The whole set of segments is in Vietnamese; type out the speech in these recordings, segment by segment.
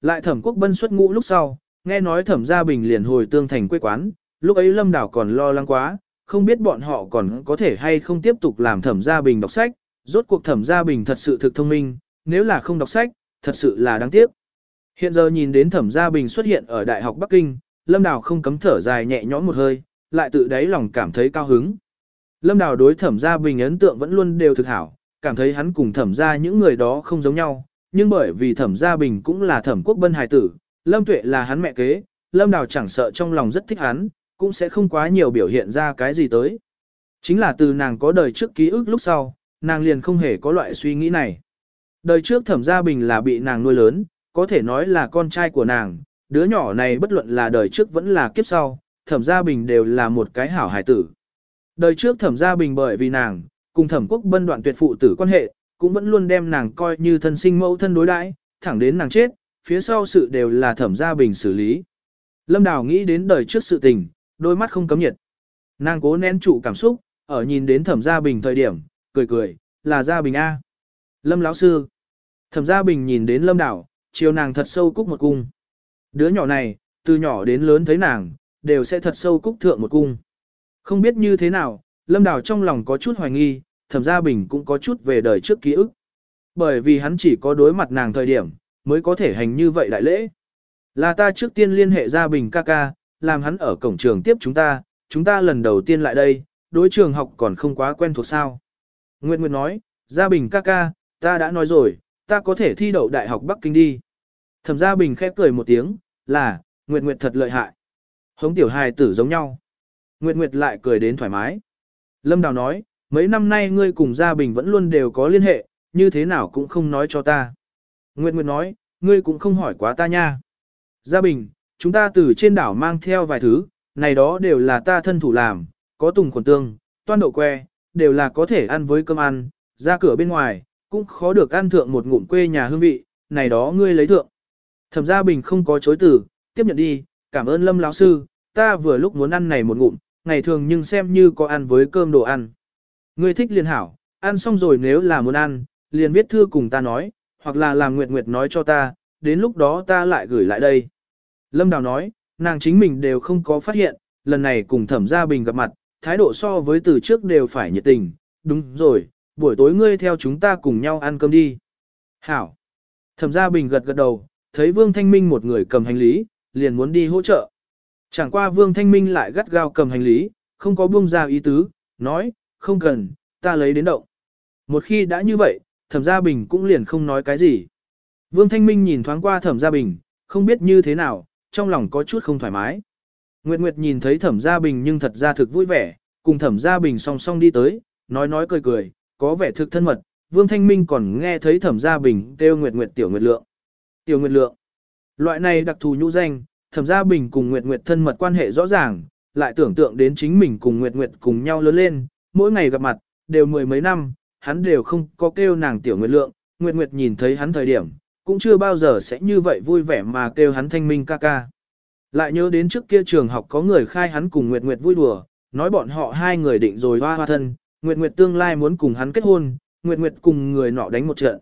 Lại thẩm quốc bân xuất ngũ lúc sau, nghe nói thẩm gia bình liền hồi tương thành quê quán, lúc ấy lâm đảo còn lo lắng quá, không biết bọn họ còn có thể hay không tiếp tục làm thẩm gia bình đọc sách, rốt cuộc thẩm gia bình thật sự thực thông minh, nếu là không đọc sách, thật sự là đáng tiếc. Hiện giờ nhìn đến thẩm gia bình xuất hiện ở Đại học Bắc Kinh, lâm đảo không cấm thở dài nhẹ nhõm một hơi, lại tự đáy lòng cảm thấy cao hứng. Lâm đảo đối thẩm gia bình ấn tượng vẫn luôn đều thực hảo, cảm thấy hắn cùng thẩm gia những người đó không giống nhau, nhưng bởi vì thẩm gia bình cũng là thẩm quốc bân hài tử, Lâm Tuệ là hắn mẹ kế, Lâm Đào chẳng sợ trong lòng rất thích hắn, cũng sẽ không quá nhiều biểu hiện ra cái gì tới. Chính là từ nàng có đời trước ký ức lúc sau, nàng liền không hề có loại suy nghĩ này. Đời trước thẩm gia bình là bị nàng nuôi lớn, có thể nói là con trai của nàng, đứa nhỏ này bất luận là đời trước vẫn là kiếp sau, thẩm gia bình đều là một cái hảo hài tử. Đời trước thẩm gia bình bởi vì nàng, cùng thẩm quốc bân đoạn tuyệt phụ tử quan hệ, cũng vẫn luôn đem nàng coi như thân sinh mẫu thân đối đãi, thẳng đến nàng chết, phía sau sự đều là thẩm gia bình xử lý. Lâm Đào nghĩ đến đời trước sự tình, đôi mắt không cấm nhiệt. Nàng cố nén trụ cảm xúc, ở nhìn đến thẩm gia bình thời điểm, cười cười, là gia bình A. Lâm lão sư. Thẩm gia bình nhìn đến lâm đảo, chiều nàng thật sâu cúc một cung. Đứa nhỏ này, từ nhỏ đến lớn thấy nàng, đều sẽ thật sâu cúc thượng một cung. Không biết như thế nào, Lâm Đào trong lòng có chút hoài nghi, thẩm gia bình cũng có chút về đời trước ký ức. Bởi vì hắn chỉ có đối mặt nàng thời điểm, mới có thể hành như vậy đại lễ. Là ta trước tiên liên hệ gia bình ca ca, làm hắn ở cổng trường tiếp chúng ta, chúng ta lần đầu tiên lại đây, đối trường học còn không quá quen thuộc sao. Nguyệt Nguyệt nói, gia bình ca ca, ta đã nói rồi, ta có thể thi đậu đại học Bắc Kinh đi. Thẩm gia bình khép cười một tiếng, là, Nguyệt Nguyệt thật lợi hại. Hống tiểu hài tử giống nhau. Nguyệt Nguyệt lại cười đến thoải mái. Lâm Đào nói, mấy năm nay ngươi cùng Gia Bình vẫn luôn đều có liên hệ, như thế nào cũng không nói cho ta. Nguyệt Nguyệt nói, ngươi cũng không hỏi quá ta nha. Gia Bình, chúng ta từ trên đảo mang theo vài thứ, này đó đều là ta thân thủ làm, có tùng khuẩn tương, toan đậu que, đều là có thể ăn với cơm ăn, ra cửa bên ngoài, cũng khó được ăn thượng một ngụm quê nhà hương vị, này đó ngươi lấy thượng. Thẩm Gia Bình không có chối từ, tiếp nhận đi, cảm ơn Lâm lão sư, ta vừa lúc muốn ăn này một ngụm, ngày thường nhưng xem như có ăn với cơm đồ ăn. Ngươi thích liền hảo, ăn xong rồi nếu là muốn ăn, liền viết thư cùng ta nói, hoặc là làm Nguyệt Nguyệt nói cho ta, đến lúc đó ta lại gửi lại đây. Lâm Đào nói, nàng chính mình đều không có phát hiện, lần này cùng thẩm gia bình gặp mặt, thái độ so với từ trước đều phải nhiệt tình, đúng rồi, buổi tối ngươi theo chúng ta cùng nhau ăn cơm đi. Hảo. Thẩm gia bình gật gật đầu, thấy Vương Thanh Minh một người cầm hành lý, liền muốn đi hỗ trợ. Chẳng qua Vương Thanh Minh lại gắt gao cầm hành lý, không có buông ra ý tứ, nói, không cần, ta lấy đến động. Một khi đã như vậy, thẩm gia bình cũng liền không nói cái gì. Vương Thanh Minh nhìn thoáng qua thẩm gia bình, không biết như thế nào, trong lòng có chút không thoải mái. Nguyệt Nguyệt nhìn thấy thẩm gia bình nhưng thật ra thực vui vẻ, cùng thẩm gia bình song song đi tới, nói nói cười cười, có vẻ thực thân mật. Vương Thanh Minh còn nghe thấy thẩm gia bình kêu Nguyệt Nguyệt tiểu Nguyệt lượng. Tiểu Nguyệt lượng. Loại này đặc thù nhũ danh, thẩm gia bình cùng Nguyệt Nguyệt thân mật quan hệ rõ ràng, lại tưởng tượng đến chính mình cùng Nguyệt Nguyệt cùng nhau lớn lên, mỗi ngày gặp mặt, đều mười mấy năm, hắn đều không có kêu nàng tiểu Nguyệt lượng, Nguyệt Nguyệt nhìn thấy hắn thời điểm, cũng chưa bao giờ sẽ như vậy vui vẻ mà kêu hắn thanh minh ca ca. Lại nhớ đến trước kia trường học có người khai hắn cùng Nguyệt Nguyệt vui đùa, nói bọn họ hai người định rồi hoa hoa thân, Nguyệt Nguyệt tương lai muốn cùng hắn kết hôn, Nguyệt Nguyệt cùng người nọ đánh một trận.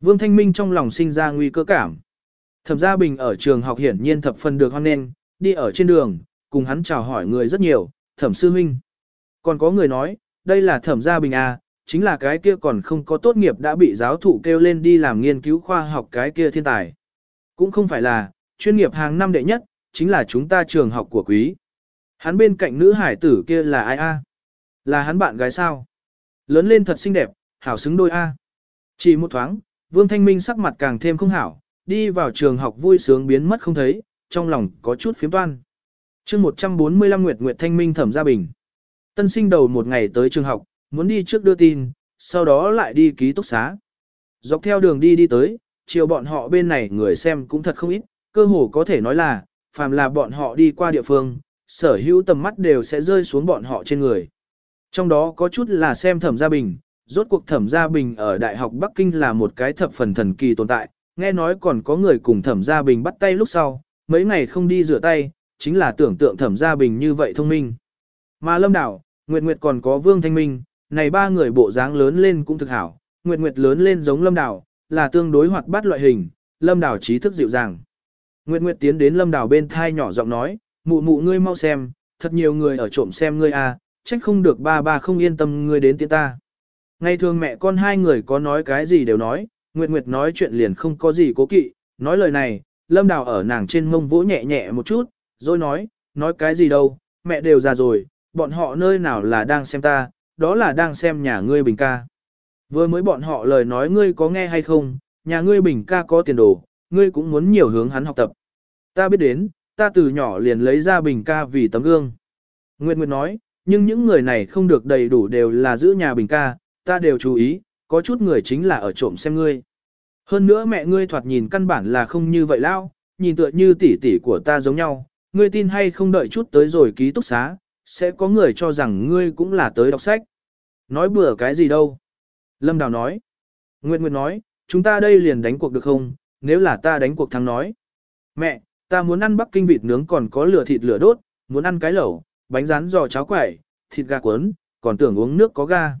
Vương Thanh Minh trong lòng sinh ra nguy cơ cảm. Thẩm Gia Bình ở trường học hiển nhiên thập phần được hoan nghênh, đi ở trên đường, cùng hắn chào hỏi người rất nhiều, Thẩm Sư Minh. Còn có người nói, đây là Thẩm Gia Bình a chính là cái kia còn không có tốt nghiệp đã bị giáo thụ kêu lên đi làm nghiên cứu khoa học cái kia thiên tài. Cũng không phải là, chuyên nghiệp hàng năm đệ nhất, chính là chúng ta trường học của quý. Hắn bên cạnh nữ hải tử kia là ai a? Là hắn bạn gái sao? Lớn lên thật xinh đẹp, hảo xứng đôi a. Chỉ một thoáng, Vương Thanh Minh sắc mặt càng thêm không hảo, đi vào trường học vui sướng biến mất không thấy, trong lòng có chút phiếm toan. chương 145 Nguyệt Nguyệt Thanh Minh thẩm gia bình. Tân sinh đầu một ngày tới trường học, muốn đi trước đưa tin, sau đó lại đi ký túc xá. Dọc theo đường đi đi tới, chiều bọn họ bên này người xem cũng thật không ít, cơ hồ có thể nói là, phàm là bọn họ đi qua địa phương, sở hữu tầm mắt đều sẽ rơi xuống bọn họ trên người. Trong đó có chút là xem thẩm gia bình, rốt cuộc thẩm gia bình ở Đại học Bắc Kinh là một cái thập phần thần kỳ tồn tại, nghe nói còn có người cùng thẩm gia bình bắt tay lúc sau, mấy ngày không đi rửa tay, chính là tưởng tượng thẩm gia bình như vậy thông minh. Mà lâm đảo, Nguyệt Nguyệt còn có Vương Thanh Minh, này ba người bộ dáng lớn lên cũng thực hảo, Nguyệt Nguyệt lớn lên giống lâm đảo, là tương đối hoạt bát loại hình, lâm đảo trí thức dịu dàng. Nguyệt Nguyệt tiến đến lâm đảo bên thai nhỏ giọng nói, mụ mụ ngươi mau xem, thật nhiều người ở trộm xem ngươi à, trách không được ba ba không yên tâm ngươi đến tiễn ta. Ngày thường mẹ con hai người có nói cái gì đều nói, Nguyệt Nguyệt nói chuyện liền không có gì cố kỵ, nói lời này, lâm đào ở nàng trên mông vỗ nhẹ nhẹ một chút, rồi nói, nói cái gì đâu, mẹ đều già rồi, bọn họ nơi nào là đang xem ta, đó là đang xem nhà ngươi bình ca. Vừa mới bọn họ lời nói ngươi có nghe hay không, nhà ngươi bình ca có tiền đồ, ngươi cũng muốn nhiều hướng hắn học tập. Ta biết đến, ta từ nhỏ liền lấy ra bình ca vì tấm gương. Nguyệt Nguyệt nói, nhưng những người này không được đầy đủ đều là giữ nhà bình ca, ta đều chú ý, có chút người chính là ở trộm xem ngươi. Hơn nữa mẹ ngươi thoạt nhìn căn bản là không như vậy lao, nhìn tựa như tỷ tỷ của ta giống nhau, ngươi tin hay không đợi chút tới rồi ký túc xá, sẽ có người cho rằng ngươi cũng là tới đọc sách. Nói bừa cái gì đâu. Lâm Đào nói. Nguyệt Nguyệt nói, chúng ta đây liền đánh cuộc được không, nếu là ta đánh cuộc thắng nói. Mẹ, ta muốn ăn bắc kinh vịt nướng còn có lửa thịt lửa đốt, muốn ăn cái lẩu, bánh rán giò cháo quẩy, thịt gà cuốn, còn tưởng uống nước có ga.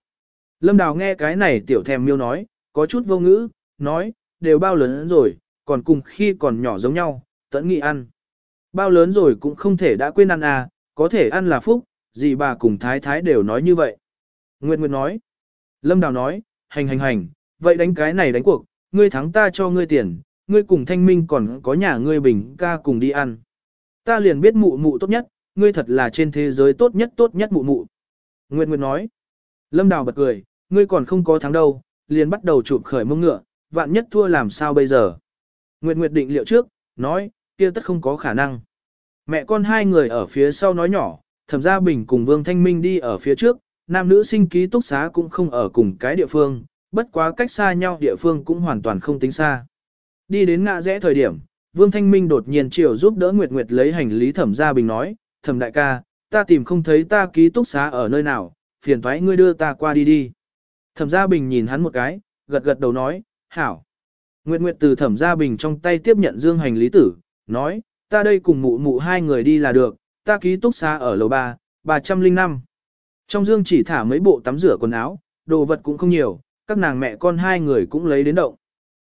Lâm Đào nghe cái này tiểu thèm miêu nói, có chút vô ngữ, nói, đều bao lớn rồi, còn cùng khi còn nhỏ giống nhau, tẫn nghị ăn. Bao lớn rồi cũng không thể đã quên ăn à, có thể ăn là phúc, dì bà cùng thái thái đều nói như vậy. Nguyệt Nguyệt nói, Lâm Đào nói, hành hành hành, vậy đánh cái này đánh cuộc, ngươi thắng ta cho ngươi tiền, ngươi cùng thanh minh còn có nhà ngươi bình ca cùng đi ăn. Ta liền biết mụ mụ tốt nhất, ngươi thật là trên thế giới tốt nhất tốt nhất mụ mụ. Nguyệt Nguyệt nói, Lâm Đào bật cười, ngươi còn không có thắng đâu, liền bắt đầu chụp khởi mông ngựa, vạn nhất thua làm sao bây giờ. Nguyệt Nguyệt định liệu trước, nói, kia tất không có khả năng. Mẹ con hai người ở phía sau nói nhỏ, thẩm gia bình cùng Vương Thanh Minh đi ở phía trước, nam nữ sinh ký túc xá cũng không ở cùng cái địa phương, bất quá cách xa nhau địa phương cũng hoàn toàn không tính xa. Đi đến ngã rẽ thời điểm, Vương Thanh Minh đột nhiên chiều giúp đỡ Nguyệt Nguyệt lấy hành lý thẩm gia bình nói, thẩm đại ca, ta tìm không thấy ta ký túc xá ở nơi nào, phiền thoái ngươi đưa ta qua đi đi. Thẩm gia bình nhìn hắn một cái, gật gật đầu nói, hảo. Nguyệt Nguyệt từ thẩm gia bình trong tay tiếp nhận dương hành lý tử, nói, ta đây cùng mụ mụ hai người đi là được, ta ký túc xá ở lầu 3, 305. Trong dương chỉ thả mấy bộ tắm rửa quần áo, đồ vật cũng không nhiều, các nàng mẹ con hai người cũng lấy đến động.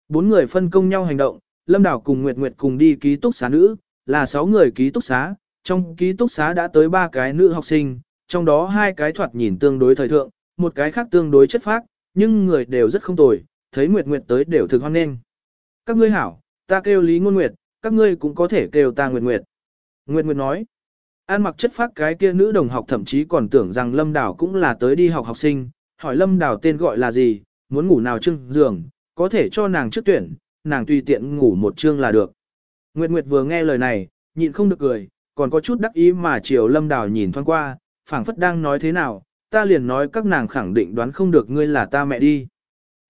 Bốn người phân công nhau hành động, Lâm Đảo cùng Nguyệt Nguyệt cùng đi ký túc xá nữ, là sáu người ký túc xá, trong ký túc xá đã tới ba cái nữ học sinh, trong đó hai cái thoạt nhìn tương đối thời thượng, một cái khác tương đối chất phác, nhưng người đều rất không tồi, thấy Nguyệt Nguyệt tới đều thực hoan nghênh. Các ngươi hảo, ta kêu Lý Ngôn Nguyệt, các ngươi cũng có thể kêu ta Nguyệt Nguyệt. Nguyệt Nguyệt nói, An mặc chất phác cái kia nữ đồng học thậm chí còn tưởng rằng Lâm Đào cũng là tới đi học học sinh, hỏi Lâm Đào tên gọi là gì, muốn ngủ nào trưng giường, có thể cho nàng trước tuyển, nàng tùy tiện ngủ một chương là được. Nguyệt Nguyệt vừa nghe lời này, nhịn không được cười, còn có chút đắc ý mà chiều Lâm Đào nhìn thoáng qua, phảng phất đang nói thế nào, ta liền nói các nàng khẳng định đoán không được ngươi là ta mẹ đi.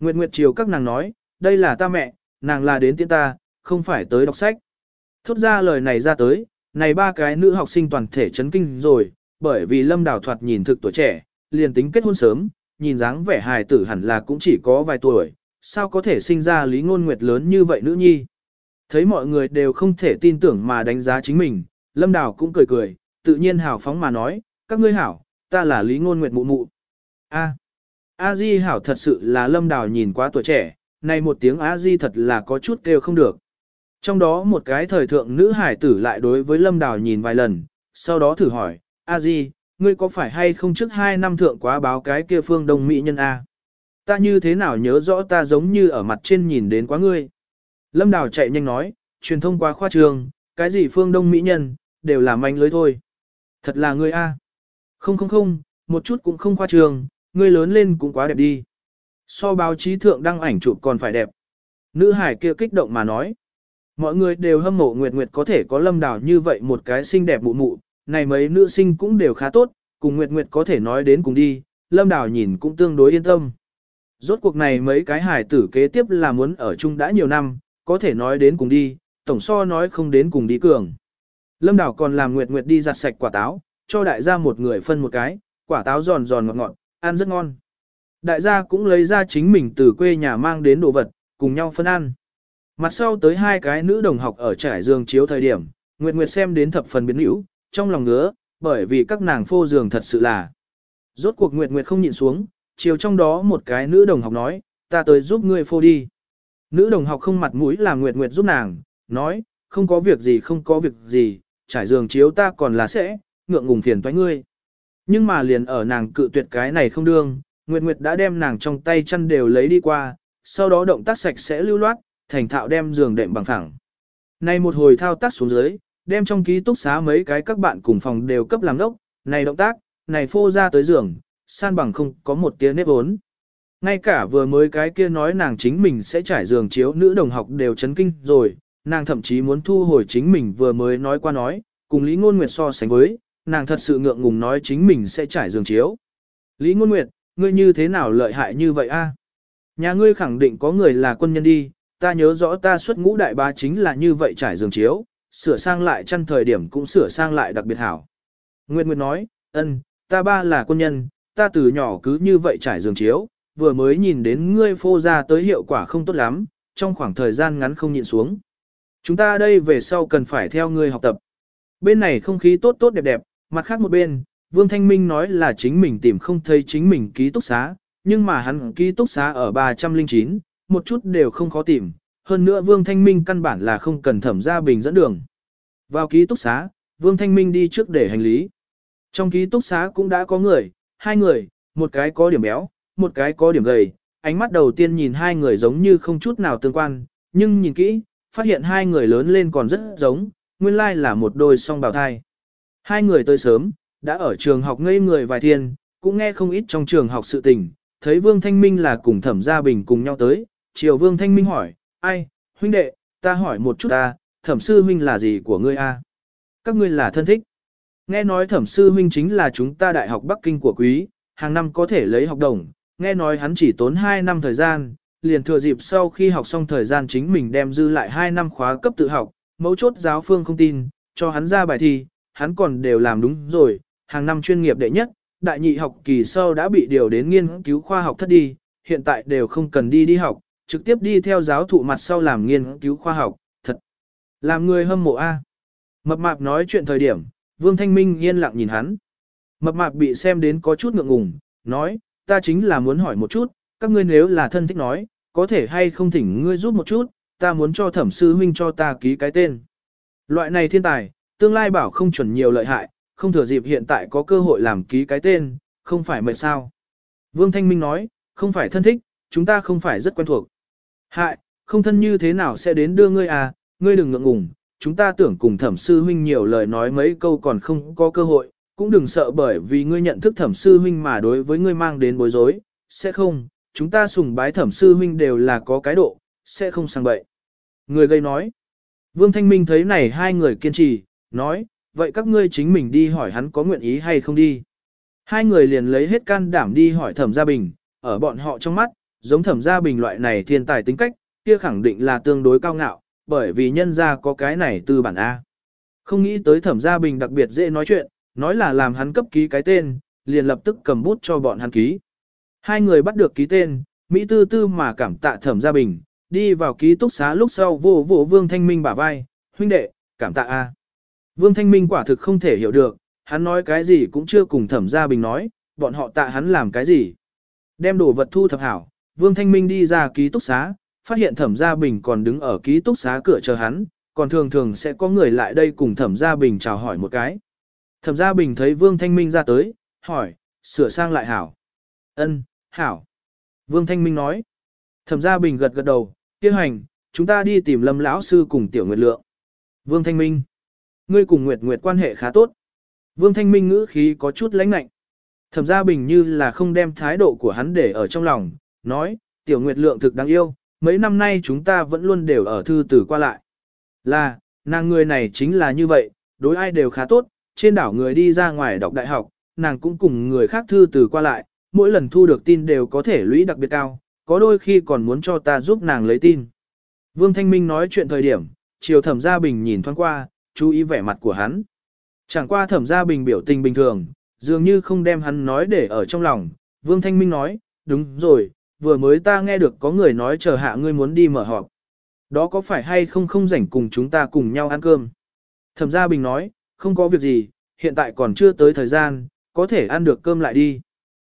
Nguyệt Nguyệt chiều các nàng nói, đây là ta mẹ, nàng là đến tiễn ta, không phải tới đọc sách. Thốt ra lời này ra tới, này ba cái nữ học sinh toàn thể chấn kinh rồi, bởi vì Lâm Đào thoạt nhìn thực tuổi trẻ, liền tính kết hôn sớm, nhìn dáng vẻ hài tử hẳn là cũng chỉ có vài tuổi, sao có thể sinh ra lý ngôn nguyệt lớn như vậy nữ nhi. Thấy mọi người đều không thể tin tưởng mà đánh giá chính mình, Lâm Đào cũng cười cười, tự nhiên hào phóng mà nói, các ngươi hảo, ta là lý ngôn nguyệt mụ mụ. A. A Di hảo thật sự là Lâm Đào nhìn quá tuổi trẻ, này một tiếng A Di thật là có chút kêu không được. Trong đó một cái thời thượng nữ hải tử lại đối với Lâm Đào nhìn vài lần, sau đó thử hỏi, A Di, ngươi có phải hay không trước hai năm thượng quá báo cái kia phương đông mỹ nhân A? Ta như thế nào nhớ rõ ta giống như ở mặt trên nhìn đến quá ngươi? Lâm Đào chạy nhanh nói, truyền thông qua khoa trường, cái gì phương đông mỹ nhân, đều là manh lưới thôi. Thật là ngươi A. Không không không, một chút cũng không khoa trường, ngươi lớn lên cũng quá đẹp đi. So báo chí thượng đăng ảnh chụp còn phải đẹp. Nữ hải kia kích động mà nói. Mọi người đều hâm mộ Nguyệt Nguyệt có thể có lâm đào như vậy một cái xinh đẹp mụ mụ, này mấy nữ sinh cũng đều khá tốt, cùng Nguyệt Nguyệt có thể nói đến cùng đi, lâm đào nhìn cũng tương đối yên tâm. Rốt cuộc này mấy cái hải tử kế tiếp là muốn ở chung đã nhiều năm, có thể nói đến cùng đi, tổng so nói không đến cùng đi cường. Lâm đào còn làm Nguyệt Nguyệt đi giặt sạch quả táo, cho đại gia một người phân một cái, quả táo giòn giòn ngọt ngọt, ăn rất ngon. Đại gia cũng lấy ra chính mình từ quê nhà mang đến đồ vật, cùng nhau phân ăn. Mặt sau tới hai cái nữ đồng học ở trải giường chiếu thời điểm, Nguyệt Nguyệt xem đến thập phần biến hữu, trong lòng ngứa, bởi vì các nàng phô giường thật sự là. Rốt cuộc Nguyệt Nguyệt không nhịn xuống, chiều trong đó một cái nữ đồng học nói, ta tới giúp ngươi phô đi. Nữ đồng học không mặt mũi làm Nguyệt Nguyệt giúp nàng, nói, không có việc gì không có việc gì, trải giường chiếu ta còn là sẽ, ngượng ngùng phiền toái ngươi. Nhưng mà liền ở nàng cự tuyệt cái này không đương, Nguyệt Nguyệt đã đem nàng trong tay chăn đều lấy đi qua, sau đó động tác sạch sẽ lưu loát, thành thạo đem giường đệm bằng phẳng. Này một hồi thao tác xuống dưới, đem trong ký túc xá mấy cái các bạn cùng phòng đều cấp làm đốc, này động tác, này phô ra tới giường, san bằng không có một tiếng nếp ốn. Ngay cả vừa mới cái kia nói nàng chính mình sẽ trải giường chiếu nữ đồng học đều chấn kinh rồi, nàng thậm chí muốn thu hồi chính mình vừa mới nói qua nói, cùng Lý Ngôn Nguyệt so sánh với, nàng thật sự ngượng ngùng nói chính mình sẽ trải giường chiếu. Lý Ngôn Nguyệt, ngươi như thế nào lợi hại như vậy a? Nhà ngươi khẳng định có người là quân nhân đi, ta nhớ rõ ta xuất ngũ đại bá chính là như vậy trải giường chiếu, sửa sang lại chăn thời điểm cũng sửa sang lại đặc biệt hảo. Nguyệt Nguyệt nói, ân, ta ba là quân nhân, ta từ nhỏ cứ như vậy trải giường chiếu, vừa mới nhìn đến ngươi phô ra tới hiệu quả không tốt lắm, trong khoảng thời gian ngắn không nhịn xuống. Chúng ta đây về sau cần phải theo ngươi học tập. Bên này không khí tốt tốt đẹp đẹp, mặt khác một bên, Vương Thanh Minh nói là chính mình tìm không thấy chính mình ký túc xá, nhưng mà hắn ký túc xá ở 309, một chút đều không khó tìm, hơn nữa Vương Thanh Minh căn bản là không cần thẩm gia bình dẫn đường. Vào ký túc xá, Vương Thanh Minh đi trước để hành lý. Trong ký túc xá cũng đã có người, hai người, một cái có điểm béo, một cái có điểm gầy, ánh mắt đầu tiên nhìn hai người giống như không chút nào tương quan, nhưng nhìn kỹ, phát hiện hai người lớn lên còn rất giống, nguyên lai là một đôi song bào thai. Hai người tới sớm, đã ở trường học ngây người vài thiên, cũng nghe không ít trong trường học sự tình, thấy Vương Thanh Minh là cùng Thẩm Gia Bình cùng nhau tới, Triều Vương Thanh Minh hỏi, ai, huynh đệ, ta hỏi một chút ta, Thẩm Sư Huynh là gì của ngươi a? Các ngươi là thân thích. Nghe nói Thẩm Sư Huynh chính là chúng ta Đại học Bắc Kinh của quý, hàng năm có thể lấy học đồng, nghe nói hắn chỉ tốn 2 năm thời gian, liền thừa dịp sau khi học xong thời gian chính mình đem dư lại 2 năm khóa cấp tự học, mấu chốt giáo phương không tin, cho hắn ra bài thi, hắn còn đều làm đúng rồi, hàng năm chuyên nghiệp đệ nhất, đại nhị học kỳ sau đã bị điều đến nghiên cứu khoa học thất đi, hiện tại đều không cần đi đi học, trực tiếp đi theo giáo thụ mặt sau làm nghiên cứu khoa học, thật. Làm người hâm mộ A. Mập mạp nói chuyện thời điểm, Vương Thanh Minh yên lặng nhìn hắn. Mập mạp bị xem đến có chút ngượng ngùng, nói, ta chính là muốn hỏi một chút, các ngươi nếu là thân thích nói, có thể hay không thỉnh ngươi giúp một chút, ta muốn cho thẩm sư huynh cho ta ký cái tên. Loại này thiên tài, tương lai bảo không chuẩn nhiều lợi hại, không thừa dịp hiện tại có cơ hội làm ký cái tên, không phải mệt sao. Vương Thanh Minh nói, không phải thân thích, chúng ta không phải rất quen thuộc. Hại, không thân như thế nào sẽ đến đưa ngươi à, ngươi đừng ngượng ngùng, chúng ta tưởng cùng thẩm sư huynh nhiều lời nói mấy câu còn không có cơ hội, cũng đừng sợ bởi vì ngươi nhận thức thẩm sư huynh mà đối với ngươi mang đến bối rối, sẽ không, chúng ta sùng bái thẩm sư huynh đều là có cái độ, sẽ không sang bậy. Người gây nói, Vương Thanh Minh thấy này hai người kiên trì, nói, vậy các ngươi chính mình đi hỏi hắn có nguyện ý hay không đi. Hai người liền lấy hết can đảm đi hỏi thẩm gia bình, ở bọn họ trong mắt, giống thẩm gia bình loại này thiên tài tính cách, kia khẳng định là tương đối cao ngạo, bởi vì nhân gia có cái này từ bản A. Không nghĩ tới thẩm gia bình đặc biệt dễ nói chuyện, nói là làm hắn cấp ký cái tên, liền lập tức cầm bút cho bọn hắn ký. Hai người bắt được ký tên, Mỹ tư tư mà cảm tạ thẩm gia bình, đi vào ký túc xá lúc sau vô vô Vương Thanh Minh bả vai, huynh đệ, cảm tạ a. Vương Thanh Minh quả thực không thể hiểu được, hắn nói cái gì cũng chưa cùng thẩm gia bình nói, bọn họ tạ hắn làm cái gì. Đem đồ vật thu thập hảo, Vương Thanh Minh đi ra ký túc xá, phát hiện thẩm gia bình còn đứng ở ký túc xá cửa chờ hắn, còn thường thường sẽ có người lại đây cùng thẩm gia bình chào hỏi một cái. Thẩm gia bình thấy Vương Thanh Minh ra tới, hỏi, sửa sang lại hảo. Ân, hảo. Vương Thanh Minh nói. Thẩm gia bình gật gật đầu, tiêu hành, chúng ta đi tìm lâm lão sư cùng tiểu nguyệt lượng. Vương Thanh Minh. Ngươi cùng Nguyệt Nguyệt quan hệ khá tốt. Vương Thanh Minh ngữ khí có chút lãnh nạnh. Thẩm gia bình như là không đem thái độ của hắn để ở trong lòng, nói, tiểu Nguyệt lượng thực đáng yêu, mấy năm nay chúng ta vẫn luôn đều ở thư tử qua lại. Là, nàng người này chính là như vậy, đối ai đều khá tốt, trên đảo người đi ra ngoài đọc đại học, nàng cũng cùng người khác thư từ qua lại, mỗi lần thu được tin đều có thể lũy đặc biệt cao, có đôi khi còn muốn cho ta giúp nàng lấy tin. Vương Thanh Minh nói chuyện thời điểm, chiều thẩm gia bình nhìn thoáng qua, chú ý vẻ mặt của hắn. Chẳng qua thẩm gia bình biểu tình bình thường, dường như không đem hắn nói để ở trong lòng. Vương Thanh Minh nói, đúng rồi, vừa mới ta nghe được có người nói chờ hạ ngươi muốn đi mở họp. Đó có phải hay không không rảnh cùng chúng ta cùng nhau ăn cơm? Thẩm gia bình nói, không có việc gì, hiện tại còn chưa tới thời gian, có thể ăn được cơm lại đi.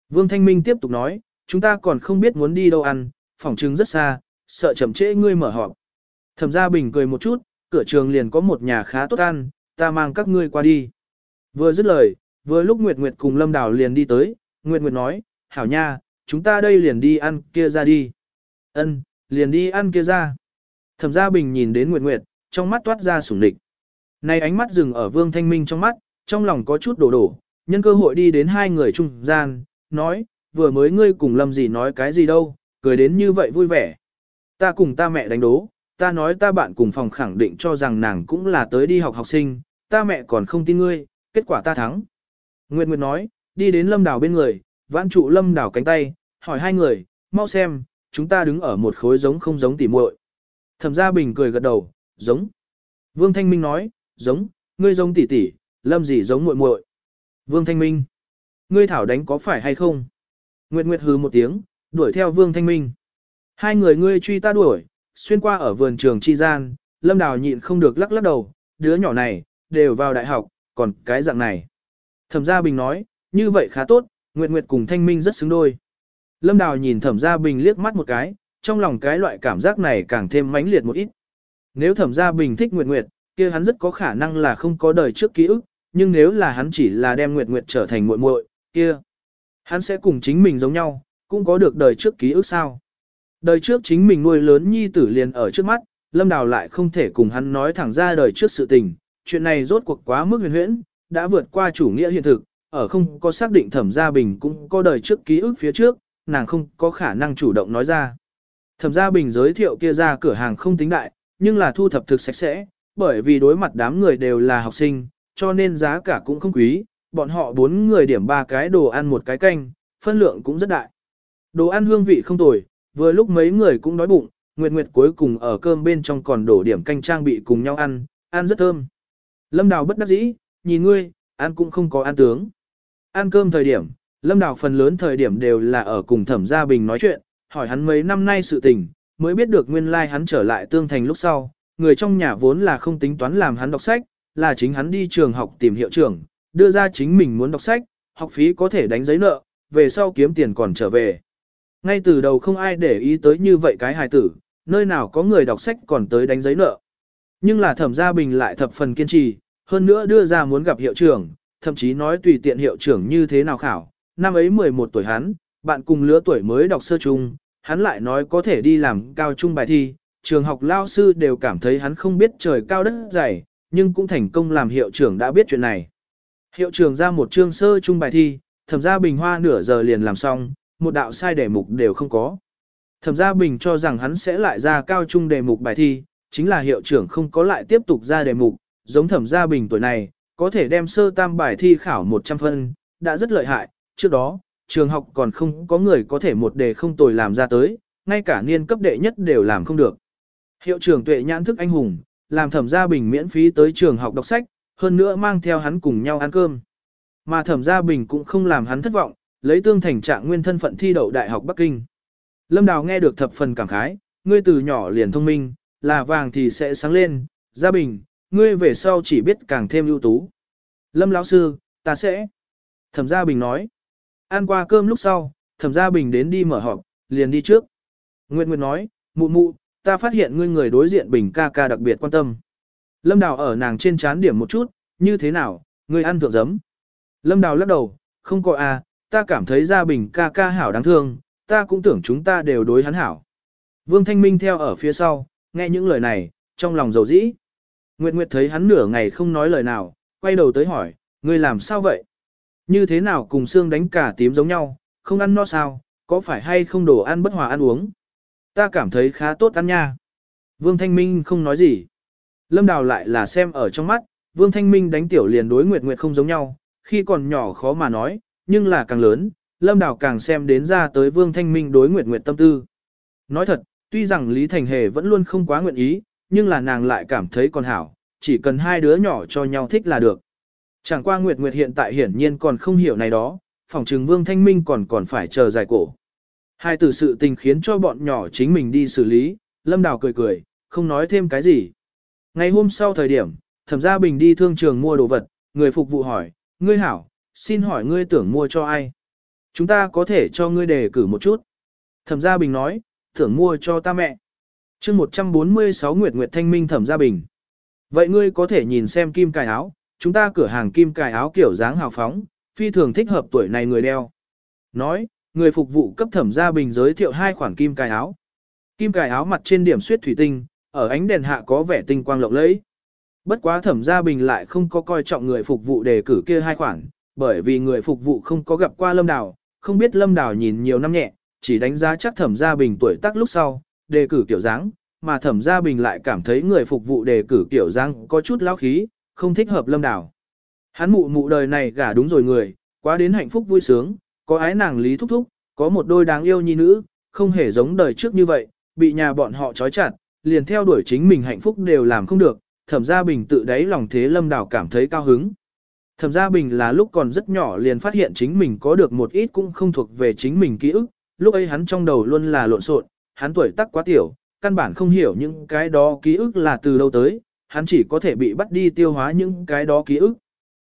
Vương Thanh Minh tiếp tục nói, chúng ta còn không biết muốn đi đâu ăn, phòng trưng rất xa, sợ chậm trễ ngươi mở họp. Thẩm gia bình cười một chút, cửa trường liền có một nhà khá tốt ăn, ta mang các ngươi qua đi. Vừa dứt lời, vừa lúc Nguyệt Nguyệt cùng Lâm Đào liền đi tới, Nguyệt Nguyệt nói, hảo nha, chúng ta đây liền đi ăn kia ra đi. Ân, liền đi ăn kia ra. Thẩm gia bình nhìn đến Nguyệt Nguyệt, trong mắt toát ra sủng địch. Này ánh mắt dừng ở Vương Thanh Minh trong mắt, trong lòng có chút đổ đổ, nhân cơ hội đi đến hai người trung gian, nói, vừa mới ngươi cùng Lâm gì nói cái gì đâu, cười đến như vậy vui vẻ. Ta cùng ta mẹ đánh đố, ta nói ta bạn cùng phòng khẳng định cho rằng nàng cũng là tới đi học học sinh, ta mẹ còn không tin ngươi, kết quả ta thắng. Nguyệt Nguyệt nói, đi đến Lâm Đào bên người, vãn trụ Lâm đảo cánh tay, hỏi hai người, mau xem, chúng ta đứng ở một khối giống không giống tỉ muội. Thẩm Gia Bình cười gật đầu, giống. Vương Thanh Minh nói, giống, ngươi giống tỷ tỷ, Lâm gì giống muội muội. Vương Thanh Minh, ngươi thảo đánh có phải hay không? Nguyệt Nguyệt hừ một tiếng, đuổi theo Vương Thanh Minh. Hai người ngươi truy ta đuổi, xuyên qua ở vườn trường chi gian, Lâm Đào nhịn không được lắc lắc đầu, đứa nhỏ này, đều vào đại học, còn cái dạng này. Thẩm Gia Bình nói, như vậy khá tốt, Nguyệt Nguyệt cùng Thanh Minh rất xứng đôi. Lâm Đào nhìn Thẩm Gia Bình liếc mắt một cái, trong lòng cái loại cảm giác này càng thêm mãnh liệt một ít. Nếu Thẩm Gia Bình thích Nguyệt Nguyệt, kia hắn rất có khả năng là không có đời trước ký ức, nhưng nếu là hắn chỉ là đem Nguyệt Nguyệt trở thành muội muội, kia hắn sẽ cùng chính mình giống nhau, cũng có được đời trước ký ức sao? Đời trước chính mình nuôi lớn nhi tử liền ở trước mắt, Lâm Đào lại không thể cùng hắn nói thẳng ra đời trước sự tình, chuyện này rốt cuộc quá mức huyền huyễn, đã vượt qua chủ nghĩa hiện thực, ở không có xác định thẩm gia bình cũng có đời trước ký ức phía trước, nàng không có khả năng chủ động nói ra. Thẩm gia bình giới thiệu kia ra cửa hàng không tính đại, nhưng là thu thập thực sạch sẽ, bởi vì đối mặt đám người đều là học sinh, cho nên giá cả cũng không quý, bọn họ bốn người điểm ba cái đồ ăn một cái canh, phân lượng cũng rất đại. Đồ ăn hương vị không tồi, vừa lúc mấy người cũng đói bụng, Nguyệt Nguyệt cuối cùng ở cơm bên trong còn đổ điểm canh trang bị cùng nhau ăn, ăn rất thơm. Lâm Đào bất đắc dĩ, nhìn ngươi, ăn cũng không có ăn tướng. Ăn cơm thời điểm, Lâm Đào phần lớn thời điểm đều là ở cùng Thẩm Gia Bình nói chuyện, hỏi hắn mấy năm nay sự tình, mới biết được nguyên lai like hắn trở lại tương thành lúc sau, người trong nhà vốn là không tính toán làm hắn đọc sách, là chính hắn đi trường học tìm hiệu trưởng, đưa ra chính mình muốn đọc sách, học phí có thể đánh giấy nợ, về sau kiếm tiền còn trở về. Ngay từ đầu không ai để ý tới như vậy cái hài tử, nơi nào có người đọc sách còn tới đánh giấy nợ. Nhưng là thẩm gia bình lại thập phần kiên trì, hơn nữa đưa ra muốn gặp hiệu trưởng, thậm chí nói tùy tiện hiệu trưởng như thế nào khảo. Năm ấy 11 tuổi hắn, bạn cùng lứa tuổi mới đọc sơ trung, hắn lại nói có thể đi làm cao trung bài thi, trường học lao sư đều cảm thấy hắn không biết trời cao đất dày, nhưng cũng thành công làm hiệu trưởng đã biết chuyện này. Hiệu trưởng ra một chương sơ trung bài thi, thẩm gia bình hoa nửa giờ liền làm xong, một đạo sai đề mục đều không có. Thẩm gia bình cho rằng hắn sẽ lại ra cao trung đề mục bài thi, chính là hiệu trưởng không có lại tiếp tục ra đề mục, giống thẩm gia bình tuổi này, có thể đem sơ tam bài thi khảo 100 phân, đã rất lợi hại, trước đó, trường học còn không có người có thể một đề không tồi làm ra tới, ngay cả niên cấp đệ nhất đều làm không được. Hiệu trưởng tuệ nhãn thức anh hùng, làm thẩm gia bình miễn phí tới trường học đọc sách, hơn nữa mang theo hắn cùng nhau ăn cơm. Mà thẩm gia bình cũng không làm hắn thất vọng, lấy tương thành trạng nguyên thân phận thi đậu Đại học Bắc Kinh. Lâm Đào nghe được thập phần cảm khái, ngươi từ nhỏ liền thông minh, là vàng thì sẽ sáng lên, gia bình, ngươi về sau chỉ biết càng thêm ưu tú. Lâm lão sư, ta sẽ. Thẩm gia bình nói. Ăn qua cơm lúc sau, thẩm gia bình đến đi mở họp, liền đi trước. Nguyệt Nguyệt nói, mụ mụ, ta phát hiện ngươi người đối diện bình ca ca đặc biệt quan tâm. Lâm Đào ở nàng trên chán điểm một chút, như thế nào, ngươi ăn thượng giấm. Lâm Đào lắc đầu, không có à, ta cảm thấy gia bình ca ca hảo đáng thương, ta cũng tưởng chúng ta đều đối hắn hảo. Vương Thanh Minh theo ở phía sau, nghe những lời này, trong lòng dầu dĩ. Nguyệt Nguyệt thấy hắn nửa ngày không nói lời nào, quay đầu tới hỏi, ngươi làm sao vậy? Như thế nào cùng xương đánh cả tím giống nhau, không ăn no sao, có phải hay không đồ ăn bất hòa ăn uống? Ta cảm thấy khá tốt ăn nha. Vương Thanh Minh không nói gì. Lâm Đào lại là xem ở trong mắt, Vương Thanh Minh đánh tiểu liền đối Nguyệt Nguyệt không giống nhau, khi còn nhỏ khó mà nói, nhưng là càng lớn, Lâm Đào càng xem đến ra tới Vương Thanh Minh đối Nguyệt Nguyệt tâm tư. Nói thật, tuy rằng Lý Thành Hề vẫn luôn không quá nguyện ý, nhưng là nàng lại cảm thấy còn hảo, chỉ cần hai đứa nhỏ cho nhau thích là được. Chẳng qua Nguyệt Nguyệt hiện tại hiển nhiên còn không hiểu này đó, phòng trừng Vương Thanh Minh còn còn phải chờ dài cổ. Hai từ sự tình khiến cho bọn nhỏ chính mình đi xử lý, Lâm Đào cười cười, không nói thêm cái gì. Ngày hôm sau thời điểm, thẩm gia bình đi thương trường mua đồ vật, người phục vụ hỏi, ngươi hảo, xin hỏi ngươi tưởng mua cho ai? Chúng ta có thể cho ngươi đề cử một chút. Thẩm gia bình nói, tưởng mua cho ta mẹ chương 146 Nguyệt Nguyệt Thanh Minh Thẩm Gia Bình. Vậy ngươi có thể nhìn xem kim cài áo, chúng ta cửa hàng kim cài áo kiểu dáng hào phóng, phi thường thích hợp tuổi này người đeo. Nói, người phục vụ cấp Thẩm Gia Bình giới thiệu hai khoản kim cài áo. Kim cài áo mặt trên điểm suyết thủy tinh, ở ánh đèn hạ có vẻ tinh quang lộng lẫy. Bất quá Thẩm Gia Bình lại không có coi trọng người phục vụ đề cử kia hai khoản, bởi vì người phục vụ không có gặp qua Lâm Đào, không biết Lâm Đào nhìn nhiều năm nhẹ, chỉ đánh giá chắc Thẩm Gia Bình tuổi tác lúc sau, đề cử kiểu dáng, mà Thẩm Gia Bình lại cảm thấy người phục vụ đề cử kiểu dáng có chút lão khí, không thích hợp Lâm đảo. Hắn mụ mụ đời này gả đúng rồi người, quá đến hạnh phúc vui sướng, có ái nàng lý thúc thúc, có một đôi đáng yêu nhi nữ, không hề giống đời trước như vậy, bị nhà bọn họ trói chặt, liền theo đuổi chính mình hạnh phúc đều làm không được, thẩm gia bình tự đáy lòng thế lâm đảo cảm thấy cao hứng. Thẩm gia bình là lúc còn rất nhỏ liền phát hiện chính mình có được một ít cũng không thuộc về chính mình ký ức, lúc ấy hắn trong đầu luôn là lộn xộn, hắn tuổi tác quá tiểu, căn bản không hiểu những cái đó ký ức là từ đâu tới, hắn chỉ có thể bị bắt đi tiêu hóa những cái đó ký ức.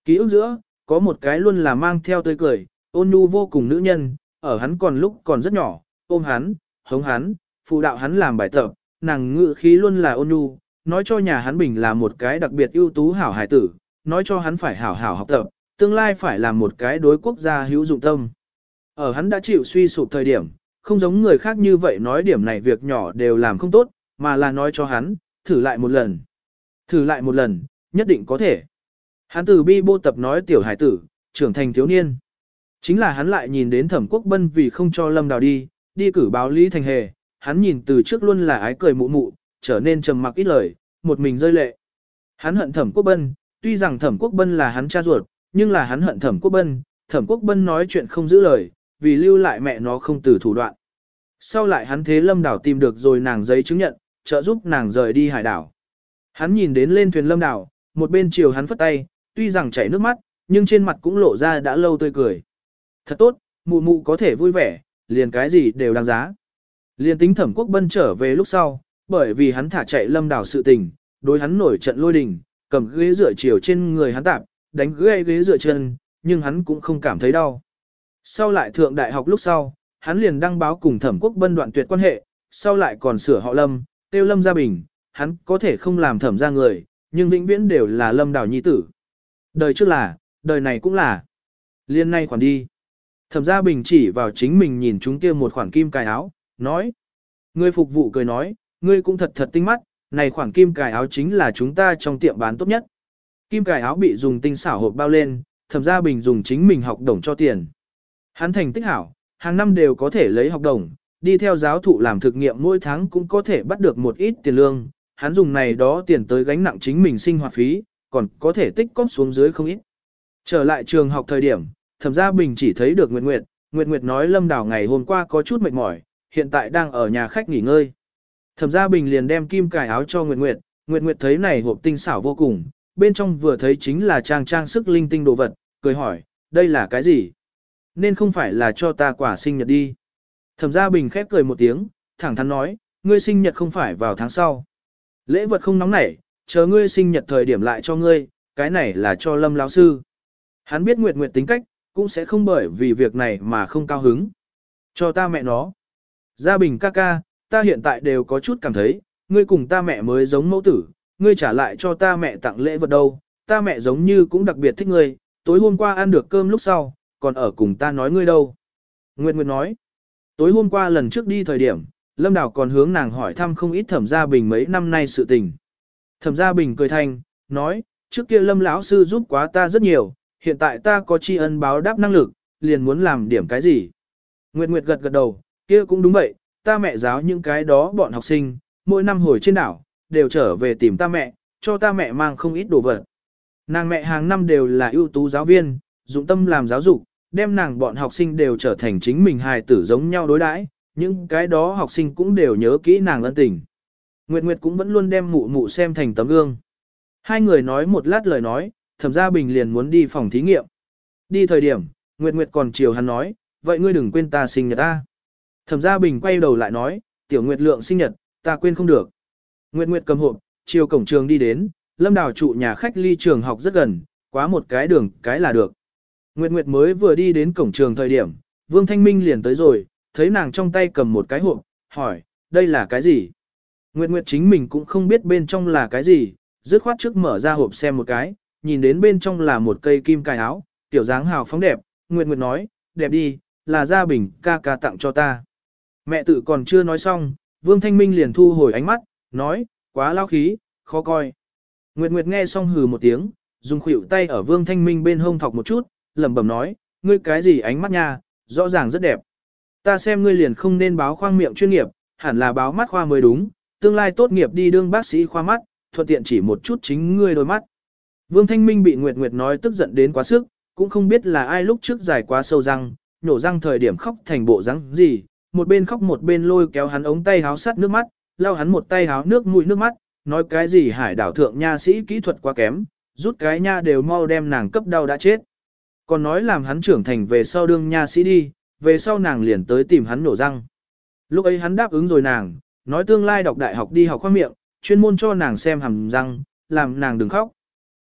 Ký ức giữa, có một cái luôn là mang theo tươi cười, ôn nhu vô cùng nữ nhân, ở hắn còn lúc còn rất nhỏ, ôm hắn, hống hắn, phụ đạo hắn làm bài tập, nàng ngự khí luôn là ôn nhu, nói cho nhà hắn bình là một cái đặc biệt ưu tú hảo hải tử, nói cho hắn phải hảo hảo học tập, tương lai phải làm một cái đối quốc gia hữu dụng tâm. Ở hắn đã chịu suy sụp thời điểm, không giống người khác như vậy nói điểm này việc nhỏ đều làm không tốt, mà là nói cho hắn, thử lại một lần. Thử lại một lần, nhất định có thể. Hắn từ bi bô tập nói tiểu hải tử, trưởng thành thiếu niên. Chính là hắn lại nhìn đến thẩm quốc bân vì không cho lâm đào đi, đi cử báo lý thành hề, hắn nhìn từ trước luôn là ái cười mụ mụ, trở nên trầm mặc ít lời, một mình rơi lệ. Hắn hận thẩm quốc bân, tuy rằng thẩm quốc bân là hắn cha ruột, nhưng là hắn hận thẩm quốc bân, thẩm quốc bân nói chuyện không giữ lời, vì lưu lại mẹ nó không từ thủ đoạn. Sau lại hắn thế lâm đảo tìm được rồi nàng giấy chứng nhận, trợ giúp nàng rời đi hải đảo. Hắn nhìn đến lên thuyền lâm đảo, một bên chiều hắn phất tay, tuy rằng chảy nước mắt, nhưng trên mặt cũng lộ ra đã lâu tươi cười. Thật tốt, mụ mụ có thể vui vẻ, liền cái gì đều đáng giá. Liền tính thẩm quốc bân trở về lúc sau, bởi vì hắn thả chạy lâm đảo sự tình, đối hắn nổi trận lôi đình, cầm ghế dựa chiều trên người hắn tạp, đánh ghế ghế dựa chân, nhưng hắn cũng không cảm thấy đau. Sau lại thượng đại học lúc sau, hắn liền đăng báo cùng thẩm quốc bân đoạn tuyệt quan hệ, sau lại còn sửa họ lâm, tiêu lâm gia bình, hắn có thể không làm thẩm ra người, nhưng vĩnh viễn đều là lâm đảo nhi tử. Đời trước là, đời này cũng là. Liên nay khoản đi. Thẩm gia bình chỉ vào chính mình nhìn chúng kia một khoản kim cài áo, nói. Người phục vụ cười nói, ngươi cũng thật thật tinh mắt, này khoản kim cài áo chính là chúng ta trong tiệm bán tốt nhất. Kim cài áo bị dùng tinh xảo hộp bao lên, thẩm gia bình dùng chính mình học đồng cho tiền. Hắn thành tích hảo, hàng năm đều có thể lấy học đồng, đi theo giáo thụ làm thực nghiệm mỗi tháng cũng có thể bắt được một ít tiền lương. Hắn dùng này đó tiền tới gánh nặng chính mình sinh hoạt phí, còn có thể tích cóp xuống dưới không ít. Trở lại trường học thời điểm, thẩm gia bình chỉ thấy được Nguyệt Nguyệt, Nguyệt Nguyệt nói Lâm Đào ngày hôm qua có chút mệt mỏi, hiện tại đang ở nhà khách nghỉ ngơi. Thẩm gia bình liền đem kim cài áo cho Nguyệt Nguyệt, Nguyệt Nguyệt thấy này hộp tinh xảo vô cùng, bên trong vừa thấy chính là trang trang sức linh tinh đồ vật, cười hỏi, đây là cái gì? Nên không phải là cho ta quả sinh nhật đi. Thẩm gia bình khép cười một tiếng, thẳng thắn nói, ngươi sinh nhật không phải vào tháng sau. Lễ vật không nóng nảy, chờ ngươi sinh nhật thời điểm lại cho ngươi, cái này là cho lâm lão sư. Hắn biết Nguyệt Nguyệt tính cách, cũng sẽ không bởi vì việc này mà không cao hứng. Cho ta mẹ nó. Gia Bình ca ca, ta hiện tại đều có chút cảm thấy, ngươi cùng ta mẹ mới giống mẫu tử, ngươi trả lại cho ta mẹ tặng lễ vật đâu, ta mẹ giống như cũng đặc biệt thích ngươi, tối hôm qua ăn được cơm lúc sau, còn ở cùng ta nói ngươi đâu. Nguyệt Nguyệt nói, tối hôm qua lần trước đi thời điểm, Lâm Đào còn hướng nàng hỏi thăm không ít thẩm gia bình mấy năm nay sự tình. Thẩm gia bình cười thanh, nói, trước kia Lâm lão sư giúp quá ta rất nhiều, hiện tại ta có tri ân báo đáp năng lực, liền muốn làm điểm cái gì. Nguyệt Nguyệt gật gật đầu, kia cũng đúng vậy, ta mẹ giáo những cái đó bọn học sinh, mỗi năm hồi trên đảo, đều trở về tìm ta mẹ, cho ta mẹ mang không ít đồ vật. Nàng mẹ hàng năm đều là ưu tú giáo viên, dụng tâm làm giáo dục, đem nàng bọn học sinh đều trở thành chính mình hài tử giống nhau đối đãi, những cái đó học sinh cũng đều nhớ kỹ nàng ân tình. Nguyệt Nguyệt cũng vẫn luôn đem mụ mụ xem thành tấm gương. Hai người nói một lát lời nói, thẩm gia bình liền muốn đi phòng thí nghiệm. Đi thời điểm, Nguyệt Nguyệt còn chiều hắn nói, vậy ngươi đừng quên ta sinh nhật ta. Thẩm gia bình quay đầu lại nói, tiểu Nguyệt lượng sinh nhật, ta quên không được. Nguyệt Nguyệt cầm hộp, chiều cổng trường đi đến, lâm đào trụ nhà khách ly trường học rất gần, quá một cái đường, cái là được. Nguyệt Nguyệt mới vừa đi đến cổng trường thời điểm, Vương Thanh Minh liền tới rồi, thấy nàng trong tay cầm một cái hộp, hỏi, đây là cái gì? Nguyệt Nguyệt chính mình cũng không biết bên trong là cái gì, dứt khoát trước mở ra hộp xem một cái, nhìn đến bên trong là một cây kim cài áo, tiểu dáng hào phóng đẹp, Nguyệt Nguyệt nói, đẹp đi, là gia bình ca ca tặng cho ta. Mẹ tự còn chưa nói xong, Vương Thanh Minh liền thu hồi ánh mắt, nói, quá lao khí, khó coi. Nguyệt Nguyệt nghe xong hừ một tiếng, dùng khuỷu tay ở Vương Thanh Minh bên hông thọc một chút, lẩm bẩm nói, ngươi cái gì ánh mắt nha, rõ ràng rất đẹp. Ta xem ngươi liền không nên báo khoang miệng chuyên nghiệp, hẳn là báo mắt khoa mới đúng, tương lai tốt nghiệp đi đương bác sĩ khoa mắt, thuận tiện chỉ một chút chính ngươi đôi mắt. Vương Thanh Minh bị Nguyệt Nguyệt nói tức giận đến quá sức, cũng không biết là ai lúc trước dài quá sâu răng, nhổ răng thời điểm khóc thành bộ răng gì, một bên khóc một bên lôi kéo hắn ống tay háo sắt nước mắt, lau hắn một tay háo nước mũi nước mắt, nói cái gì hải đảo thượng nha sĩ kỹ thuật quá kém, rút cái nha đều mau đem nàng cấp đau đã chết. Còn nói làm hắn trưởng thành về sau đương nha sĩ đi, về sau nàng liền tới tìm hắn nổ răng. Lúc ấy hắn đáp ứng rồi nàng, nói tương lai đọc đại học đi học khoa miệng, chuyên môn cho nàng xem hàm răng, làm nàng đừng khóc.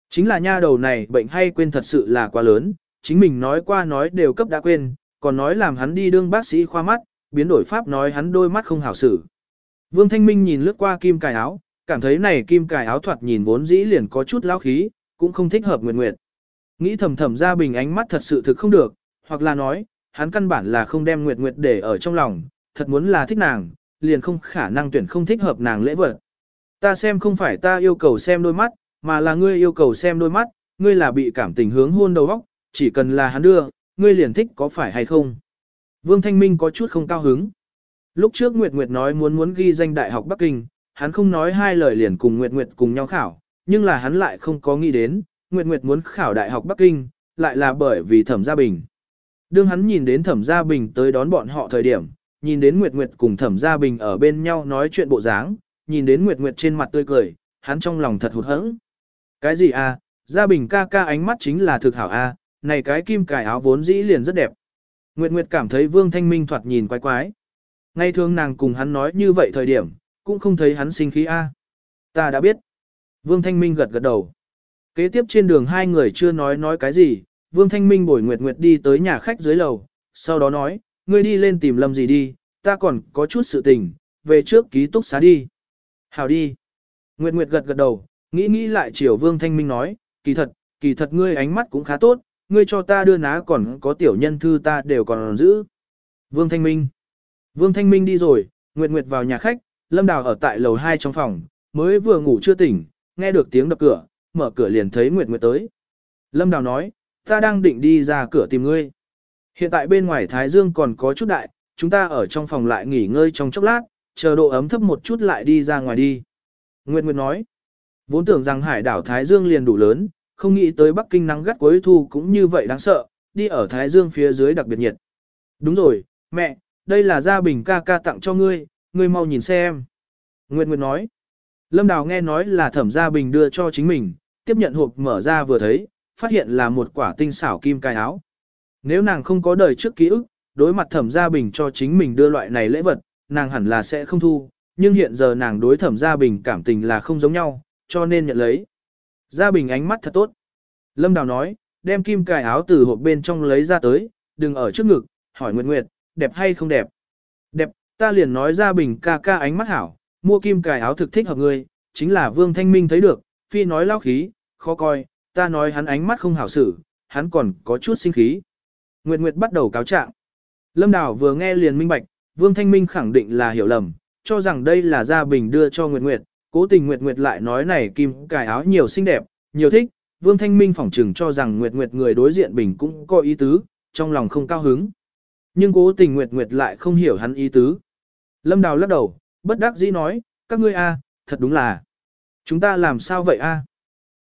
Chính là nha đầu này bệnh hay quên thật sự là quá lớn, chính mình nói qua nói đều cấp đã quên, còn nói làm hắn đi đương bác sĩ khoa mắt, biến đổi pháp nói hắn đôi mắt không hảo xử. Vương Thanh Minh nhìn lướt qua kim cài áo, cảm thấy này kim cài áo thoạt nhìn vốn dĩ liền có chút lão khí, cũng không thích hợp Nguyệt Nguyệt. Nghĩ thầm thầm ra bình ánh mắt thật sự thực không được, hoặc là nói, hắn căn bản là không đem Nguyệt Nguyệt để ở trong lòng, thật muốn là thích nàng, liền không khả năng tuyển không thích hợp nàng lễ vật. Ta xem không phải ta yêu cầu xem đôi mắt, mà là ngươi yêu cầu xem đôi mắt, ngươi là bị cảm tình hướng hôn đầu óc, chỉ cần là hắn đưa, ngươi liền thích có phải hay không. Vương Thanh Minh có chút không cao hứng. Lúc trước Nguyệt Nguyệt nói muốn muốn ghi danh Đại học Bắc Kinh, hắn không nói hai lời liền cùng Nguyệt Nguyệt cùng nhau khảo, nhưng là hắn lại không có nghĩ đến, Nguyệt Nguyệt muốn khảo Đại học Bắc Kinh, lại là bởi vì Thẩm Gia Bình. Đương hắn nhìn đến Thẩm Gia Bình tới đón bọn họ thời điểm, nhìn đến Nguyệt Nguyệt cùng Thẩm Gia Bình ở bên nhau nói chuyện bộ dáng, nhìn đến Nguyệt Nguyệt trên mặt tươi cười, hắn trong lòng thật hụt hẫng. Cái gì à, Gia Bình ca ca ánh mắt chính là thực hảo a, à, này cái kim cài áo vốn dĩ liền rất đẹp. Nguyệt Nguyệt cảm thấy Vương Thanh Minh thoạt nhìn quái quái. Ngay thường nàng cùng hắn nói như vậy thời điểm, cũng không thấy hắn sinh khí a. Ta đã biết. Vương Thanh Minh gật gật đầu. Kế tiếp trên đường hai người chưa nói nói cái gì, Vương Thanh Minh bồi Nguyệt Nguyệt đi tới nhà khách dưới lầu, sau đó nói, ngươi đi lên tìm lâm gì đi, ta còn có chút sự tình, về trước ký túc xá đi. Hào đi. Nguyệt Nguyệt gật gật đầu, nghĩ nghĩ lại chiều Vương Thanh Minh nói, kỳ thật, kỳ thật ngươi ánh mắt cũng khá tốt, ngươi cho ta đưa ná còn có tiểu nhân thư ta đều còn giữ. Vương Thanh Minh. Vương Thanh Minh đi rồi, Nguyệt Nguyệt vào nhà khách, Lâm Đào ở tại lầu 2 trong phòng, mới vừa ngủ chưa tỉnh, nghe được tiếng đập cửa, mở cửa liền thấy Nguyệt Nguyệt tới. Lâm Đào nói, ta đang định đi ra cửa tìm ngươi. Hiện tại bên ngoài Thái Dương còn có chút đại, chúng ta ở trong phòng lại nghỉ ngơi trong chốc lát, chờ độ ấm thấp một chút lại đi ra ngoài đi. Nguyệt Nguyệt nói, vốn tưởng rằng hải đảo Thái Dương liền đủ lớn, không nghĩ tới Bắc Kinh nắng gắt cuối thu cũng như vậy đáng sợ, đi ở Thái Dương phía dưới đặc biệt nhiệt. Đúng rồi, mẹ, đây là gia bình ca ca tặng cho ngươi, ngươi mau nhìn xem. Nguyệt Nguyệt nói, Lâm Đào nghe nói là thẩm gia bình đưa cho chính mình, tiếp nhận hộp mở ra vừa thấy, phát hiện là một quả tinh xảo kim cài áo. Nếu nàng không có đời trước ký ức, đối mặt thẩm gia bình cho chính mình đưa loại này lễ vật, nàng hẳn là sẽ không thu, nhưng hiện giờ nàng đối thẩm gia bình cảm tình là không giống nhau, cho nên nhận lấy. Gia bình ánh mắt thật tốt. Lâm Đào nói, đem kim cài áo từ hộp bên trong lấy ra tới, đừng ở trước ngực, hỏi Nguyệt Nguyệt, đẹp hay không đẹp. Đẹp, ta liền nói Gia bình ca ca ánh mắt hảo, mua kim cài áo thực thích hợp ngươi, chính là Vương Thanh Minh thấy được, phi nói lao khí, khó coi, ta nói hắn ánh mắt không hảo xử, hắn còn có chút sinh khí. Nguyệt Nguyệt bắt đầu cáo trạng. Lâm Đào vừa nghe liền minh bạch, Vương Thanh Minh khẳng định là hiểu lầm, cho rằng đây là Gia Bình đưa cho Nguyệt Nguyệt, cố tình Nguyệt Nguyệt lại nói này kim cài áo nhiều xinh đẹp, nhiều thích, Vương Thanh Minh phỏng chừng cho rằng Nguyệt Nguyệt người đối diện Bình cũng có ý tứ, trong lòng không cao hứng. Nhưng cố tình Nguyệt Nguyệt lại không hiểu hắn ý tứ. Lâm Đào lắc đầu, bất đắc dĩ nói, các ngươi a, thật đúng là. Chúng ta làm sao vậy a?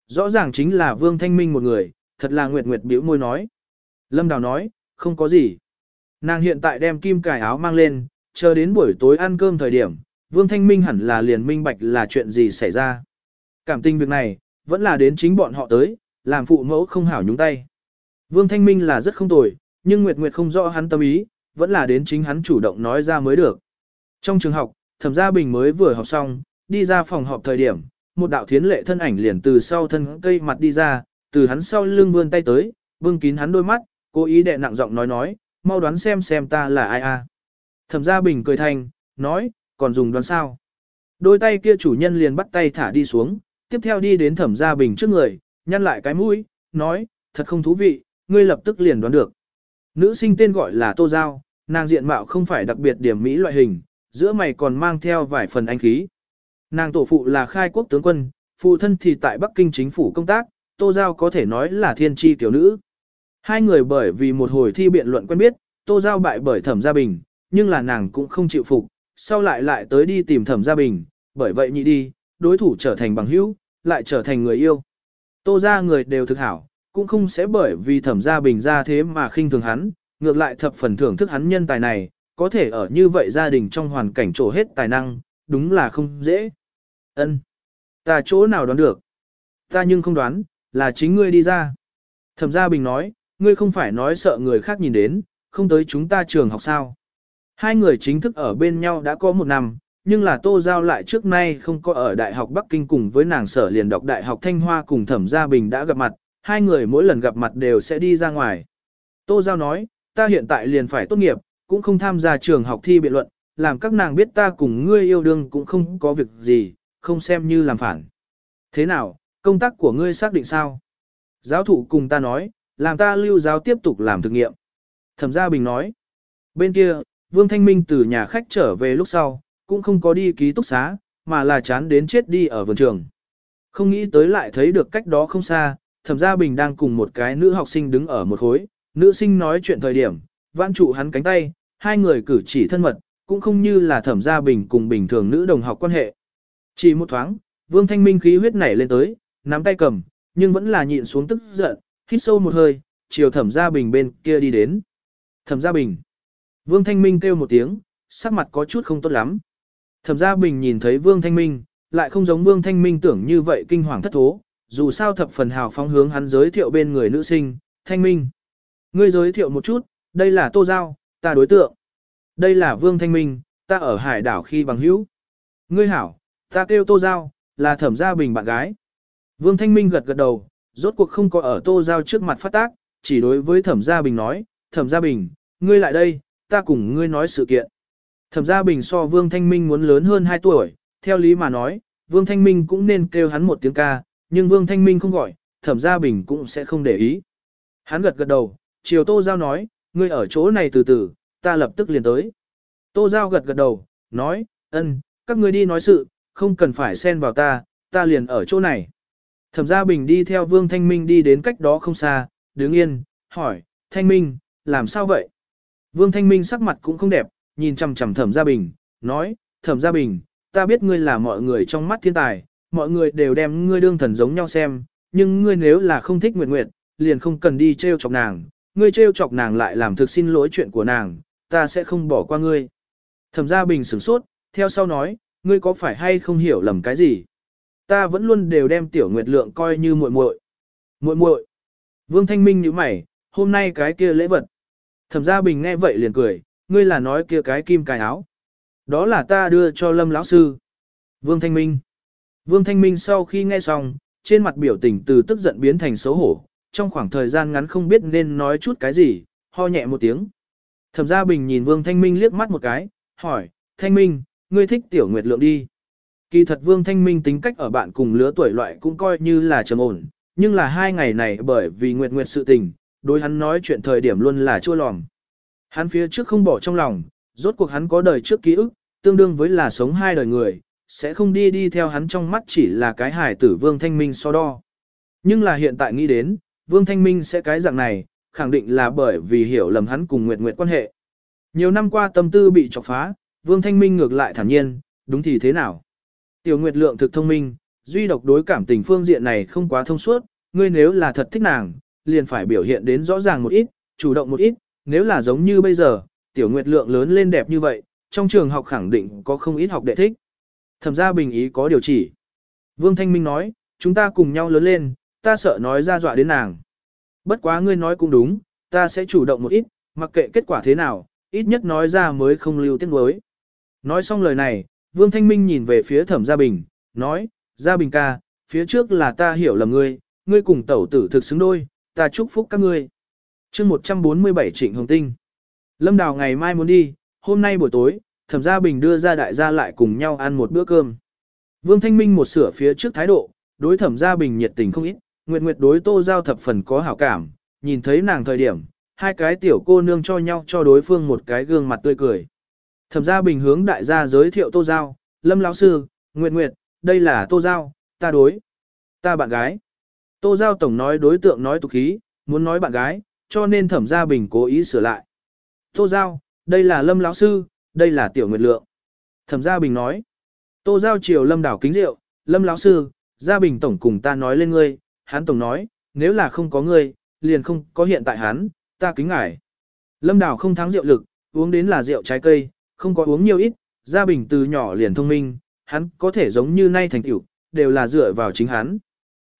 Rõ ràng chính là Vương Thanh Minh một người, thật là Nguyệt Nguyệt bĩu môi nói. Lâm Đào nói, không có gì. Nàng hiện tại đem kim cải áo mang lên, chờ đến buổi tối ăn cơm thời điểm, Vương Thanh Minh hẳn là liền minh bạch là chuyện gì xảy ra. Cảm tình việc này, vẫn là đến chính bọn họ tới, làm phụ mẫu không hảo nhúng tay. Vương Thanh Minh là rất không tồi, nhưng Nguyệt Nguyệt không rõ hắn tâm ý, vẫn là đến chính hắn chủ động nói ra mới được. Trong trường học, Thẩm Gia Bình mới vừa học xong, đi ra phòng họp thời điểm, một đạo thiến lệ thân ảnh liền từ sau thân cây mặt đi ra, từ hắn sau lưng vươn tay tới, bưng kín hắn đôi mắt, cố ý đè nặng giọng nói nói, mau đoán xem xem ta là ai a. Thẩm Gia Bình cười thành, nói, còn dùng đoán sao? Đôi tay kia chủ nhân liền bắt tay thả đi xuống, tiếp theo đi đến thẩm gia bình trước người, nhăn lại cái mũi, nói, thật không thú vị, ngươi lập tức liền đoán được. Nữ sinh tên gọi là Tô Giao, nàng diện mạo không phải đặc biệt điểm mỹ loại hình, giữa mày còn mang theo vài phần anh khí. Nàng tổ phụ là khai quốc tướng quân, phụ thân thì tại Bắc Kinh chính phủ công tác, Tô Giao có thể nói là thiên tri tiểu nữ. Hai người bởi vì một hồi thi biện luận quen biết, Tô Giao bại bởi Thẩm Gia Bình, nhưng là nàng cũng không chịu phục, sau lại lại tới đi tìm Thẩm Gia Bình, bởi vậy nhị đi, đối thủ trở thành bằng hữu, lại trở thành người yêu. Tô Gia người đều thực hảo, cũng không sẽ bởi vì Thẩm Gia Bình ra thế mà khinh thường hắn, ngược lại thập phần thưởng thức hắn nhân tài này, có thể ở như vậy gia đình trong hoàn cảnh trổ hết tài năng, đúng là không dễ. Ân, Ta chỗ nào đoán được? Ta nhưng không đoán, là chính ngươi đi ra. Thẩm gia bình nói, ngươi không phải nói sợ người khác nhìn đến, không tới chúng ta trường học sao. Hai người chính thức ở bên nhau đã có một năm, nhưng là Tô Giao lại trước nay không có ở Đại học Bắc Kinh cùng với nàng sở liền đọc Đại học Thanh Hoa cùng Thẩm Gia Bình đã gặp mặt, hai người mỗi lần gặp mặt đều sẽ đi ra ngoài. Tô Giao nói, ta hiện tại liền phải tốt nghiệp, cũng không tham gia trường học thi biện luận, làm các nàng biết ta cùng ngươi yêu đương cũng không có việc gì, không xem như làm phản. Thế nào, công tác của ngươi xác định sao? Giáo thụ cùng ta nói, làm ta lưu giáo tiếp tục làm thực nghiệm. Thẩm gia Bình nói, bên kia, Vương Thanh Minh từ nhà khách trở về lúc sau, cũng không có đi ký túc xá, mà là chán đến chết đi ở vườn trường. Không nghĩ tới lại thấy được cách đó không xa, Thẩm gia Bình đang cùng một cái nữ học sinh đứng ở một khối, nữ sinh nói chuyện thời điểm, vãn trụ hắn cánh tay, hai người cử chỉ thân mật, cũng không như là Thẩm gia Bình cùng bình thường nữ đồng học quan hệ. Chỉ một thoáng, Vương Thanh Minh khí huyết nảy lên tới, nắm tay cầm, nhưng vẫn là nhịn xuống tức giận, hít sâu một hơi, chiều Thẩm Gia Bình bên kia đi đến. Thẩm Gia Bình. Vương Thanh Minh kêu một tiếng, sắc mặt có chút không tốt lắm. Thẩm Gia Bình nhìn thấy Vương Thanh Minh, lại không giống Vương Thanh Minh tưởng như vậy kinh hoàng thất thố, dù sao thập phần hào phóng hướng hắn giới thiệu bên người nữ sinh, Thanh Minh. Ngươi giới thiệu một chút, đây là Tô Giao, ta đối tượng. Đây là Vương Thanh Minh, ta ở hải đảo khi bằng hữu. Ngươi hảo, Ta kêu Tô Giao, là thẩm gia bình bạn gái. Vương Thanh Minh gật gật đầu, rốt cuộc không có ở Tô Giao trước mặt phát tác, chỉ đối với thẩm gia bình nói, thẩm gia bình, ngươi lại đây, ta cùng ngươi nói sự kiện. Thẩm gia bình so Vương Thanh Minh muốn lớn hơn 2 tuổi, theo lý mà nói, Vương Thanh Minh cũng nên kêu hắn một tiếng ca, nhưng Vương Thanh Minh không gọi, thẩm gia bình cũng sẽ không để ý. Hắn gật gật đầu, chiều Tô Giao nói, ngươi ở chỗ này từ từ, ta lập tức liền tới. Tô Giao gật gật đầu, nói, ân, các ngươi đi nói sự, không cần phải xen vào ta, ta liền ở chỗ này. Thẩm gia bình đi theo Vương Thanh Minh đi đến cách đó không xa, đứng yên, hỏi, Thanh Minh, làm sao vậy? Vương Thanh Minh sắc mặt cũng không đẹp, nhìn chằm chằm Thẩm gia bình, nói, Thẩm gia bình, ta biết ngươi là mọi người trong mắt thiên tài, mọi người đều đem ngươi đương thần giống nhau xem, nhưng ngươi nếu là không thích Nguyệt Nguyệt, liền không cần đi trêu chọc nàng, ngươi trêu chọc nàng lại làm thực xin lỗi chuyện của nàng, ta sẽ không bỏ qua ngươi. Thẩm gia bình sửng sốt, theo sau nói, ngươi có phải hay không hiểu lầm cái gì? Ta vẫn luôn đều đem tiểu nguyệt lượng coi như muội muội. Muội muội. Vương Thanh Minh nhíu mày, hôm nay cái kia lễ vật. Thẩm Gia Bình nghe vậy liền cười, ngươi là nói kia cái kim cài áo. Đó là ta đưa cho Lâm lão sư. Vương Thanh Minh. Vương Thanh Minh sau khi nghe xong, trên mặt biểu tình từ tức giận biến thành xấu hổ, trong khoảng thời gian ngắn không biết nên nói chút cái gì, ho nhẹ một tiếng. Thẩm Gia Bình nhìn Vương Thanh Minh liếc mắt một cái, hỏi, Thanh Minh, ngươi thích tiểu nguyệt lượng đi. Kỳ thật Vương Thanh Minh tính cách ở bạn cùng lứa tuổi loại cũng coi như là trầm ổn, nhưng là hai ngày này bởi vì nguyệt nguyệt sự tình, đối hắn nói chuyện thời điểm luôn là chua lòng Hắn phía trước không bỏ trong lòng, rốt cuộc hắn có đời trước ký ức, tương đương với là sống hai đời người, sẽ không đi đi theo hắn trong mắt chỉ là cái hải tử Vương Thanh Minh so đo. Nhưng là hiện tại nghĩ đến, Vương Thanh Minh sẽ cái dạng này, khẳng định là bởi vì hiểu lầm hắn cùng Nguyệt Nguyệt quan hệ. Nhiều năm qua tâm tư bị chọc phá, Vương Thanh Minh ngược lại thản nhiên, đúng thì thế nào? Tiểu Nguyệt Lượng thực thông minh, duy độc đối cảm tình phương diện này không quá thông suốt, ngươi nếu là thật thích nàng, liền phải biểu hiện đến rõ ràng một ít, chủ động một ít, nếu là giống như bây giờ, Tiểu Nguyệt Lượng lớn lên đẹp như vậy, trong trường học khẳng định có không ít học đệ thích. Thẩm gia bình ý có điều chỉ. Vương Thanh Minh nói, chúng ta cùng nhau lớn lên, ta sợ nói ra dọa đến nàng. Bất quá ngươi nói cũng đúng, ta sẽ chủ động một ít, mặc kệ kết quả thế nào, ít nhất nói ra mới không lưu tiếc nuối. Nói xong lời này, Vương Thanh Minh nhìn về phía Thẩm Gia Bình, nói, Gia Bình ca, phía trước là ta hiểu lầm ngươi, ngươi cùng tẩu tử thực xứng đôi, ta chúc phúc các ngươi. chương 147 Trịnh Hồng Tinh. Lâm Đào ngày mai muốn đi, hôm nay buổi tối, Thẩm Gia Bình đưa ra đại gia lại cùng nhau ăn một bữa cơm. Vương Thanh Minh một sửa phía trước thái độ, đối thẩm gia bình nhiệt tình không ít, Nguyệt Nguyệt đối Tô Giao thập phần có hảo cảm, nhìn thấy nàng thời điểm, hai cái tiểu cô nương cho nhau cho đối phương một cái gương mặt tươi cười. Thẩm gia bình hướng đại gia giới thiệu Tô Giao, Lâm lão sư, Nguyệt Nguyệt, đây là Tô Giao, ta đối, ta bạn gái. Tô Giao tổng nói đối tượng nói tục khí, muốn nói bạn gái, cho nên thẩm gia bình cố ý sửa lại. Tô Giao, đây là Lâm lão sư, đây là Tiểu Nguyệt Lượng. Thẩm gia bình nói. Tô Giao chiều Lâm đảo kính rượu, Lâm lão sư, gia bình tổng cùng ta nói lên ngươi, hắn tổng nói, nếu là không có ngươi, liền không có hiện tại hắn, ta kính ngài. Lâm đảo không thắng rượu lực, uống đến là rượu trái cây, không có uống nhiều ít, gia bình từ nhỏ liền thông minh, hắn có thể giống như nay thành tiểu, đều là dựa vào chính hắn.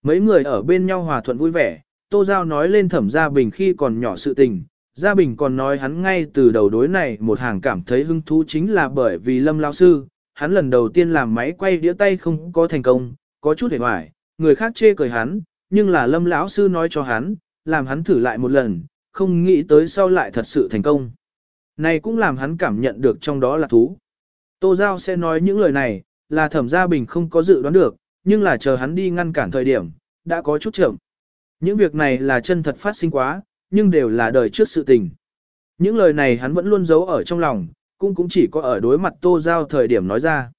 Mấy người ở bên nhau hòa thuận vui vẻ, Tô Giao nói lên thẩm gia bình khi còn nhỏ sự tình, Gia Bình còn nói hắn ngay từ đầu đối này một hàng cảm thấy hứng thú chính là bởi vì Lâm Lão Sư, hắn lần đầu tiên làm máy quay đĩa tay không có thành công, có chút hề hoài, người khác chê cười hắn, nhưng là Lâm Lão Sư nói cho hắn, làm hắn thử lại một lần, không nghĩ tới sau lại thật sự thành công. Này cũng làm hắn cảm nhận được trong đó là thú. Tô Giao sẽ nói những lời này, là thẩm gia bình không có dự đoán được, nhưng là chờ hắn đi ngăn cản thời điểm, đã có chút chậm. Những việc này là chân thật phát sinh quá, nhưng đều là đời trước sự tình. Những lời này hắn vẫn luôn giấu ở trong lòng, cũng cũng chỉ có ở đối mặt Tô Giao thời điểm nói ra.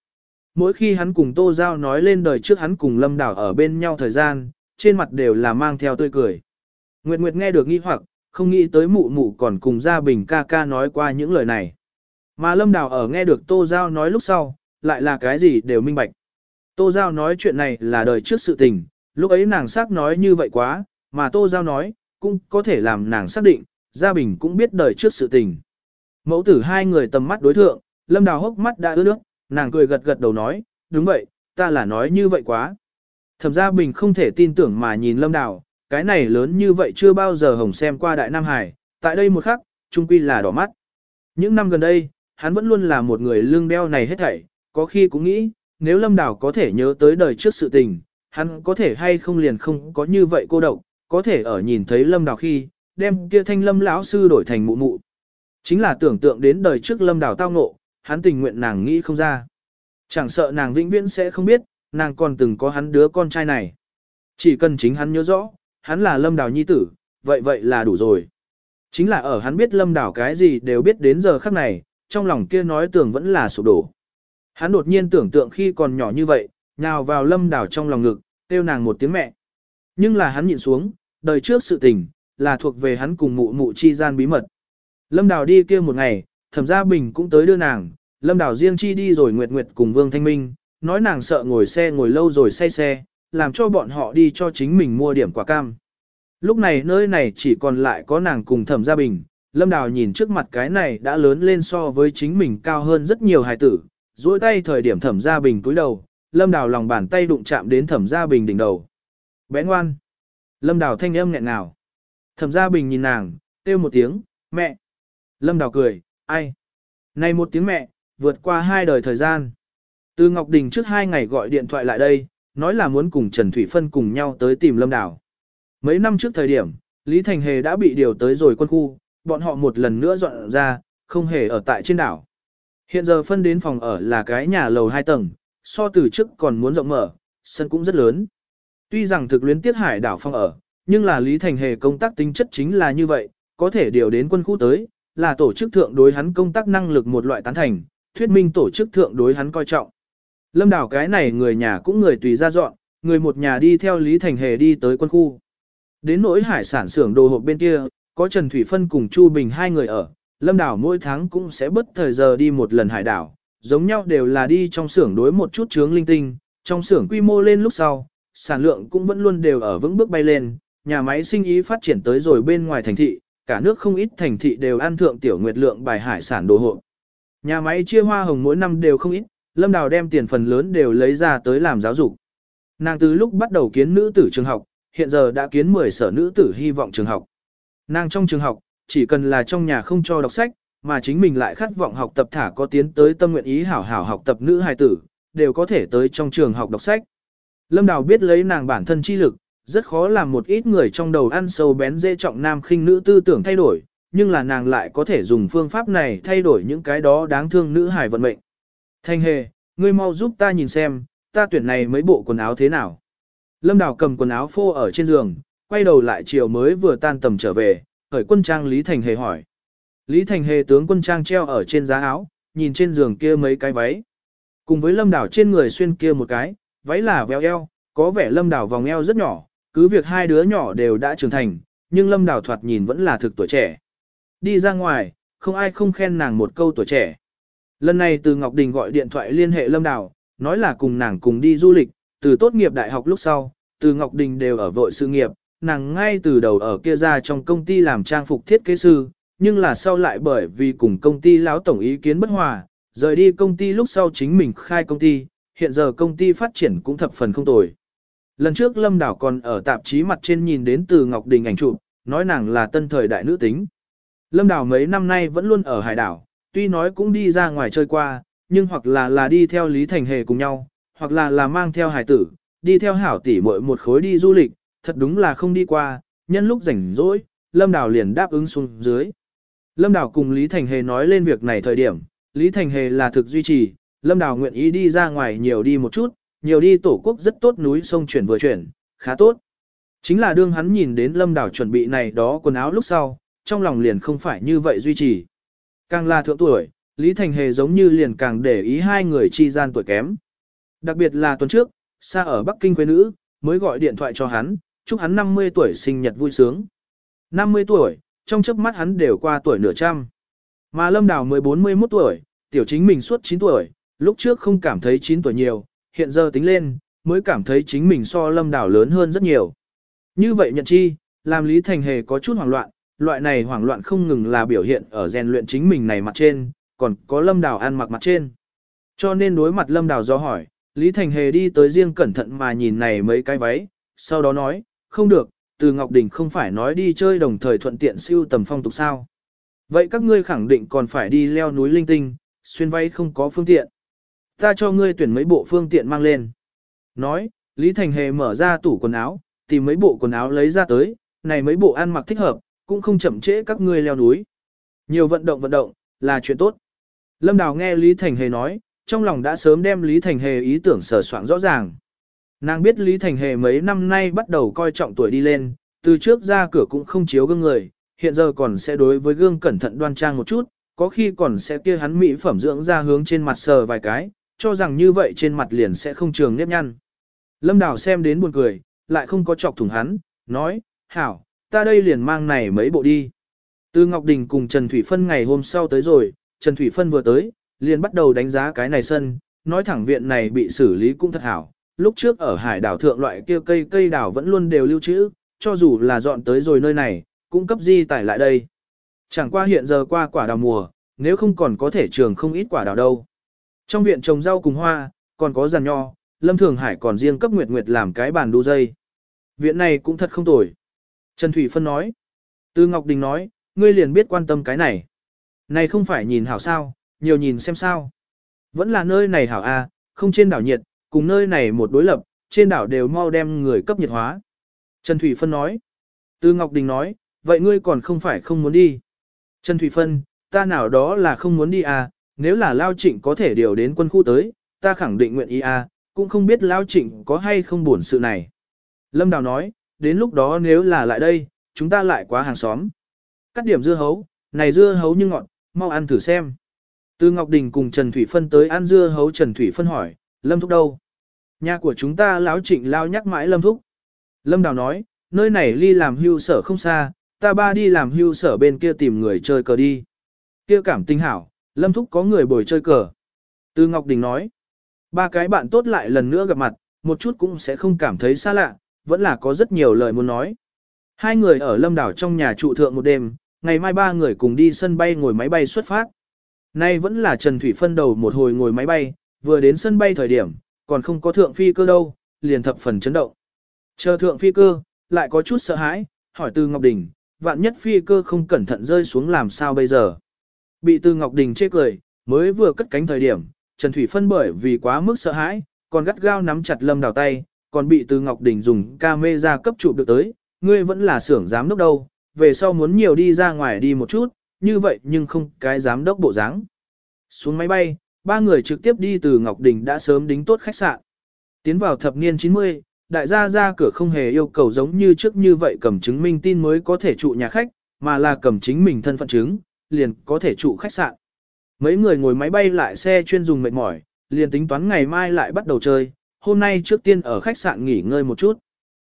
Mỗi khi hắn cùng Tô Giao nói lên đời trước hắn cùng Lâm Đảo ở bên nhau thời gian, trên mặt đều là mang theo tươi cười. Nguyệt Nguyệt nghe được nghi hoặc, không nghĩ tới mụ mụ còn cùng Gia Bình ca ca nói qua những lời này. Mà Lâm Đào ở nghe được Tô Giao nói lúc sau, lại là cái gì đều minh bạch. Tô Giao nói chuyện này là đời trước sự tình, lúc ấy nàng xác nói như vậy quá, mà Tô Giao nói, cũng có thể làm nàng xác định, Gia Bình cũng biết đời trước sự tình. Mẫu tử hai người tầm mắt đối thượng, Lâm Đào hốc mắt đã ướt nước, nàng cười gật gật đầu nói, đúng vậy, ta là nói như vậy quá. Thẩm Gia Bình không thể tin tưởng mà nhìn Lâm Đào, cái này lớn như vậy chưa bao giờ hồng xem qua Đại Nam Hải, tại đây một khắc, trung quy là đỏ mắt. Những năm gần đây, hắn vẫn luôn là một người lương đeo này hết thảy, có khi cũng nghĩ, nếu Lâm Đào có thể nhớ tới đời trước sự tình, hắn có thể hay không liền không có như vậy cô độc, có thể ở nhìn thấy lâm đào khi, đem kia thanh lâm lão sư đổi thành mụ mụ. Chính là tưởng tượng đến đời trước lâm đào tao ngộ, hắn tình nguyện nàng nghĩ không ra. Chẳng sợ nàng vĩnh viễn sẽ không biết, nàng còn từng có hắn đứa con trai này. Chỉ cần chính hắn nhớ rõ, hắn là lâm đào nhi tử, vậy vậy là đủ rồi. Chính là ở hắn biết lâm đào cái gì đều biết đến giờ khắc này, trong lòng kia nói tưởng vẫn là sụp đổ. Hắn đột nhiên tưởng tượng khi còn nhỏ như vậy, nào vào lâm đào trong lòng ngực, kêu nàng một tiếng mẹ. Nhưng là hắn nhìn xuống, đời trước sự tình, là thuộc về hắn cùng mụ mụ chi gian bí mật. Lâm Đào đi kia một ngày, thẩm gia bình cũng tới đưa nàng, Lâm Đào riêng chi đi rồi Nguyệt Nguyệt cùng Vương Thanh Minh, nói nàng sợ ngồi xe ngồi lâu rồi say xe, làm cho bọn họ đi cho chính mình mua điểm quả cam. Lúc này nơi này chỉ còn lại có nàng cùng thẩm gia bình, Lâm Đào nhìn trước mặt cái này đã lớn lên so với chính mình cao hơn rất nhiều hài tử, duỗi tay thời điểm thẩm gia bình cúi đầu, Lâm Đào lòng bàn tay đụng chạm đến thẩm gia bình đỉnh đầu. Bé ngoan. Lâm Đào thanh âm nghẹn ngào. Thẩm Gia Bình nhìn nàng, kêu một tiếng, mẹ. Lâm Đào cười, ai? Này một tiếng mẹ, vượt qua hai đời thời gian. Từ Ngọc Đình trước hai ngày gọi điện thoại lại đây, nói là muốn cùng Trần Thủy Phân cùng nhau tới tìm Lâm Đảo. Mấy năm trước thời điểm, Lý Thành Hề đã bị điều tới rồi quân khu, bọn họ một lần nữa dọn ra, không hề ở tại trên đảo. Hiện giờ phân đến phòng ở là cái nhà lầu hai tầng, so từ trước còn muốn rộng mở, sân cũng rất lớn. Tuy rằng thực luyến tiết hải đảo phòng ở, nhưng là Lý Thành Hề công tác tính chất chính là như vậy, có thể điều đến quân khu tới, là tổ chức thượng đối hắn công tác năng lực một loại tán thành, thuyết minh tổ chức thượng đối hắn coi trọng. Lâm đảo cái này người nhà cũng người tùy ra dọn, người một nhà đi theo Lý Thành Hề đi tới quân khu. Đến nỗi hải sản xưởng đồ hộp bên kia, có Trần Thủy Phân cùng Chu Bình hai người ở, Lâm đảo mỗi tháng cũng sẽ bất thời giờ đi một lần hải đảo, giống nhau đều là đi trong xưởng đối một chút chướng linh tinh, trong xưởng quy mô lên lúc sau, sản lượng cũng vẫn luôn đều ở vững bước bay lên, nhà máy sinh ý phát triển tới rồi bên ngoài thành thị, cả nước không ít thành thị đều ăn thượng tiểu nguyệt lượng bài hải sản đồ hộp, Nhà máy chia hoa hồng mỗi năm đều không ít, Lâm Đào đem tiền phần lớn đều lấy ra tới làm giáo dục. Nàng từ lúc bắt đầu kiến nữ tử trường học, hiện giờ đã kiến 10 sở nữ tử hy vọng trường học. Nàng trong trường học, chỉ cần là trong nhà không cho đọc sách, mà chính mình lại khát vọng học tập thả có tiến tới tâm nguyện ý hảo hảo học tập nữ hài tử, đều có thể tới trong trường học đọc sách. Lâm Đào biết lấy nàng bản thân chi lực, rất khó làm một ít người trong đầu ăn sâu bén dễ trọng nam khinh nữ tư tưởng thay đổi, nhưng là nàng lại có thể dùng phương pháp này thay đổi những cái đó đáng thương nữ hài vận mệnh. Thanh hề, ngươi mau giúp ta nhìn xem, ta tuyển này mấy bộ quần áo thế nào? Lâm Đào cầm quần áo phô ở trên giường, quay đầu lại chiều mới vừa tan tầm trở về, khởi quân trang Lý Thành Hề hỏi. Lý Thành Hề tướng quân trang treo ở trên giá áo, nhìn trên giường kia mấy cái váy. Cùng với Lâm Đào trên người xuyên kia một cái, váy là véo eo, có vẻ Lâm Đào vòng eo rất nhỏ, cứ việc hai đứa nhỏ đều đã trưởng thành, nhưng Lâm Đào thoạt nhìn vẫn là thực tuổi trẻ. Đi ra ngoài, không ai không khen nàng một câu tuổi trẻ. Lần này từ Ngọc Đình gọi điện thoại liên hệ Lâm Đào, nói là cùng nàng cùng đi du lịch, từ tốt nghiệp đại học lúc sau, từ Ngọc Đình đều ở vội sự nghiệp, nàng ngay từ đầu ở kia ra trong công ty làm trang phục thiết kế sư, nhưng là sau lại bởi vì cùng công ty lão tổng ý kiến bất hòa, rời đi công ty lúc sau chính mình khai công ty, hiện giờ công ty phát triển cũng thập phần không tồi. Lần trước Lâm Đảo còn ở tạp chí mặt trên nhìn đến từ Ngọc Đình ảnh chụp, nói nàng là tân thời đại nữ tính. Lâm Đảo mấy năm nay vẫn luôn ở hải đảo, tuy nói cũng đi ra ngoài chơi qua, nhưng hoặc là là đi theo Lý Thành Hề cùng nhau, hoặc là là mang theo hải tử, đi theo hảo tỷ muội một khối đi du lịch, thật đúng là không đi qua, nhân lúc rảnh rỗi, Lâm Đào liền đáp ứng xuống dưới. Lâm Đào cùng Lý Thành Hề nói lên việc này thời điểm, Lý Thành Hề là thực duy trì, Lâm Đào nguyện ý đi ra ngoài nhiều đi một chút, nhiều đi tổ quốc rất tốt núi sông chuyển vừa chuyển, khá tốt. Chính là đương hắn nhìn đến Lâm Đào chuẩn bị này đó quần áo lúc sau, trong lòng liền không phải như vậy duy trì. Càng là thượng tuổi, Lý Thành Hề giống như liền càng để ý hai người chi gian tuổi kém. Đặc biệt là tuần trước, xa ở Bắc Kinh quê nữ, mới gọi điện thoại cho hắn, chúc hắn 50 tuổi sinh nhật vui sướng. 50 tuổi, trong chớp mắt hắn đều qua tuổi nửa trăm. Mà Lâm Đào 14-11 tuổi, tiểu chính mình suốt 9 tuổi, lúc trước không cảm thấy 9 tuổi nhiều, hiện giờ tính lên, mới cảm thấy chính mình so Lâm Đào lớn hơn rất nhiều. Như vậy nhận chi, làm Lý Thành Hề có chút hoảng loạn, loại này hoảng loạn không ngừng là biểu hiện ở rèn luyện chính mình này mặt trên, còn có Lâm Đào ăn mặc mặt trên. Cho nên đối mặt Lâm Đào do hỏi, Lý Thành Hề đi tới riêng cẩn thận mà nhìn này mấy cái váy, sau đó nói, không được, từ Ngọc Đình không phải nói đi chơi đồng thời thuận tiện siêu tầm phong tục sao. Vậy các ngươi khẳng định còn phải đi leo núi linh tinh, xuyên váy không có phương tiện. Ta cho ngươi tuyển mấy bộ phương tiện mang lên. Nói, Lý Thành Hề mở ra tủ quần áo, tìm mấy bộ quần áo lấy ra tới, này mấy bộ ăn mặc thích hợp, cũng không chậm trễ các ngươi leo núi. Nhiều vận động vận động, là chuyện tốt. Lâm Đào nghe Lý Thành Hề nói, trong lòng đã sớm đem Lý Thành Hề ý tưởng sở soạn rõ ràng. Nàng biết Lý Thành Hề mấy năm nay bắt đầu coi trọng tuổi đi lên, từ trước ra cửa cũng không chiếu gương người, hiện giờ còn sẽ đối với gương cẩn thận đoan trang một chút, có khi còn sẽ kia hắn mỹ phẩm dưỡng ra hướng trên mặt sờ vài cái, cho rằng như vậy trên mặt liền sẽ không trường nếp nhăn. Lâm Đào xem đến buồn cười, lại không có chọc thủng hắn, nói, hảo, ta đây liền mang này mấy bộ đi. Từ Ngọc Đình cùng Trần Thủy Phân ngày hôm sau tới rồi, Trần Thủy Phân vừa tới, liền bắt đầu đánh giá cái này sân, nói thẳng viện này bị xử lý cũng thật hảo. Lúc trước ở hải đảo thượng loại kia cây cây đảo vẫn luôn đều lưu trữ, cho dù là dọn tới rồi nơi này, cũng cấp di tải lại đây. Chẳng qua hiện giờ qua quả đào mùa, nếu không còn có thể trường không ít quả đào đâu. Trong viện trồng rau cùng hoa, còn có giàn nho, Lâm Thường Hải còn riêng cấp Nguyệt Nguyệt làm cái bàn đu dây. Viện này cũng thật không tồi. Trần Thủy Phân nói. Tư Ngọc Đình nói, ngươi liền biết quan tâm cái này. Này không phải nhìn hảo sao, nhiều nhìn xem sao. Vẫn là nơi này hảo a, không trên đảo nhiệt, cùng nơi này một đối lập, trên đảo đều mau đem người cấp nhiệt hóa. Trần Thủy Phân nói. Tư Ngọc Đình nói, vậy ngươi còn không phải không muốn đi. Trần Thủy Phân, ta nào đó là không muốn đi à, nếu là Lao Trịnh có thể điều đến quân khu tới, ta khẳng định nguyện ý à, cũng không biết Lao Trịnh có hay không buồn sự này. Lâm Đào nói, đến lúc đó nếu là lại đây, chúng ta lại quá hàng xóm. Cắt điểm dưa hấu, này dưa hấu như ngọn mau ăn thử xem. Từ Ngọc Đình cùng Trần Thủy Phân tới ăn dưa hấu Trần Thủy Phân hỏi, Lâm Thúc đâu? Nhà của chúng ta lão trịnh lao nhắc mãi Lâm Thúc. Lâm Đào nói, nơi này ly làm hưu sở không xa, ta ba đi làm hưu sở bên kia tìm người chơi cờ đi. Kia cảm tinh hảo, Lâm Thúc có người bồi chơi cờ. Từ Ngọc Đình nói, ba cái bạn tốt lại lần nữa gặp mặt, một chút cũng sẽ không cảm thấy xa lạ, vẫn là có rất nhiều lời muốn nói. Hai người ở Lâm Đảo trong nhà trụ thượng một đêm, ngày mai ba người cùng đi sân bay ngồi máy bay xuất phát. Nay vẫn là Trần Thủy phân đầu một hồi ngồi máy bay, vừa đến sân bay thời điểm, còn không có thượng phi cơ đâu, liền thập phần chấn động. Chờ thượng phi cơ, lại có chút sợ hãi, hỏi Từ Ngọc Đình, vạn nhất phi cơ không cẩn thận rơi xuống làm sao bây giờ. Bị Từ Ngọc Đình chê cười, mới vừa cất cánh thời điểm, Trần Thủy phân bởi vì quá mức sợ hãi, còn gắt gao nắm chặt lâm đào tay, còn bị Từ Ngọc Đình dùng camera cấp chụp được tới, ngươi vẫn là xưởng giám đốc đâu, về sau muốn nhiều đi ra ngoài đi một chút, như vậy nhưng không cái giám đốc bộ dáng. Xuống máy bay, ba người trực tiếp đi từ Ngọc Đình đã sớm đính tốt khách sạn. Tiến vào thập niên 90, đại gia ra cửa không hề yêu cầu giống như trước như vậy cầm chứng minh tin mới có thể trụ nhà khách, mà là cầm chính mình thân phận chứng, liền có thể trụ khách sạn. Mấy người ngồi máy bay lại xe chuyên dùng mệt mỏi, liền tính toán ngày mai lại bắt đầu chơi, hôm nay trước tiên ở khách sạn nghỉ ngơi một chút.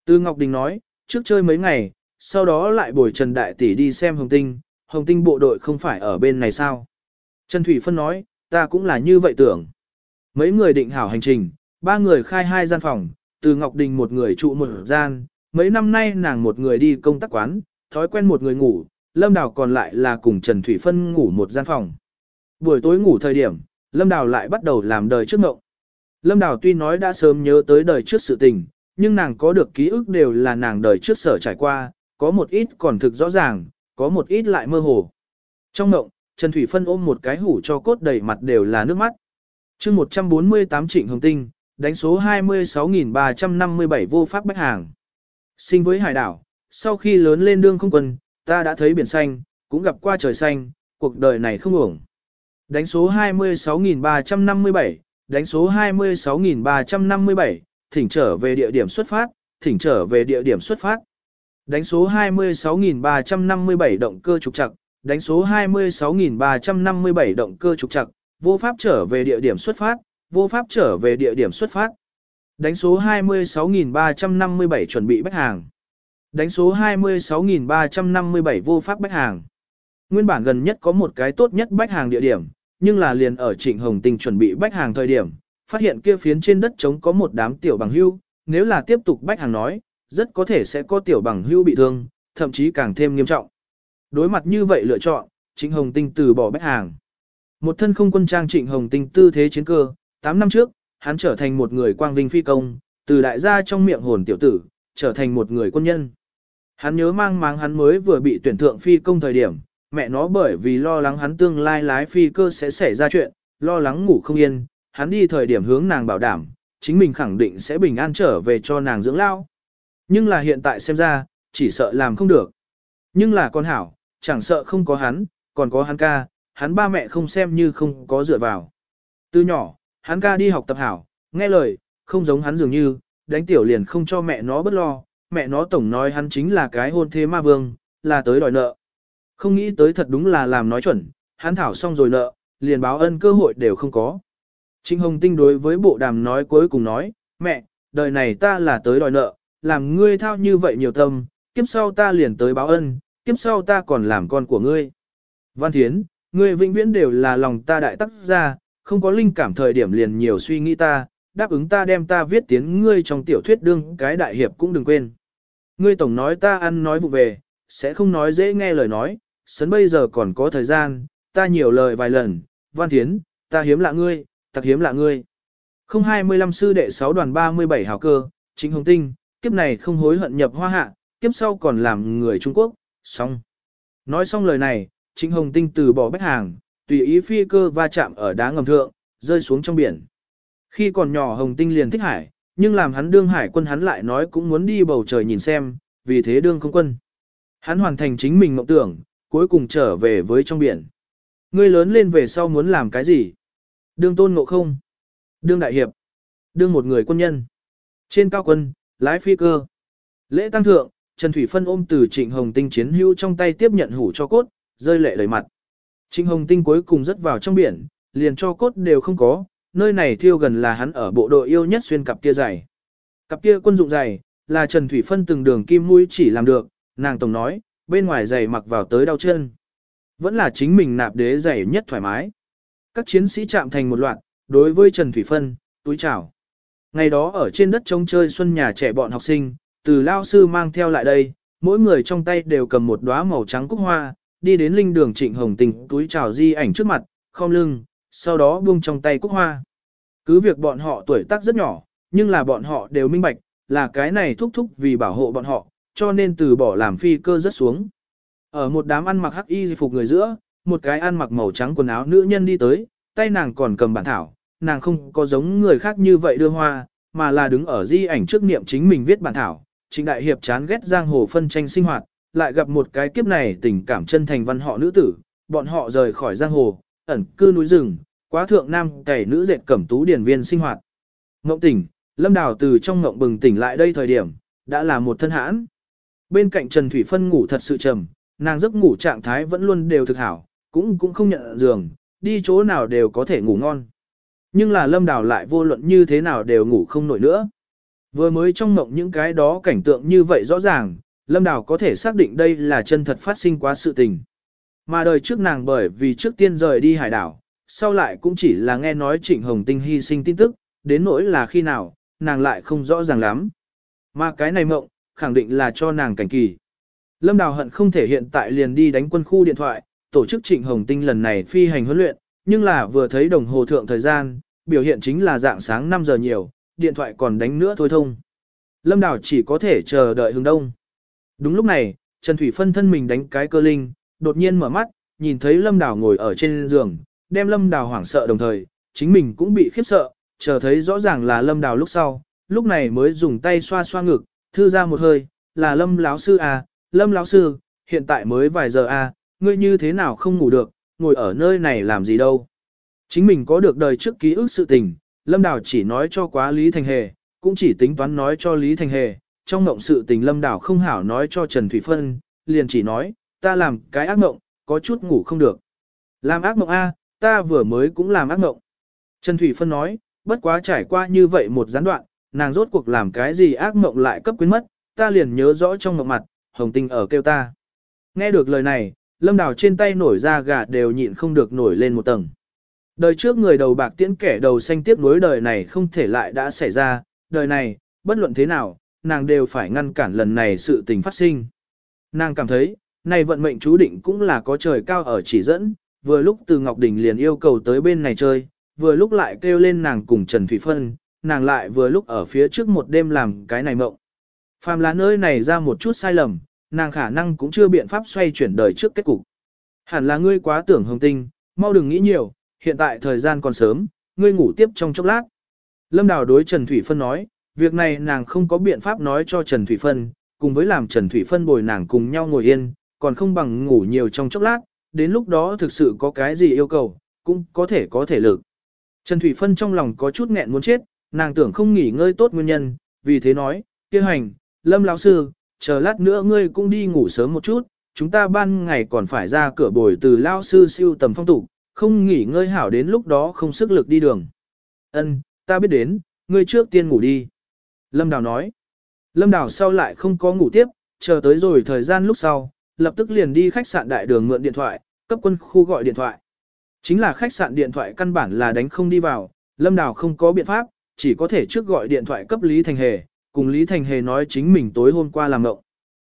Từ Ngọc Đình nói, trước chơi mấy ngày, sau đó lại bồi Trần Đại Tỷ đi xem Hồng Tinh, Hồng Tinh bộ đội không phải ở bên này sao. Trần Thủy Phân nói, ta cũng là như vậy tưởng. Mấy người định hảo hành trình, ba người khai hai gian phòng, từ Ngọc Đình một người trụ một gian, mấy năm nay nàng một người đi công tác quán, thói quen một người ngủ, Lâm Đào còn lại là cùng Trần Thủy Phân ngủ một gian phòng. Buổi tối ngủ thời điểm, Lâm Đào lại bắt đầu làm đời trước ngộng. Lâm Đào tuy nói đã sớm nhớ tới đời trước sự tình, nhưng nàng có được ký ức đều là nàng đời trước sở trải qua, có một ít còn thực rõ ràng, có một ít lại mơ hồ. Trong ngộng, Trần Thủy Phân ôm một cái hủ cho cốt đầy mặt đều là nước mắt. chương 148 trịnh hồng tinh, đánh số 26.357 vô pháp bách hàng. Sinh với hải đảo, sau khi lớn lên đương không quân, ta đã thấy biển xanh, cũng gặp qua trời xanh, cuộc đời này không ổng. Đánh số 26.357, đánh số 26.357, thỉnh trở về địa điểm xuất phát, thỉnh trở về địa điểm xuất phát. Đánh số 26.357 động cơ trục trặc, đánh số 26.357 động cơ trục trặc, vô pháp trở về địa điểm xuất phát, vô pháp trở về địa điểm xuất phát. Đánh số 26.357 chuẩn bị bách hàng. Đánh số 26.357 vô pháp bách hàng. Nguyên bản gần nhất có một cái tốt nhất bách hàng địa điểm, nhưng là liền ở Trịnh Hồng Tinh chuẩn bị bách hàng thời điểm, phát hiện kia phiến trên đất trống có một đám tiểu bằng hưu, nếu là tiếp tục bách hàng nói, rất có thể sẽ có tiểu bằng hưu bị thương, thậm chí càng thêm nghiêm trọng. Đối mặt như vậy lựa chọn, Trịnh Hồng Tinh từ bỏ bách hàng. Một thân không quân trang Trịnh Hồng Tinh tư thế chiến cơ, 8 năm trước, hắn trở thành một người quang vinh phi công, từ đại gia trong miệng hồn tiểu tử, trở thành một người quân nhân. Hắn nhớ mang máng hắn mới vừa bị tuyển thượng phi công thời điểm, mẹ nó bởi vì lo lắng hắn tương lai lái phi cơ sẽ xảy ra chuyện, lo lắng ngủ không yên, hắn đi thời điểm hướng nàng bảo đảm, chính mình khẳng định sẽ bình an trở về cho nàng dưỡng lao. Nhưng là hiện tại xem ra, chỉ sợ làm không được. Nhưng là con hảo, chẳng sợ không có hắn, còn có hắn ca, hắn ba mẹ không xem như không có dựa vào. Từ nhỏ, hắn ca đi học tập hảo, nghe lời, không giống hắn dường như, đánh tiểu liền không cho mẹ nó bất lo, mẹ nó tổng nói hắn chính là cái hôn thế ma vương, là tới đòi nợ. Không nghĩ tới thật đúng là làm nói chuẩn, hắn thảo xong rồi nợ, liền báo ân cơ hội đều không có. Trịnh Hồng Tinh đối với bộ đàm nói cuối cùng nói, mẹ, đời này ta là tới đòi nợ, làm ngươi thao như vậy nhiều tâm, kiếp sau ta liền tới báo ân, kiếp sau ta còn làm con của ngươi. Văn Thiến, ngươi vĩnh viễn đều là lòng ta đại tác gia, không có linh cảm thời điểm liền nhiều suy nghĩ ta, đáp ứng ta đem ta viết tiến ngươi trong tiểu thuyết đương cái đại hiệp cũng đừng quên. Ngươi tổng nói ta ăn nói vụ về, sẽ không nói dễ nghe lời nói, sấn bây giờ còn có thời gian, ta nhiều lời vài lần, Văn Thiến, ta hiếm lạ ngươi, tặc hiếm lạ ngươi. Không 25 sư đệ 6 đoàn 37 hào cơ, chính hồng tinh, kiếp này không hối hận nhập hoa hạ, kiếp sau còn làm người Trung Quốc, xong. Nói xong lời này, chính Hồng Tinh từ bỏ bách hàng, tùy ý phi cơ va chạm ở đá ngầm thượng, rơi xuống trong biển. Khi còn nhỏ Hồng Tinh liền thích hải, nhưng làm hắn đương hải quân hắn lại nói cũng muốn đi bầu trời nhìn xem, vì thế đương không quân. Hắn hoàn thành chính mình mộng tưởng, cuối cùng trở về với trong biển. Ngươi lớn lên về sau muốn làm cái gì? Đương tôn ngộ không? Đương đại hiệp? Đương một người quân nhân? Trên cao quân, lái phi cơ. Lễ tăng thượng, Trần Thủy Phân ôm từ Trịnh Hồng Tinh chiến hữu trong tay tiếp nhận hủ cho cốt, rơi lệ đầy mặt. Trịnh Hồng Tinh cuối cùng rớt vào trong biển, liền cho cốt đều không có, nơi này thiêu gần là hắn ở bộ đội yêu nhất xuyên cặp kia giày. Cặp kia quân dụng giày, là Trần Thủy Phân từng đường kim mũi chỉ làm được, nàng tổng nói, bên ngoài giày mặc vào tới đau chân. Vẫn là chính mình nạp đế giày nhất thoải mái. Các chiến sĩ chạm thành một loạt, đối với Trần Thủy Phân, túi chào. Ngày đó ở trên đất trông chơi xuân nhà trẻ bọn học sinh, từ lao sư mang theo lại đây, mỗi người trong tay đều cầm một đóa màu trắng cúc hoa, đi đến linh đường trịnh hồng tình túi chào di ảnh trước mặt, không lưng, sau đó buông trong tay cúc hoa. Cứ việc bọn họ tuổi tác rất nhỏ, nhưng là bọn họ đều minh bạch, là cái này thúc thúc vì bảo hộ bọn họ, cho nên từ bỏ làm phi cơ rất xuống. Ở một đám ăn mặc hắc y phục người giữa, một cái ăn mặc màu trắng quần áo nữ nhân đi tới, tay nàng còn cầm bản thảo, nàng không có giống người khác như vậy đưa hoa, mà là đứng ở di ảnh trước niệm chính mình viết bản thảo. Trịnh đại hiệp chán ghét giang hồ phân tranh sinh hoạt, lại gặp một cái kiếp này tình cảm chân thành văn họ nữ tử, bọn họ rời khỏi giang hồ, ẩn cư núi rừng, quá thượng nam cày nữ dệt cẩm tú điển viên sinh hoạt. Ngộng tỉnh, Lâm Đào từ trong ngộng bừng tỉnh lại đây thời điểm, đã là một thân hãn. Bên cạnh Trần Thủy Phân ngủ thật sự trầm, nàng giấc ngủ trạng thái vẫn luôn đều thực hảo, cũng cũng không nhận giường, đi chỗ nào đều có thể ngủ ngon. Nhưng là Lâm Đào lại vô luận như thế nào đều ngủ không nổi nữa. Vừa mới trong mộng những cái đó cảnh tượng như vậy rõ ràng, Lâm Đào có thể xác định đây là chân thật phát sinh quá sự tình. Mà đời trước nàng bởi vì trước tiên rời đi hải đảo, sau lại cũng chỉ là nghe nói Trịnh Hồng Tinh hy sinh tin tức, đến nỗi là khi nào, nàng lại không rõ ràng lắm. Mà cái này mộng, khẳng định là cho nàng cảnh kỳ. Lâm Đào hận không thể hiện tại liền đi đánh quân khu điện thoại, tổ chức Trịnh Hồng Tinh lần này phi hành huấn luyện, nhưng là vừa thấy đồng hồ thượng thời gian, biểu hiện chính là dạng sáng 5 giờ nhiều, điện thoại còn đánh nữa thôi thông. Lâm Đào chỉ có thể chờ đợi hướng đông. Đúng lúc này, Trần Thủy phân thân mình đánh cái cơ linh, đột nhiên mở mắt, nhìn thấy Lâm Đào ngồi ở trên giường, đem Lâm Đào hoảng sợ đồng thời, chính mình cũng bị khiếp sợ, chờ thấy rõ ràng là Lâm Đào lúc sau, lúc này mới dùng tay xoa xoa ngực, thư ra một hơi, là Lâm lão sư à, Lâm lão sư, hiện tại mới vài giờ à, ngươi như thế nào không ngủ được, ngồi ở nơi này làm gì đâu. Chính mình có được đời trước ký ức sự tình, Lâm đảo chỉ nói cho quá Lý Thành Hề, cũng chỉ tính toán nói cho Lý Thành Hề, trong mộng sự tình Lâm đảo không hảo nói cho Trần Thủy Phân, liền chỉ nói, ta làm cái ác mộng, có chút ngủ không được. Làm ác mộng A, ta vừa mới cũng làm ác mộng. Trần Thủy Phân nói, bất quá trải qua như vậy một gián đoạn, nàng rốt cuộc làm cái gì ác mộng lại cấp quyến mất, ta liền nhớ rõ trong mộng mặt, Hồng Tinh ở kêu ta. Nghe được lời này, Lâm Đào trên tay nổi ra gà đều nhịn không được nổi lên một tầng. Đời trước người đầu bạc tiễn kẻ đầu xanh tiếp nối đời này không thể lại đã xảy ra, đời này, bất luận thế nào, nàng đều phải ngăn cản lần này sự tình phát sinh. Nàng cảm thấy, này vận mệnh chú định cũng là có trời cao ở chỉ dẫn, vừa lúc từ Ngọc Đình liền yêu cầu tới bên này chơi, vừa lúc lại kêu lên nàng cùng Trần Thủy Phân, nàng lại vừa lúc ở phía trước một đêm làm cái này mộng. Phàm là nơi này ra một chút sai lầm, nàng khả năng cũng chưa biện pháp xoay chuyển đời trước kết cục. Hẳn là ngươi quá tưởng hồng tinh, mau đừng nghĩ nhiều, hiện tại thời gian còn sớm, ngươi ngủ tiếp trong chốc lát. Lâm Đào đối Trần Thủy Phân nói, việc này nàng không có biện pháp nói cho Trần Thủy Phân, cùng với làm Trần Thủy Phân bồi nàng cùng nhau ngồi yên, còn không bằng ngủ nhiều trong chốc lát, đến lúc đó thực sự có cái gì yêu cầu, cũng có thể có thể lực. Trần Thủy Phân trong lòng có chút nghẹn muốn chết, nàng tưởng không nghỉ ngơi tốt nguyên nhân, vì thế nói, kia hành, Lâm lão sư, chờ lát nữa ngươi cũng đi ngủ sớm một chút, chúng ta ban ngày còn phải ra cửa bồi từ lão sư siêu tầm phong tục, không nghỉ ngơi hảo đến lúc đó không sức lực đi đường. Ân, ta biết đến, ngươi trước tiên ngủ đi. Lâm Đào nói. Lâm Đào sau lại không có ngủ tiếp, chờ tới rồi thời gian lúc sau, lập tức liền đi khách sạn đại đường mượn điện thoại, cấp quân khu gọi điện thoại. Chính là khách sạn điện thoại căn bản là đánh không đi vào, Lâm Đào không có biện pháp, chỉ có thể trước gọi điện thoại cấp Lý Thành Hề, cùng Lý Thành Hề nói chính mình tối hôm qua làm ngộng.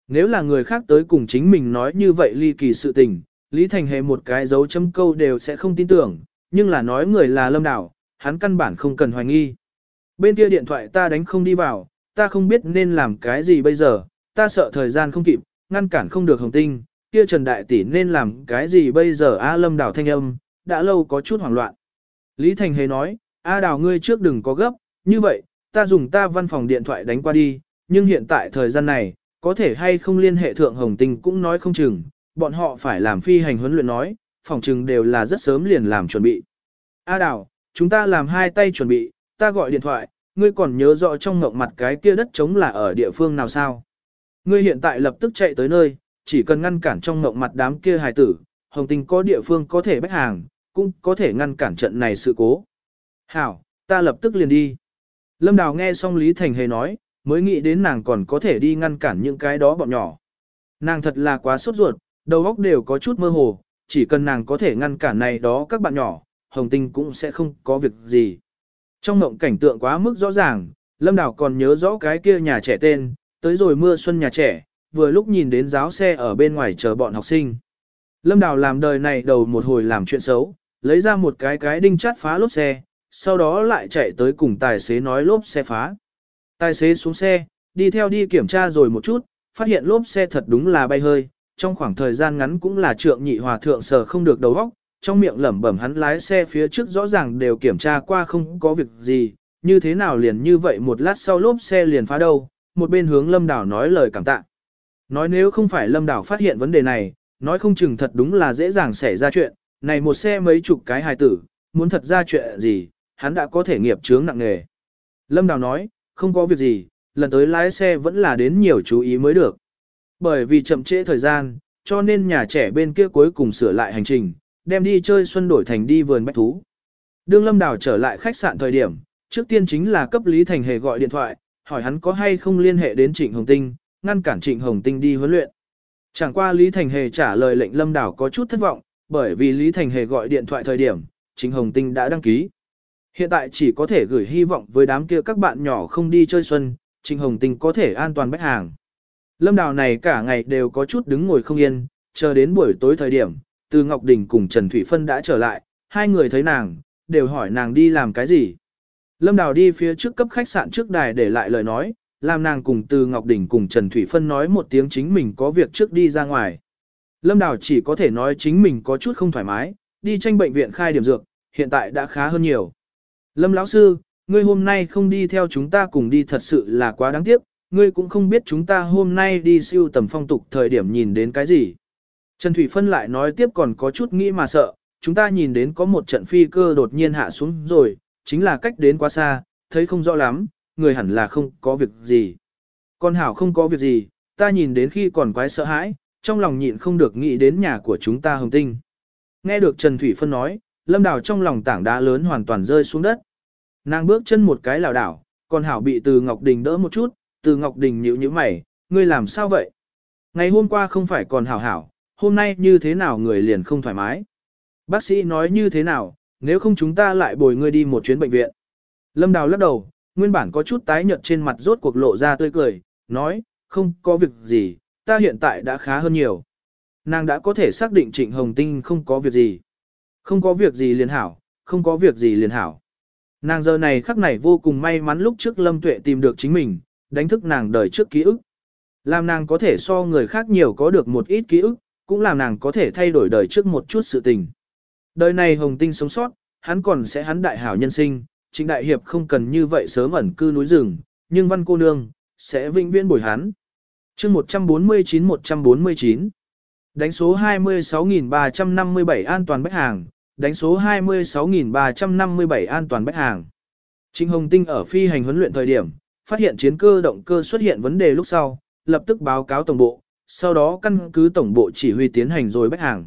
Nếu là người khác tới cùng chính mình nói như vậy ly kỳ sự tình, Lý Thành Hề một cái dấu chấm câu đều sẽ không tin tưởng, nhưng là nói người là Lâm Đảo, hắn căn bản không cần hoài nghi. Bên kia điện thoại ta đánh không đi vào, ta không biết nên làm cái gì bây giờ, ta sợ thời gian không kịp, ngăn cản không được hồng tinh, kia Trần Đại Tỷ nên làm cái gì bây giờ A Lâm Đảo thanh âm, đã lâu có chút hoảng loạn. Lý Thành Hề nói, A Đào ngươi trước đừng có gấp, như vậy, ta dùng ta văn phòng điện thoại đánh qua đi, nhưng hiện tại thời gian này, có thể hay không liên hệ thượng hồng tinh cũng nói không chừng, bọn họ phải làm phi hành huấn luyện nói, phòng chừng đều là rất sớm liền làm chuẩn bị. A Đào, chúng ta làm hai tay chuẩn bị, ta gọi điện thoại, ngươi còn nhớ rõ trong ngộng mặt cái kia đất trống là ở địa phương nào sao? Ngươi hiện tại lập tức chạy tới nơi, chỉ cần ngăn cản trong ngộng mặt đám kia hài tử, hồng tinh có địa phương có thể bách hàng, cũng có thể ngăn cản trận này sự cố. Hảo, ta lập tức liền đi. Lâm Đào nghe xong Lý Thành Hề nói, mới nghĩ đến nàng còn có thể đi ngăn cản những cái đó bọn nhỏ. Nàng thật là quá sốt ruột, đầu óc đều có chút mơ hồ, chỉ cần nàng có thể ngăn cản này đó các bạn nhỏ, Hồng Tinh cũng sẽ không có việc gì. Trong mộng cảnh tượng quá mức rõ ràng, Lâm Đào còn nhớ rõ cái kia nhà trẻ tên, tới rồi mưa xuân nhà trẻ, vừa lúc nhìn đến giáo xe ở bên ngoài chờ bọn học sinh. Lâm Đào làm đời này đầu một hồi làm chuyện xấu, lấy ra một cái cái đinh chát phá lốp xe, sau đó lại chạy tới cùng tài xế nói lốp xe phá. Tài xế xuống xe, đi theo đi kiểm tra rồi một chút, phát hiện lốp xe thật đúng là bay hơi, trong khoảng thời gian ngắn cũng là trượng nhị hòa thượng sở không được đầu óc, trong miệng lẩm bẩm hắn lái xe phía trước rõ ràng đều kiểm tra qua không có việc gì, như thế nào liền như vậy một lát sau lốp xe liền phá đâu, một bên hướng Lâm Đảo nói lời cảm tạ. Nói nếu không phải Lâm Đảo phát hiện vấn đề này, nói không chừng thật đúng là dễ dàng xảy ra chuyện, này một xe mấy chục cái hài tử, muốn thật ra chuyện gì, hắn đã có thể nghiệp chướng nặng nghề. Lâm Đào nói, không có việc gì, lần tới lái xe vẫn là đến nhiều chú ý mới được. Bởi vì chậm trễ thời gian, cho nên nhà trẻ bên kia cuối cùng sửa lại hành trình, đem đi chơi xuân đổi thành đi vườn bách thú. Đương Lâm Đào trở lại khách sạn thời điểm, trước tiên chính là cấp Lý Thành Hề gọi điện thoại, hỏi hắn có hay không liên hệ đến Trịnh Hồng Tinh, ngăn cản Trịnh Hồng Tinh đi huấn luyện. Chẳng qua Lý Thành Hề trả lời lệnh Lâm Đào có chút thất vọng, bởi vì Lý Thành Hề gọi điện thoại thời điểm, Trịnh Hồng Tinh đã đăng ký. Hiện tại chỉ có thể gửi hy vọng với đám kia các bạn nhỏ không đi chơi xuân, Trình Hồng Tình có thể an toàn bách hàng. Lâm Đào này cả ngày đều có chút đứng ngồi không yên, chờ đến buổi tối thời điểm, từ Ngọc Đình cùng Trần Thủy Phân đã trở lại, hai người thấy nàng, đều hỏi nàng đi làm cái gì. Lâm Đào đi phía trước cấp khách sạn trước đài để lại lời nói, làm nàng cùng từ Ngọc Đình cùng Trần Thủy Phân nói một tiếng chính mình có việc trước đi ra ngoài. Lâm Đào chỉ có thể nói chính mình có chút không thoải mái, đi tranh bệnh viện khai điểm dược, hiện tại đã khá hơn nhiều. Lâm lão sư, ngươi hôm nay không đi theo chúng ta cùng đi thật sự là quá đáng tiếc, ngươi cũng không biết chúng ta hôm nay đi siêu tầm phong tục thời điểm nhìn đến cái gì. Trần Thủy Phân lại nói tiếp còn có chút nghĩ mà sợ, chúng ta nhìn đến có một trận phi cơ đột nhiên hạ xuống rồi, chính là cách đến quá xa, thấy không rõ lắm, người hẳn là không có việc gì. Con Hảo không có việc gì, ta nhìn đến khi còn quái sợ hãi, trong lòng nhịn không được nghĩ đến nhà của chúng ta hồng tinh. Nghe được Trần Thủy Phân nói, Lâm Đào trong lòng tảng đá lớn hoàn toàn rơi xuống đất. Nàng bước chân một cái lảo đảo, còn Hảo bị từ Ngọc Đình đỡ một chút, từ Ngọc Đình nhíu nhíu mày, ngươi làm sao vậy? Ngày hôm qua không phải còn Hảo Hảo, hôm nay như thế nào người liền không thoải mái? Bác sĩ nói như thế nào, nếu không chúng ta lại bồi ngươi đi một chuyến bệnh viện. Lâm Đào lắc đầu, nguyên bản có chút tái nhợt trên mặt rốt cuộc lộ ra tươi cười, nói, không có việc gì, ta hiện tại đã khá hơn nhiều. Nàng đã có thể xác định Trịnh Hồng Tinh không có việc gì. Không có việc gì liền hảo, không có việc gì liền hảo. Nàng giờ này khắc này vô cùng may mắn lúc trước Lâm Tuệ tìm được chính mình, đánh thức nàng đời trước ký ức. Làm nàng có thể so người khác nhiều có được một ít ký ức, cũng làm nàng có thể thay đổi đời trước một chút sự tình. Đời này Hồng Tinh sống sót, hắn còn sẽ hắn đại hảo nhân sinh, chính Đại Hiệp không cần như vậy sớm ẩn cư núi rừng, nhưng văn cô nương, sẽ vinh viễn bồi hắn. chương 149-149 Đánh số 26.357 an toàn bách hàng, đánh số 26.357 an toàn bách hàng. Trịnh Hồng Tinh ở phi hành huấn luyện thời điểm, phát hiện chiến cơ động cơ xuất hiện vấn đề lúc sau, lập tức báo cáo tổng bộ, sau đó căn cứ tổng bộ chỉ huy tiến hành rồi bách hàng.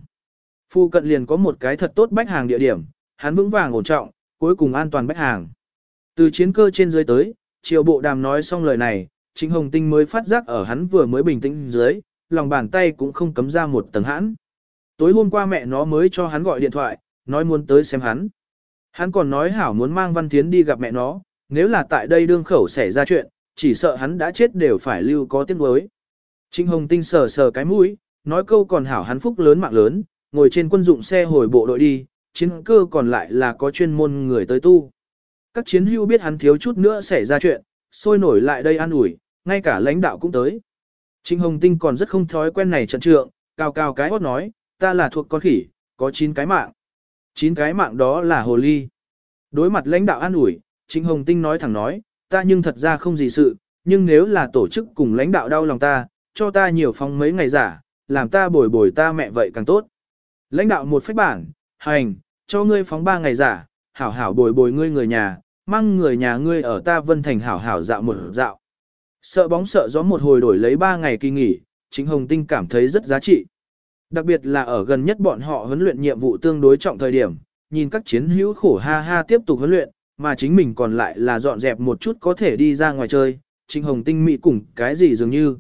Phu cận liền có một cái thật tốt bách hàng địa điểm, hắn vững vàng ổn trọng, cuối cùng an toàn bách hàng. Từ chiến cơ trên dưới tới, triều bộ đàm nói xong lời này, Trịnh Hồng Tinh mới phát giác ở hắn vừa mới bình tĩnh dưới, lòng bàn tay cũng không cấm ra một tầng hãn. Tối hôm qua mẹ nó mới cho hắn gọi điện thoại, nói muốn tới xem hắn. Hắn còn nói hảo muốn mang Văn Thiến đi gặp mẹ nó, nếu là tại đây đương khẩu xảy ra chuyện, chỉ sợ hắn đã chết đều phải lưu có tiếc nuối. Trịnh Hồng Tinh sờ sờ cái mũi, nói câu còn hảo hắn phúc lớn mạng lớn, ngồi trên quân dụng xe hồi bộ đội đi, chiến cơ còn lại là có chuyên môn người tới tu. Các chiến hưu biết hắn thiếu chút nữa xảy ra chuyện, sôi nổi lại đây an ủi, ngay cả lãnh đạo cũng tới. Trịnh Hồng Tinh còn rất không thói quen này trận trượng, cao cao cái hót nói, ta là thuộc con khỉ, có 9 cái mạng. Chín cái mạng đó là hồ ly. Đối mặt lãnh đạo an ủi, Trịnh Hồng Tinh nói thẳng nói, ta nhưng thật ra không gì sự, nhưng nếu là tổ chức cùng lãnh đạo đau lòng ta, cho ta nhiều phong mấy ngày giả, làm ta bồi bồi ta mẹ vậy càng tốt. Lãnh đạo một phách bản, hành, cho ngươi phóng ba ngày giả, hảo hảo bồi bồi ngươi người nhà, mang người nhà ngươi ở ta vân thành hảo hảo dạo một dạo. Sợ bóng sợ gió một hồi đổi lấy ba ngày kỳ nghỉ, chính Hồng Tinh cảm thấy rất giá trị. Đặc biệt là ở gần nhất bọn họ huấn luyện nhiệm vụ tương đối trọng thời điểm, nhìn các chiến hữu khổ ha ha tiếp tục huấn luyện, mà chính mình còn lại là dọn dẹp một chút có thể đi ra ngoài chơi, Trịnh Hồng Tinh mỹ cùng cái gì dường như.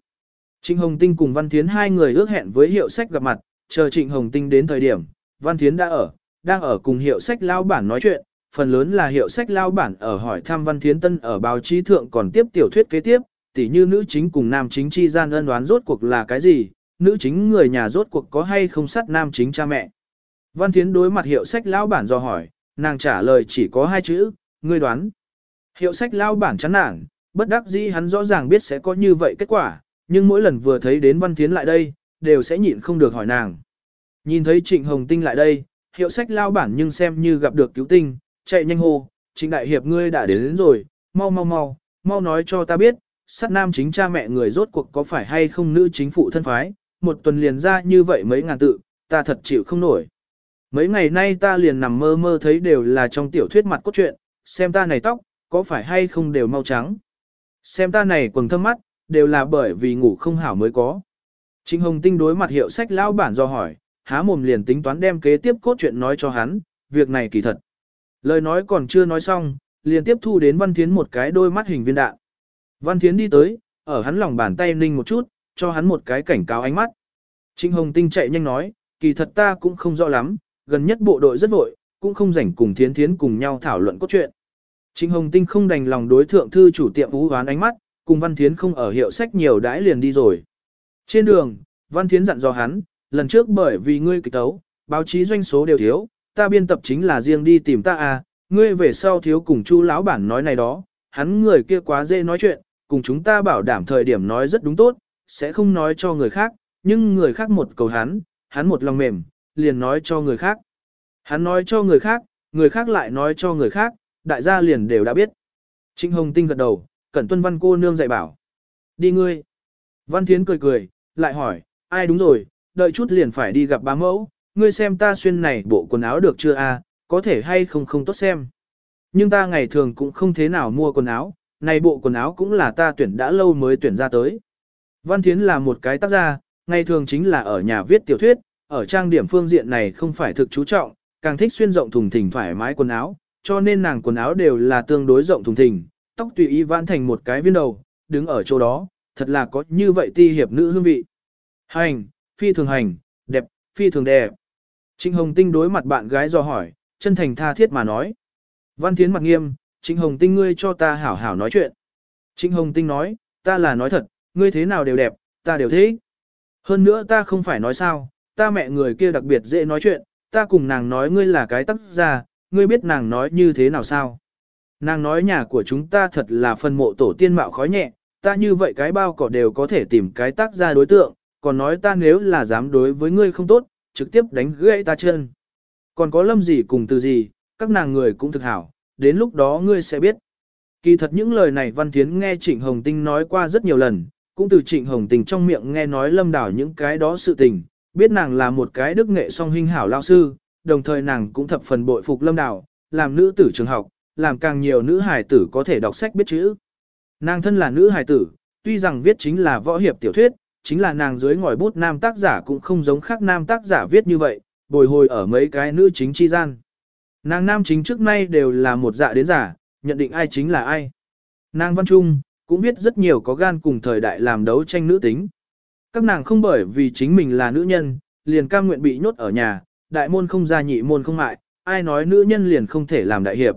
Trịnh Hồng Tinh cùng Văn Thiến hai người ước hẹn với hiệu sách gặp mặt, chờ Trịnh Hồng Tinh đến thời điểm, Văn Thiến đã ở, đang ở cùng hiệu sách lao bản nói chuyện, phần lớn là hiệu sách lao bản ở hỏi thăm Văn Thiến Tân ở báo chí thượng còn tiếp tiểu thuyết kế tiếp, tỉ như nữ chính cùng nam chính chi gian ân đoán rốt cuộc là cái gì, nữ chính người nhà rốt cuộc có hay không sát nam chính cha mẹ. Văn Thiến đối mặt hiệu sách lão bản do hỏi, nàng trả lời chỉ có hai chữ, ngươi đoán. Hiệu sách lão bản chán nản, bất đắc dĩ hắn rõ ràng biết sẽ có như vậy kết quả, nhưng mỗi lần vừa thấy đến Văn Thiến lại đây, đều sẽ nhịn không được hỏi nàng. Nhìn thấy Trịnh Hồng Tinh lại đây, hiệu sách lao bản nhưng xem như gặp được cứu tinh, chạy nhanh hô, Trịnh Đại Hiệp ngươi đã đến, đến rồi, mau mau mau, mau nói cho ta biết, sát nam chính cha mẹ người rốt cuộc có phải hay không nữ chính phụ thân phái, một tuần liền ra như vậy mấy ngàn tự, ta thật chịu không nổi. Mấy ngày nay ta liền nằm mơ mơ thấy đều là trong tiểu thuyết mặt cốt truyện, xem ta này tóc, có phải hay không đều mau trắng. Xem ta này quần thâm mắt, đều là bởi vì ngủ không hảo mới có. Trịnh Hồng Tinh đối mặt hiệu sách lão bản do hỏi, há mồm liền tính toán đem kế tiếp cốt truyện nói cho hắn, việc này kỳ thật. Lời nói còn chưa nói xong, liền tiếp thu đến Văn Thiến một cái đôi mắt hình viên đạn. Văn Thiến đi tới, ở hắn lòng bàn tay ninh một chút, cho hắn một cái cảnh cáo ánh mắt. Trịnh Hồng Tinh chạy nhanh nói, kỳ thật ta cũng không rõ lắm, gần nhất bộ đội rất vội, cũng không rảnh cùng Thiến Thiến cùng nhau thảo luận cốt truyện. Trịnh Hồng Tinh không đành lòng đối thượng thư chủ tiệm ú hoán ánh mắt, cùng Văn Thiến không ở hiệu sách nhiều đãi liền đi rồi. Trên đường, Văn Thiến dặn dò hắn, lần trước bởi vì ngươi kịch tấu, báo chí doanh số đều thiếu, ta biên tập chính là riêng đi tìm ta à, ngươi về sau thiếu cùng chu lão bản nói này đó, hắn người kia quá dễ nói chuyện, cùng chúng ta bảo đảm thời điểm nói rất đúng tốt, sẽ không nói cho người khác, nhưng người khác một cầu hắn, hắn một lòng mềm, liền nói cho người khác. Hắn nói cho người khác, người khác lại nói cho người khác, đại gia liền đều đã biết. Trịnh Hồng Tinh gật đầu, cẩn tuân văn cô nương dạy bảo. Đi ngươi. Văn Thiến cười cười, lại hỏi, ai đúng rồi, đợi chút liền phải đi gặp bá mẫu, ngươi xem ta xuyên này bộ quần áo được chưa a? có thể hay không không tốt xem. Nhưng ta ngày thường cũng không thế nào mua quần áo, này bộ quần áo cũng là ta tuyển đã lâu mới tuyển ra tới. Văn Thiến là một cái tác gia, ngày thường chính là ở nhà viết tiểu thuyết, ở trang điểm phương diện này không phải thực chú trọng, càng thích xuyên rộng thùng thình thoải mái quần áo, cho nên nàng quần áo đều là tương đối rộng thùng thình, tóc tùy ý vãn thành một cái viên đầu, đứng ở chỗ đó, thật là có như vậy ti hiệp nữ hương vị. Hành, phi thường hành, đẹp, phi thường đẹp. Trịnh Hồng Tinh đối mặt bạn gái do hỏi, chân thành tha thiết mà nói. Văn Thiến mặt nghiêm, Trịnh Hồng Tinh ngươi cho ta hảo hảo nói chuyện. Trịnh Hồng Tinh nói, ta là nói thật, ngươi thế nào đều đẹp, ta đều thế. Hơn nữa ta không phải nói sao, ta mẹ người kia đặc biệt dễ nói chuyện, ta cùng nàng nói ngươi là cái tác gia, ngươi biết nàng nói như thế nào sao? Nàng nói nhà của chúng ta thật là phân mộ tổ tiên mạo khói nhẹ, ta như vậy cái bao cỏ đều có thể tìm cái tác gia đối tượng, còn nói ta nếu là dám đối với ngươi không tốt, trực tiếp đánh gãy ta chân. Còn có lâm gì cùng từ gì, các nàng người cũng thực hảo, đến lúc đó ngươi sẽ biết. Kỳ thật những lời này Văn Thiến nghe Trịnh Hồng Tinh nói qua rất nhiều lần, cũng từ Trịnh Hồng tình trong miệng nghe nói lâm đảo những cái đó sự tình, biết nàng là một cái đức nghệ song huynh hảo lao sư, đồng thời nàng cũng thập phần bội phục lâm đảo, làm nữ tử trường học, làm càng nhiều nữ hài tử có thể đọc sách biết chữ. Nàng thân là nữ hài tử, tuy rằng viết chính là võ hiệp tiểu thuyết, chính là nàng dưới ngòi bút nam tác giả cũng không giống khác nam tác giả viết như vậy, bồi hồi ở mấy cái nữ chính chi gian. Nàng nam chính trước nay đều là một dạ đến giả, nhận định ai chính là ai. Nàng văn trung, cũng viết rất nhiều có gan cùng thời đại làm đấu tranh nữ tính. Các nàng không bởi vì chính mình là nữ nhân, liền cam nguyện bị nhốt ở nhà, đại môn không ra nhị môn không mại, ai nói nữ nhân liền không thể làm đại hiệp.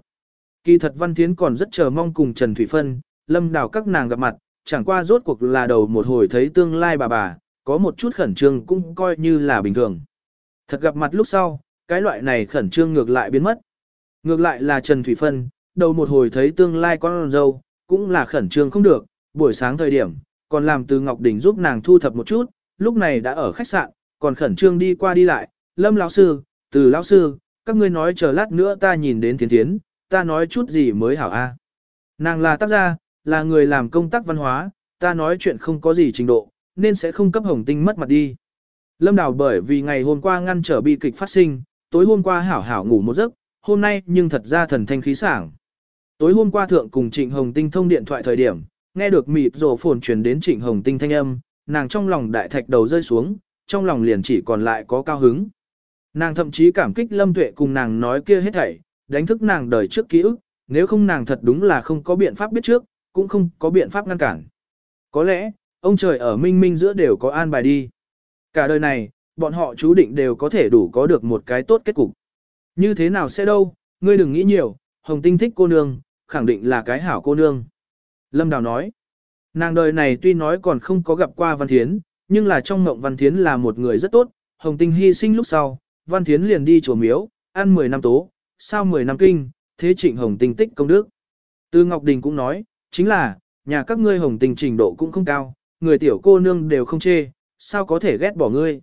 Kỳ thật Văn Thiến còn rất chờ mong cùng Trần Thủy Phân, lâm đào các nàng gặp mặt, chẳng qua rốt cuộc là đầu một hồi thấy tương lai bà bà, có một chút khẩn trương cũng coi như là bình thường. Thật gặp mặt lúc sau, cái loại này khẩn trương ngược lại biến mất. Ngược lại là Trần Thủy Phân, đầu một hồi thấy tương lai con dâu, cũng là khẩn trương không được, buổi sáng thời điểm, còn làm từ Ngọc Đình giúp nàng thu thập một chút, lúc này đã ở khách sạn, còn khẩn trương đi qua đi lại, lâm lão sư, từ lão sư, các ngươi nói chờ lát nữa ta nhìn đến thiến thiến, ta nói chút gì mới hảo a. Nàng là tác gia, là người làm công tác văn hóa, ta nói chuyện không có gì trình độ, nên sẽ không cấp hồng tinh mất mặt đi. Lâm Đào bởi vì ngày hôm qua ngăn trở bi kịch phát sinh, tối hôm qua hảo hảo ngủ một giấc, hôm nay nhưng thật ra thần thanh khí sảng. Tối hôm qua thượng cùng Trịnh Hồng Tinh thông điện thoại thời điểm, nghe được mịt rổ phồn truyền đến Trịnh Hồng Tinh thanh âm, nàng trong lòng đại thạch đầu rơi xuống, trong lòng liền chỉ còn lại có cao hứng. Nàng thậm chí cảm kích Lâm Tuệ cùng nàng nói kia hết thảy, đánh thức nàng đời trước ký ức, nếu không nàng thật đúng là không có biện pháp biết trước, cũng không có biện pháp ngăn cản. Có lẽ, ông trời ở minh minh giữa đều có an bài đi. Cả đời này, bọn họ chú định đều có thể đủ có được một cái tốt kết cục. Như thế nào sẽ đâu, ngươi đừng nghĩ nhiều, Hồng Tinh thích cô nương, khẳng định là cái hảo cô nương. Lâm Đào nói, nàng đời này tuy nói còn không có gặp qua Văn Thiến, nhưng là trong mộng Văn Thiến là một người rất tốt, Hồng Tinh hy sinh lúc sau, Văn Thiến liền đi chùa miếu, ăn 10 năm tố, sao 10 năm kinh, thế trịnh Hồng Tinh tích công đức. Tư Ngọc Đình cũng nói, chính là, nhà các ngươi Hồng Tinh trình độ cũng không cao, người tiểu cô nương đều không chê, sao có thể ghét bỏ ngươi.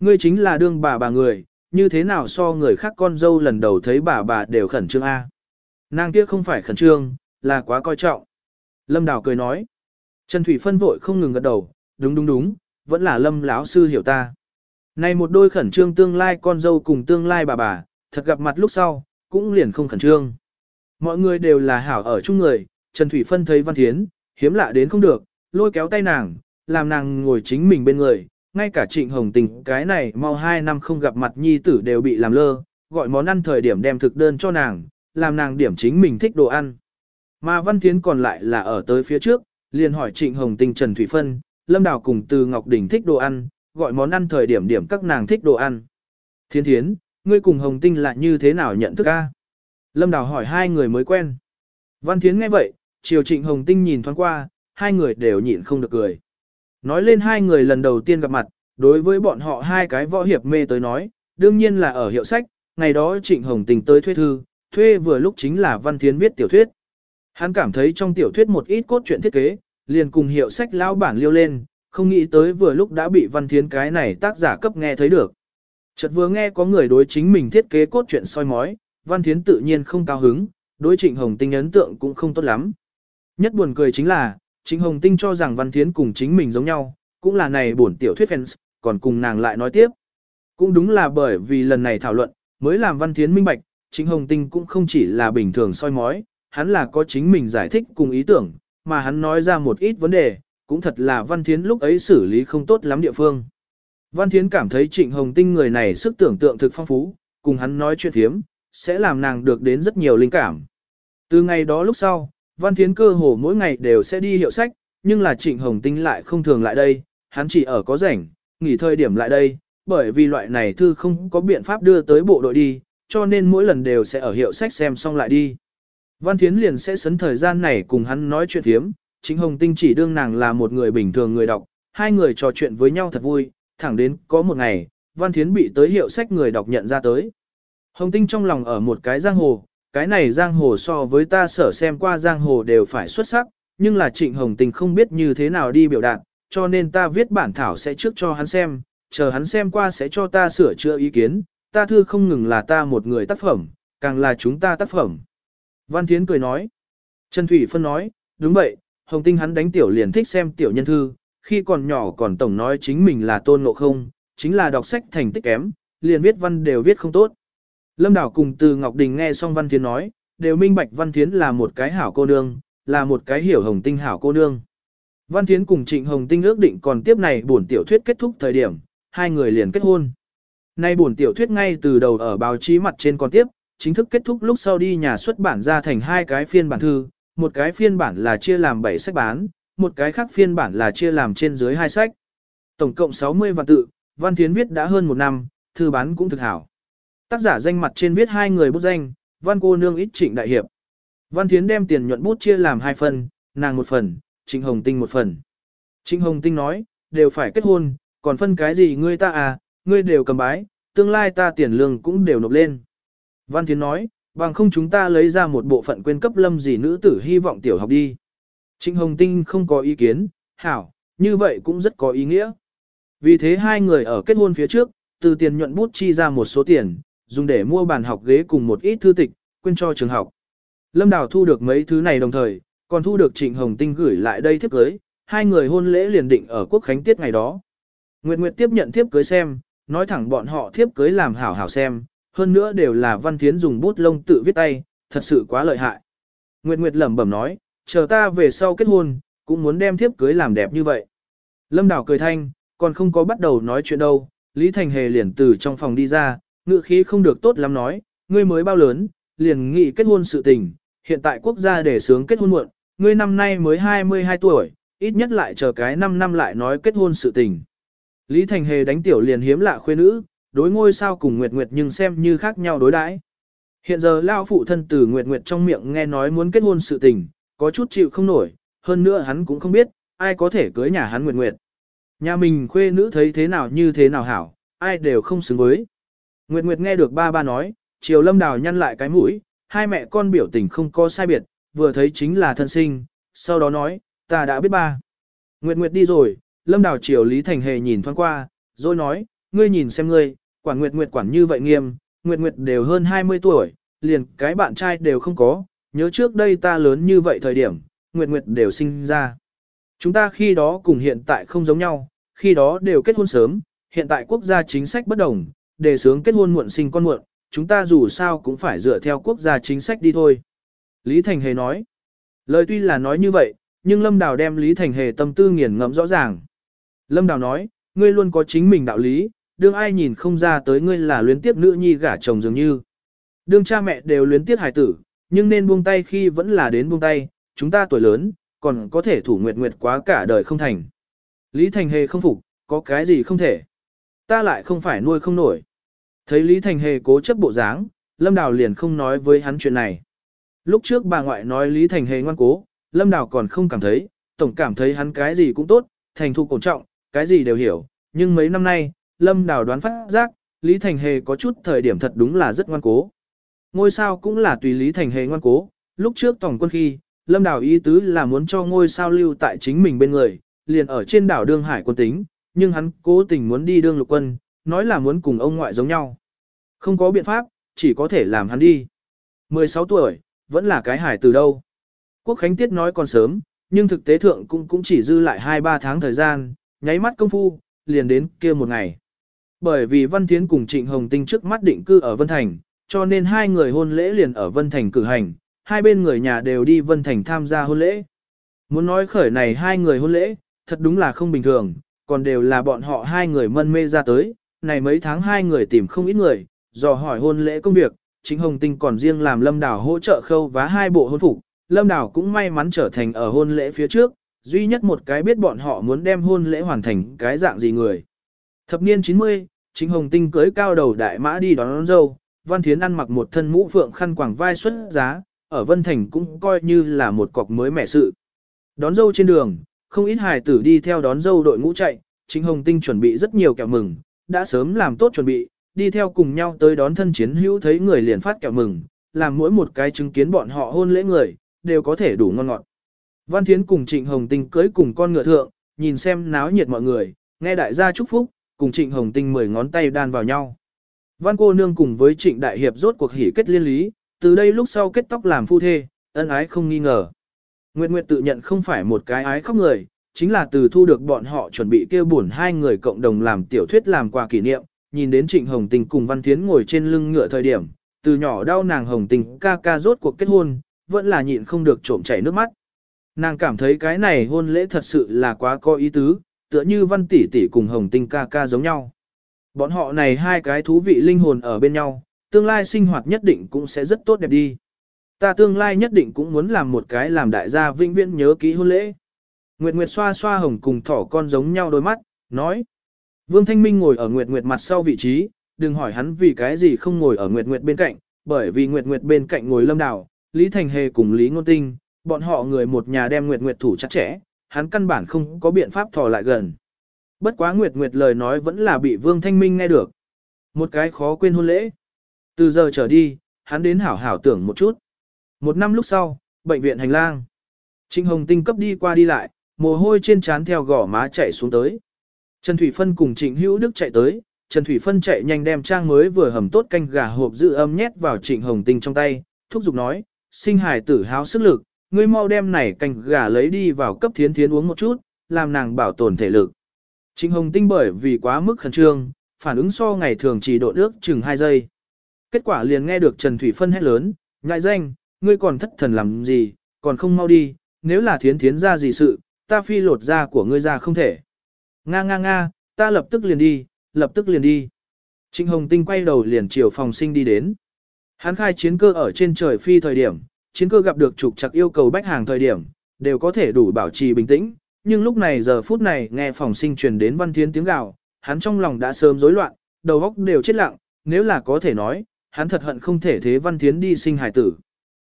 Ngươi chính là đương bà bà người, như thế nào so người khác con dâu lần đầu thấy bà bà đều khẩn trương A. Nàng kia không phải khẩn trương, là quá coi trọng. Lâm Đào cười nói. Trần Thủy Phân vội không ngừng gật đầu, đúng đúng đúng, vẫn là Lâm lão sư hiểu ta. Này một đôi khẩn trương tương lai con dâu cùng tương lai bà bà, thật gặp mặt lúc sau, cũng liền không khẩn trương. Mọi người đều là hảo ở chung người, Trần Thủy Phân thấy Văn Thiến, hiếm lạ đến không được, lôi kéo tay nàng, làm nàng ngồi chính mình bên người, ngay cả trịnh hồng tình cái này mau hai năm không gặp mặt nhi tử đều bị làm lơ, gọi món ăn thời điểm đem thực đơn cho nàng, làm nàng điểm chính mình thích đồ ăn. Mà Văn Thiến còn lại là ở tới phía trước, liền hỏi trịnh hồng Tinh Trần Thủy Phân, Lâm Đào cùng từ Ngọc Đình thích đồ ăn, gọi món ăn thời điểm điểm các nàng thích đồ ăn. Thiên thiến, ngươi cùng Hồng Tinh lại như thế nào nhận thức a? Lâm Đào hỏi hai người mới quen. Văn Thiến nghe vậy, chiều trịnh Hồng Tinh nhìn thoáng qua, hai người đều nhịn không được cười. Nói lên hai người lần đầu tiên gặp mặt, đối với bọn họ hai cái võ hiệp mê tới nói, đương nhiên là ở hiệu sách, ngày đó trịnh Hồng Tinh tới thuê thư, thuê vừa lúc chính là Văn Thiến viết tiểu thuyết. Hắn cảm thấy trong tiểu thuyết một ít cốt truyện thiết kế, liền cùng hiệu sách lão bản liêu lên, không nghĩ tới vừa lúc đã bị Văn Thiến cái này tác giả cấp nghe thấy được. Chợt vừa nghe có người đối chính mình thiết kế cốt truyện soi mói, Văn Thiến tự nhiên không cao hứng, đối Trịnh Hồng Tinh ấn tượng cũng không tốt lắm. Nhất buồn cười chính là, Trịnh Hồng Tinh cho rằng Văn Thiến cùng chính mình giống nhau, cũng là này buồn tiểu thuyết fans, còn cùng nàng lại nói tiếp. Cũng đúng là bởi vì lần này thảo luận, mới làm Văn Thiến minh bạch, Trịnh Hồng Tinh cũng không chỉ là bình thường soi mói, hắn là có chính mình giải thích cùng ý tưởng, mà hắn nói ra một ít vấn đề, cũng thật là Văn Thiến lúc ấy xử lý không tốt lắm địa phương. Văn Thiến cảm thấy Trịnh Hồng Tinh người này sức tưởng tượng thực phong phú, cùng hắn nói chuyện thiếm, sẽ làm nàng được đến rất nhiều linh cảm. Từ ngày đó lúc sau, Văn Thiến cơ hồ mỗi ngày đều sẽ đi hiệu sách, nhưng là Trịnh Hồng Tinh lại không thường lại đây, hắn chỉ ở có rảnh, nghỉ thời điểm lại đây, bởi vì loại này thư không có biện pháp đưa tới bộ đội đi, cho nên mỗi lần đều sẽ ở hiệu sách xem xong lại đi. Văn Thiến liền sẽ sấn thời gian này cùng hắn nói chuyện thiếm, Trịnh Hồng Tinh chỉ đương nàng là một người bình thường người đọc, hai người trò chuyện với nhau thật vui, thẳng đến có một ngày, Văn Thiến bị tới hiệu sách người đọc nhận ra tới. Hồng Tinh trong lòng ở một cái giang hồ, cái này giang hồ so với ta sở xem qua giang hồ đều phải xuất sắc, nhưng là Trịnh Hồng Tinh không biết như thế nào đi biểu đạt, cho nên ta viết bản thảo sẽ trước cho hắn xem, chờ hắn xem qua sẽ cho ta sửa chữa ý kiến, ta thư không ngừng là ta một người tác phẩm, càng là chúng ta tác phẩm. Văn Thiến cười nói. Trần Thủy Phân nói, đúng vậy, Hồng Tinh hắn đánh tiểu liền thích xem tiểu nhân thư, khi còn nhỏ còn tổng nói chính mình là tôn ngộ không, chính là đọc sách thành tích kém, liền viết văn đều viết không tốt. Lâm Đảo cùng từ Ngọc Đình nghe xong Văn Thiến nói, đều minh bạch Văn Thiến là một cái hảo cô nương, là một cái hiểu Hồng Tinh hảo cô nương. Văn Thiến cùng Trịnh Hồng Tinh ước định còn tiếp này buồn tiểu thuyết kết thúc thời điểm, hai người liền kết hôn. Nay buồn tiểu thuyết ngay từ đầu ở báo chí mặt trên còn tiếp, chính thức kết thúc lúc sau đi nhà xuất bản ra thành hai cái phiên bản thư, một cái phiên bản là chia làm 7 sách bán, một cái khác phiên bản là chia làm trên dưới hai sách. Tổng cộng 60 vạn tự, Văn Thiến viết đã hơn một năm, thư bán cũng thực hảo. Tác giả danh mặt trên viết hai người bút danh, Văn cô nương ít trịnh đại hiệp. Văn Thiến đem tiền nhuận bút chia làm hai phần, nàng một phần, Trịnh Hồng Tinh một phần. Trịnh Hồng Tinh nói, đều phải kết hôn, còn phân cái gì ngươi ta à, ngươi đều cầm bái, tương lai ta tiền lương cũng đều nộp lên. Văn Thiến nói, bằng không chúng ta lấy ra một bộ phận quên cấp lâm gì nữ tử hy vọng tiểu học đi. Trịnh Hồng Tinh không có ý kiến, hảo, như vậy cũng rất có ý nghĩa. Vì thế hai người ở kết hôn phía trước, từ tiền nhuận bút chi ra một số tiền, dùng để mua bàn học ghế cùng một ít thư tịch, quên cho trường học. Lâm Đào thu được mấy thứ này đồng thời, còn thu được Trịnh Hồng Tinh gửi lại đây thiếp cưới, hai người hôn lễ liền định ở quốc khánh tiết ngày đó. Nguyệt Nguyệt tiếp nhận thiếp cưới xem, nói thẳng bọn họ thiếp cưới làm hảo hảo xem, hơn nữa đều là Văn Thiến dùng bút lông tự viết tay, thật sự quá lợi hại. Nguyệt Nguyệt lẩm bẩm nói, chờ ta về sau kết hôn, cũng muốn đem thiếp cưới làm đẹp như vậy. Lâm Đào cười thanh, còn không có bắt đầu nói chuyện đâu, Lý Thành Hề liền từ trong phòng đi ra, ngự khí không được tốt lắm nói, ngươi mới bao lớn, liền nghị kết hôn sự tình, hiện tại quốc gia để sướng kết hôn muộn, ngươi năm nay mới 22 tuổi, ít nhất lại chờ cái 5 năm lại nói kết hôn sự tình. Lý Thành Hề đánh tiểu liền hiếm lạ khuê nữ, đối ngôi sao cùng Nguyệt Nguyệt nhưng xem như khác nhau đối đãi. Hiện giờ lao phụ thân từ Nguyệt Nguyệt trong miệng nghe nói muốn kết hôn sự tình, có chút chịu không nổi, hơn nữa hắn cũng không biết, ai có thể cưới nhà hắn Nguyệt Nguyệt. Nhà mình khuê nữ thấy thế nào như thế nào hảo, ai đều không xứng với. Nguyệt Nguyệt nghe được ba ba nói, chiều lâm đào nhăn lại cái mũi, hai mẹ con biểu tình không có sai biệt, vừa thấy chính là thân sinh, sau đó nói, ta đã biết ba. Nguyệt Nguyệt đi rồi, lâm đào Triều Lý Thành Hề nhìn thoáng qua, rồi nói, ngươi nhìn xem ngươi, quản Nguyệt Nguyệt quản như vậy nghiêm, Nguyệt Nguyệt đều hơn 20 tuổi, liền cái bạn trai đều không có, nhớ trước đây ta lớn như vậy thời điểm, Nguyệt Nguyệt đều sinh ra. Chúng ta khi đó cùng hiện tại không giống nhau, khi đó đều kết hôn sớm, hiện tại quốc gia chính sách bất đồng, đề sướng kết hôn muộn sinh con muộn, chúng ta dù sao cũng phải dựa theo quốc gia chính sách đi thôi. Lý Thành Hề nói. Lời tuy là nói như vậy, nhưng Lâm Đào đem Lý Thành Hề tâm tư nghiền ngẫm rõ ràng. Lâm Đào nói, ngươi luôn có chính mình đạo lý, đương ai nhìn không ra tới ngươi là luyến tiếp nữ nhi gả chồng dường như. Đương cha mẹ đều luyến tiếc hài tử, nhưng nên buông tay khi vẫn là đến buông tay, chúng ta tuổi lớn, còn có thể thủ nguyệt nguyệt quá cả đời không thành. Lý Thành Hề không phục, có cái gì không thể. Ta lại không phải nuôi không nổi. Thấy Lý Thành Hề cố chấp bộ dáng, Lâm Đào liền không nói với hắn chuyện này. Lúc trước bà ngoại nói Lý Thành Hề ngoan cố, Lâm Đào còn không cảm thấy, tổng cảm thấy hắn cái gì cũng tốt, thành thục cổ trọng, cái gì đều hiểu. Nhưng mấy năm nay, Lâm Đào đoán phát giác, Lý Thành Hề có chút thời điểm thật đúng là rất ngoan cố. Ngôi sao cũng là tùy Lý Thành Hề ngoan cố, lúc trước tổng quân khi, Lâm Đào ý tứ là muốn cho ngôi sao lưu tại chính mình bên người, liền ở trên đảo đương hải quân tính, nhưng hắn cố tình muốn đi đương lục quân, nói là muốn cùng ông ngoại giống nhau. Không có biện pháp, chỉ có thể làm hắn đi. 16 tuổi, vẫn là cái hải từ đâu. Quốc Khánh Tiết nói còn sớm, nhưng thực tế thượng cũng cũng chỉ dư lại 2-3 tháng thời gian, nháy mắt công phu, liền đến kia một ngày. Bởi vì Văn Thiến cùng Trịnh Hồng Tinh trước mắt định cư ở Vân Thành, cho nên hai người hôn lễ liền ở Vân Thành cử hành, hai bên người nhà đều đi Vân Thành tham gia hôn lễ. Muốn nói khởi này hai người hôn lễ, thật đúng là không bình thường, còn đều là bọn họ hai người mân mê ra tới, này mấy tháng hai người tìm không ít người, dò hỏi hôn lễ công việc, chính Hồng Tinh còn riêng làm Lâm Đảo hỗ trợ khâu vá hai bộ hôn phục, Lâm Đảo cũng may mắn trở thành ở hôn lễ phía trước, duy nhất một cái biết bọn họ muốn đem hôn lễ hoàn thành cái dạng gì người. Thập niên 90, chính Hồng Tinh cưới cao đầu đại mã đi đón, đón dâu, Văn Thiến ăn mặc một thân mũ phượng khăn quàng vai xuất giá, ở Vân Thành cũng coi như là một cọc mới mẻ sự. Đón dâu trên đường, không ít hài tử đi theo đón dâu đội ngũ chạy, chính Hồng Tinh chuẩn bị rất nhiều kẹo mừng, đã sớm làm tốt chuẩn bị, đi theo cùng nhau tới đón thân chiến hữu thấy người liền phát kẹo mừng, làm mỗi một cái chứng kiến bọn họ hôn lễ người, đều có thể đủ ngon ngọt. Văn Thiến cùng Trịnh Hồng Tinh cưới cùng con ngựa thượng, nhìn xem náo nhiệt mọi người, nghe đại gia chúc phúc, cùng Trịnh Hồng Tinh mười ngón tay đan vào nhau. Văn cô nương cùng với Trịnh Đại Hiệp rốt cuộc hỉ kết liên lý, từ đây lúc sau kết tóc làm phu thê, ân ái không nghi ngờ. Nguyệt Nguyệt tự nhận không phải một cái ái khóc người, chính là từ thu được bọn họ chuẩn bị kêu buồn hai người cộng đồng làm tiểu thuyết làm quà kỷ niệm, nhìn đến Trịnh Hồng Tình cùng Văn Thiến ngồi trên lưng ngựa thời điểm, từ nhỏ đau nàng Hồng Tình ca ca rốt cuộc kết hôn, vẫn là nhịn không được trộm chảy nước mắt. Nàng cảm thấy cái này hôn lễ thật sự là quá có ý tứ, tựa như Văn tỷ tỷ cùng Hồng Tinh ca ca giống nhau. Bọn họ này hai cái thú vị linh hồn ở bên nhau, tương lai sinh hoạt nhất định cũng sẽ rất tốt đẹp đi. Ta tương lai nhất định cũng muốn làm một cái làm đại gia vinh viễn nhớ kỹ hôn lễ. Nguyệt Nguyệt xoa xoa hồng cùng thỏ con giống nhau đôi mắt, nói. Vương Thanh Minh ngồi ở Nguyệt Nguyệt mặt sau vị trí, đừng hỏi hắn vì cái gì không ngồi ở Nguyệt Nguyệt bên cạnh, bởi vì Nguyệt Nguyệt bên cạnh ngồi Lâm Đào, Lý Thành Hề cùng Lý Ngôn Tinh, bọn họ người một nhà đem Nguyệt Nguyệt thủ chặt chẽ, hắn căn bản không có biện pháp thò lại gần. Bất quá Nguyệt Nguyệt lời nói vẫn là bị Vương Thanh Minh nghe được. Một cái khó quên hôn lễ. Từ giờ trở đi, hắn đến hảo hảo tưởng một chút. Một năm lúc sau, bệnh viện hành lang. Trịnh Hồng Tinh cấp đi qua đi lại, mồ hôi trên trán theo gò má chạy xuống tới. Trần Thủy Phân cùng Trịnh Hữu Đức chạy tới, Trần Thủy Phân chạy nhanh đem trang mới vừa hầm tốt canh gà hộp dự âm nhét vào Trịnh Hồng Tinh trong tay, thúc giục nói, sinh hải tử háo sức lực, ngươi mau đem này canh gà lấy đi vào cấp thiến thiến uống một chút, làm nàng bảo tồn thể lực. Trịnh Hồng Tinh bởi vì quá mức khẩn trương, phản ứng so ngày thường chỉ độ nước chừng 2 giây. Kết quả liền nghe được Trần Thủy Phân hét lớn, ngại danh, ngươi còn thất thần làm gì, còn không mau đi, nếu là thiến thiến ra gì sự, ta phi lột da của ngươi ra không thể. Nga nga nga, ta lập tức liền đi, lập tức liền đi. Trịnh Hồng Tinh quay đầu liền chiều phòng sinh đi đến. Hắn khai chiến cơ ở trên trời phi thời điểm, chiến cơ gặp được trục chặt yêu cầu bách hàng thời điểm, đều có thể đủ bảo trì bình tĩnh, nhưng lúc này giờ phút này nghe phòng sinh truyền đến văn thiến tiếng gào, hắn trong lòng đã sớm rối loạn, đầu óc đều chết lặng, nếu là có thể nói, hắn thật hận không thể thế văn thiến đi sinh hải tử.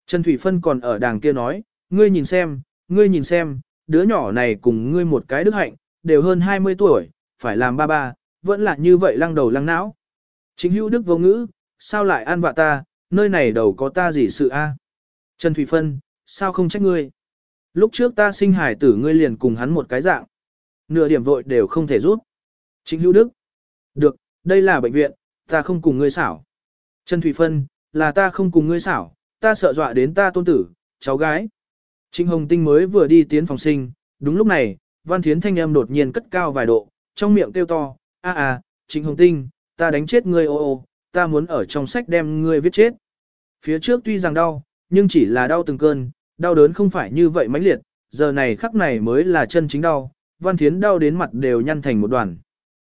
Trần Thủy Phân còn ở đàng kia nói, ngươi nhìn xem, ngươi nhìn xem, đứa nhỏ này cùng ngươi một cái đức hạnh, đều hơn 20 tuổi, phải làm ba ba, vẫn là như vậy lăng đầu lăng não. Chính hữu đức vô ngữ, sao lại an vạ ta, nơi này đầu có ta gì sự a? Trần Thủy Phân, sao không trách ngươi? Lúc trước ta sinh hải tử ngươi liền cùng hắn một cái dạng. Nửa điểm vội đều không thể rút. Trịnh hữu đức. Được, đây là bệnh viện, ta không cùng ngươi xảo. Trần Thủy Phân, là ta không cùng ngươi xảo, ta sợ dọa đến ta tôn tử, cháu gái. Trịnh Hồng Tinh mới vừa đi tiến phòng sinh, đúng lúc này, Văn Thiến thanh âm đột nhiên cất cao vài độ, trong miệng kêu to, a a, Trịnh Hồng Tinh, ta đánh chết ngươi ô ô, ta muốn ở trong sách đem ngươi viết chết. Phía trước tuy rằng đau, nhưng chỉ là đau từng cơn, đau đớn không phải như vậy mãnh liệt, giờ này khắc này mới là chân chính đau, Văn Thiến đau đến mặt đều nhăn thành một đoàn.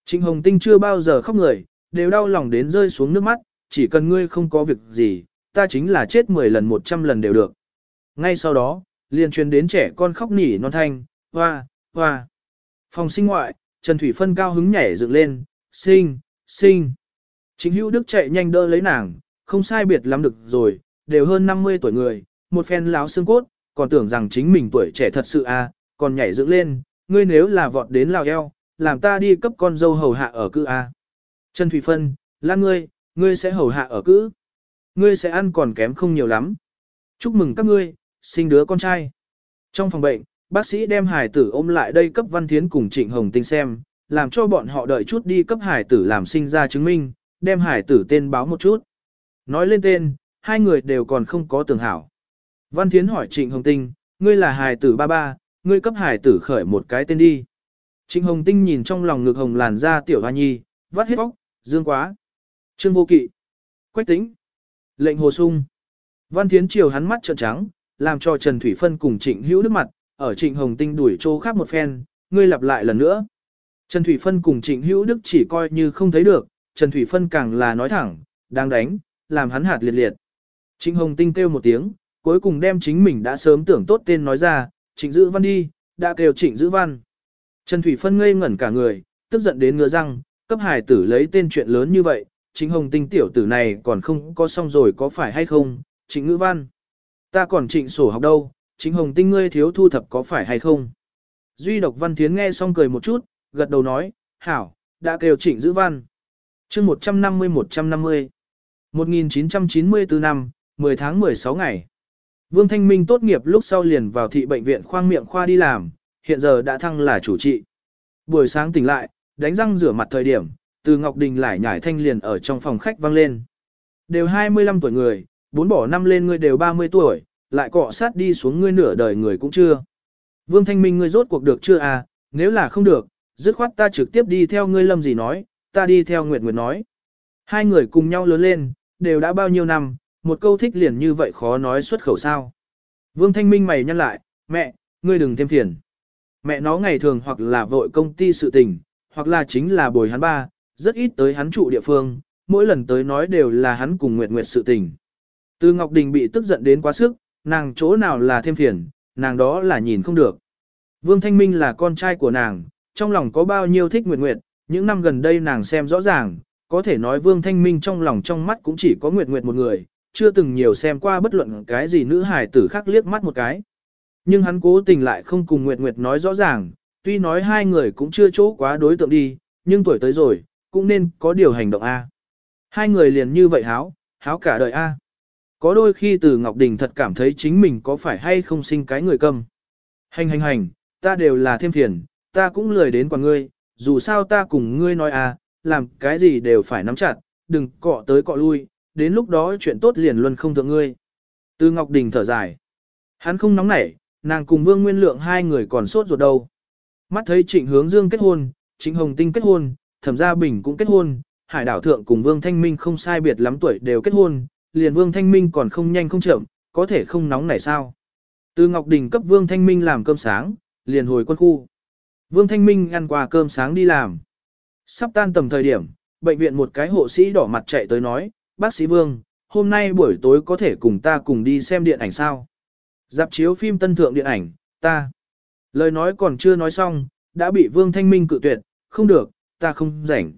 Trịnh Hồng Tinh chưa bao giờ khóc người, đều đau lòng đến rơi xuống nước mắt, chỉ cần ngươi không có việc gì, ta chính là chết 10 lần 100 lần đều được. Ngay sau đó, liền truyền đến trẻ con khóc nỉ non thanh, hoa, hoa. Phòng sinh ngoại, Trần Thủy Phân cao hứng nhảy dựng lên, sinh, sinh. Chính hữu đức chạy nhanh đỡ lấy nàng, không sai biệt lắm được rồi, đều hơn 50 tuổi người, một phen láo xương cốt, còn tưởng rằng chính mình tuổi trẻ thật sự à, còn nhảy dựng lên, ngươi nếu là vọt đến lào eo, làm ta đi cấp con dâu hầu hạ ở cư à. Trần Thủy Phân, lan ngươi, ngươi sẽ hầu hạ ở cữ. Ngươi sẽ ăn còn kém không nhiều lắm. Chúc mừng các ngươi, sinh đứa con trai. Trong phòng bệnh, bác sĩ đem hải tử ôm lại đây cấp văn thiến cùng trịnh hồng tinh xem, làm cho bọn họ đợi chút đi cấp hải tử làm sinh ra chứng minh, đem hải tử tên báo một chút. Nói lên tên, hai người đều còn không có tưởng hảo. Văn thiến hỏi trịnh hồng tinh, ngươi là hải tử ba ba, ngươi cấp hải tử khởi một cái tên đi. Trịnh hồng tinh nhìn trong lòng ngực hồng làn ra tiểu hoa nhi, vắt hết bóc, dương quá. Trương vô kỵ. Quách tính. Lệnh hồ sung. Văn thiến chiều hắn mắt trợn trắng, làm cho Trần Thủy Phân cùng Trịnh Hữu Đức mặt, ở Trịnh Hồng Tinh đuổi trô khác một phen, ngươi lặp lại lần nữa. Trần Thủy Phân cùng Trịnh Hữu Đức chỉ coi như không thấy được, Trần Thủy Phân càng là nói thẳng, đang đánh, làm hắn hạt liệt liệt. Trịnh Hồng Tinh kêu một tiếng, cuối cùng đem chính mình đã sớm tưởng tốt tên nói ra, Trịnh Dữ Văn đi, đã kêu Trịnh Dữ Văn. Trần Thủy Phân ngây ngẩn cả người, tức giận đến ngựa răng, cấp Hải tử lấy tên chuyện lớn như vậy, Trịnh Hồng Tinh tiểu tử này còn không có xong rồi có phải hay không, Trịnh Ngữ Văn. Ta còn trịnh sổ học đâu, Trịnh Hồng Tinh ngươi thiếu thu thập có phải hay không. Duy độc Văn Thiến nghe xong cười một chút, gật đầu nói, hảo, đã kêu trịnh Dữ văn. chương 150-150 1994 năm, 10 tháng 16 ngày. Vương Thanh Minh tốt nghiệp lúc sau liền vào thị bệnh viện khoang miệng khoa đi làm, hiện giờ đã thăng là chủ trị. Buổi sáng tỉnh lại, đánh răng rửa mặt thời điểm, từ Ngọc Đình lại nhảy thanh liền ở trong phòng khách vang lên. Đều 25 tuổi người, bốn bỏ năm lên ngươi đều 30 tuổi, lại cọ sát đi xuống ngươi nửa đời người cũng chưa. Vương Thanh Minh ngươi rốt cuộc được chưa à, nếu là không được, dứt khoát ta trực tiếp đi theo ngươi lâm gì nói, ta đi theo Nguyệt Nguyệt nói. Hai người cùng nhau lớn lên, đều đã bao nhiêu năm, một câu thích liền như vậy khó nói xuất khẩu sao. Vương Thanh Minh mày nhăn lại, mẹ, ngươi đừng thêm phiền. Mẹ nó ngày thường hoặc là vội công ty sự tình, hoặc là chính là bồi hắn ba, rất ít tới hắn trụ địa phương, mỗi lần tới nói đều là hắn cùng Nguyệt Nguyệt sự tình. Từ Ngọc Đình bị tức giận đến quá sức, nàng chỗ nào là thêm phiền, nàng đó là nhìn không được. Vương Thanh Minh là con trai của nàng, trong lòng có bao nhiêu thích Nguyệt Nguyệt, những năm gần đây nàng xem rõ ràng, có thể nói Vương Thanh Minh trong lòng trong mắt cũng chỉ có Nguyệt Nguyệt một người, chưa từng nhiều xem qua bất luận cái gì nữ hài tử khác liếc mắt một cái. Nhưng hắn cố tình lại không cùng Nguyệt Nguyệt nói rõ ràng, tuy nói hai người cũng chưa chỗ quá đối tượng đi, nhưng tuổi tới rồi, cũng nên có điều hành động A. Hai người liền như vậy háo, háo cả đời A. Có đôi khi từ Ngọc Đình thật cảm thấy chính mình có phải hay không sinh cái người câm. Hành hành hành, ta đều là thêm phiền, ta cũng lười đến quả ngươi, dù sao ta cùng ngươi nói à, làm cái gì đều phải nắm chặt, đừng cọ tới cọ lui, đến lúc đó chuyện tốt liền luôn không thượng ngươi. Từ Ngọc Đình thở dài. Hắn không nóng nảy, nàng cùng Vương Nguyên Lượng hai người còn sốt ruột đâu. Mắt thấy Trịnh Hướng Dương kết hôn, Trịnh Hồng Tinh kết hôn, Thẩm Gia Bình cũng kết hôn, Hải Đảo Thượng cùng Vương Thanh Minh không sai biệt lắm tuổi đều kết hôn, liền Vương Thanh Minh còn không nhanh không chậm, có thể không nóng nảy sao. Từ Ngọc Đình cấp Vương Thanh Minh làm cơm sáng, liền hồi quân khu. Vương Thanh Minh ăn qua cơm sáng đi làm. Sắp tan tầm thời điểm, bệnh viện một cái hộ sĩ đỏ mặt chạy tới nói, bác sĩ Vương, hôm nay buổi tối có thể cùng ta cùng đi xem điện ảnh sao? Dạp chiếu phim tân thượng điện ảnh, ta. Lời nói còn chưa nói xong, đã bị Vương Thanh Minh cự tuyệt, không được, ta không rảnh.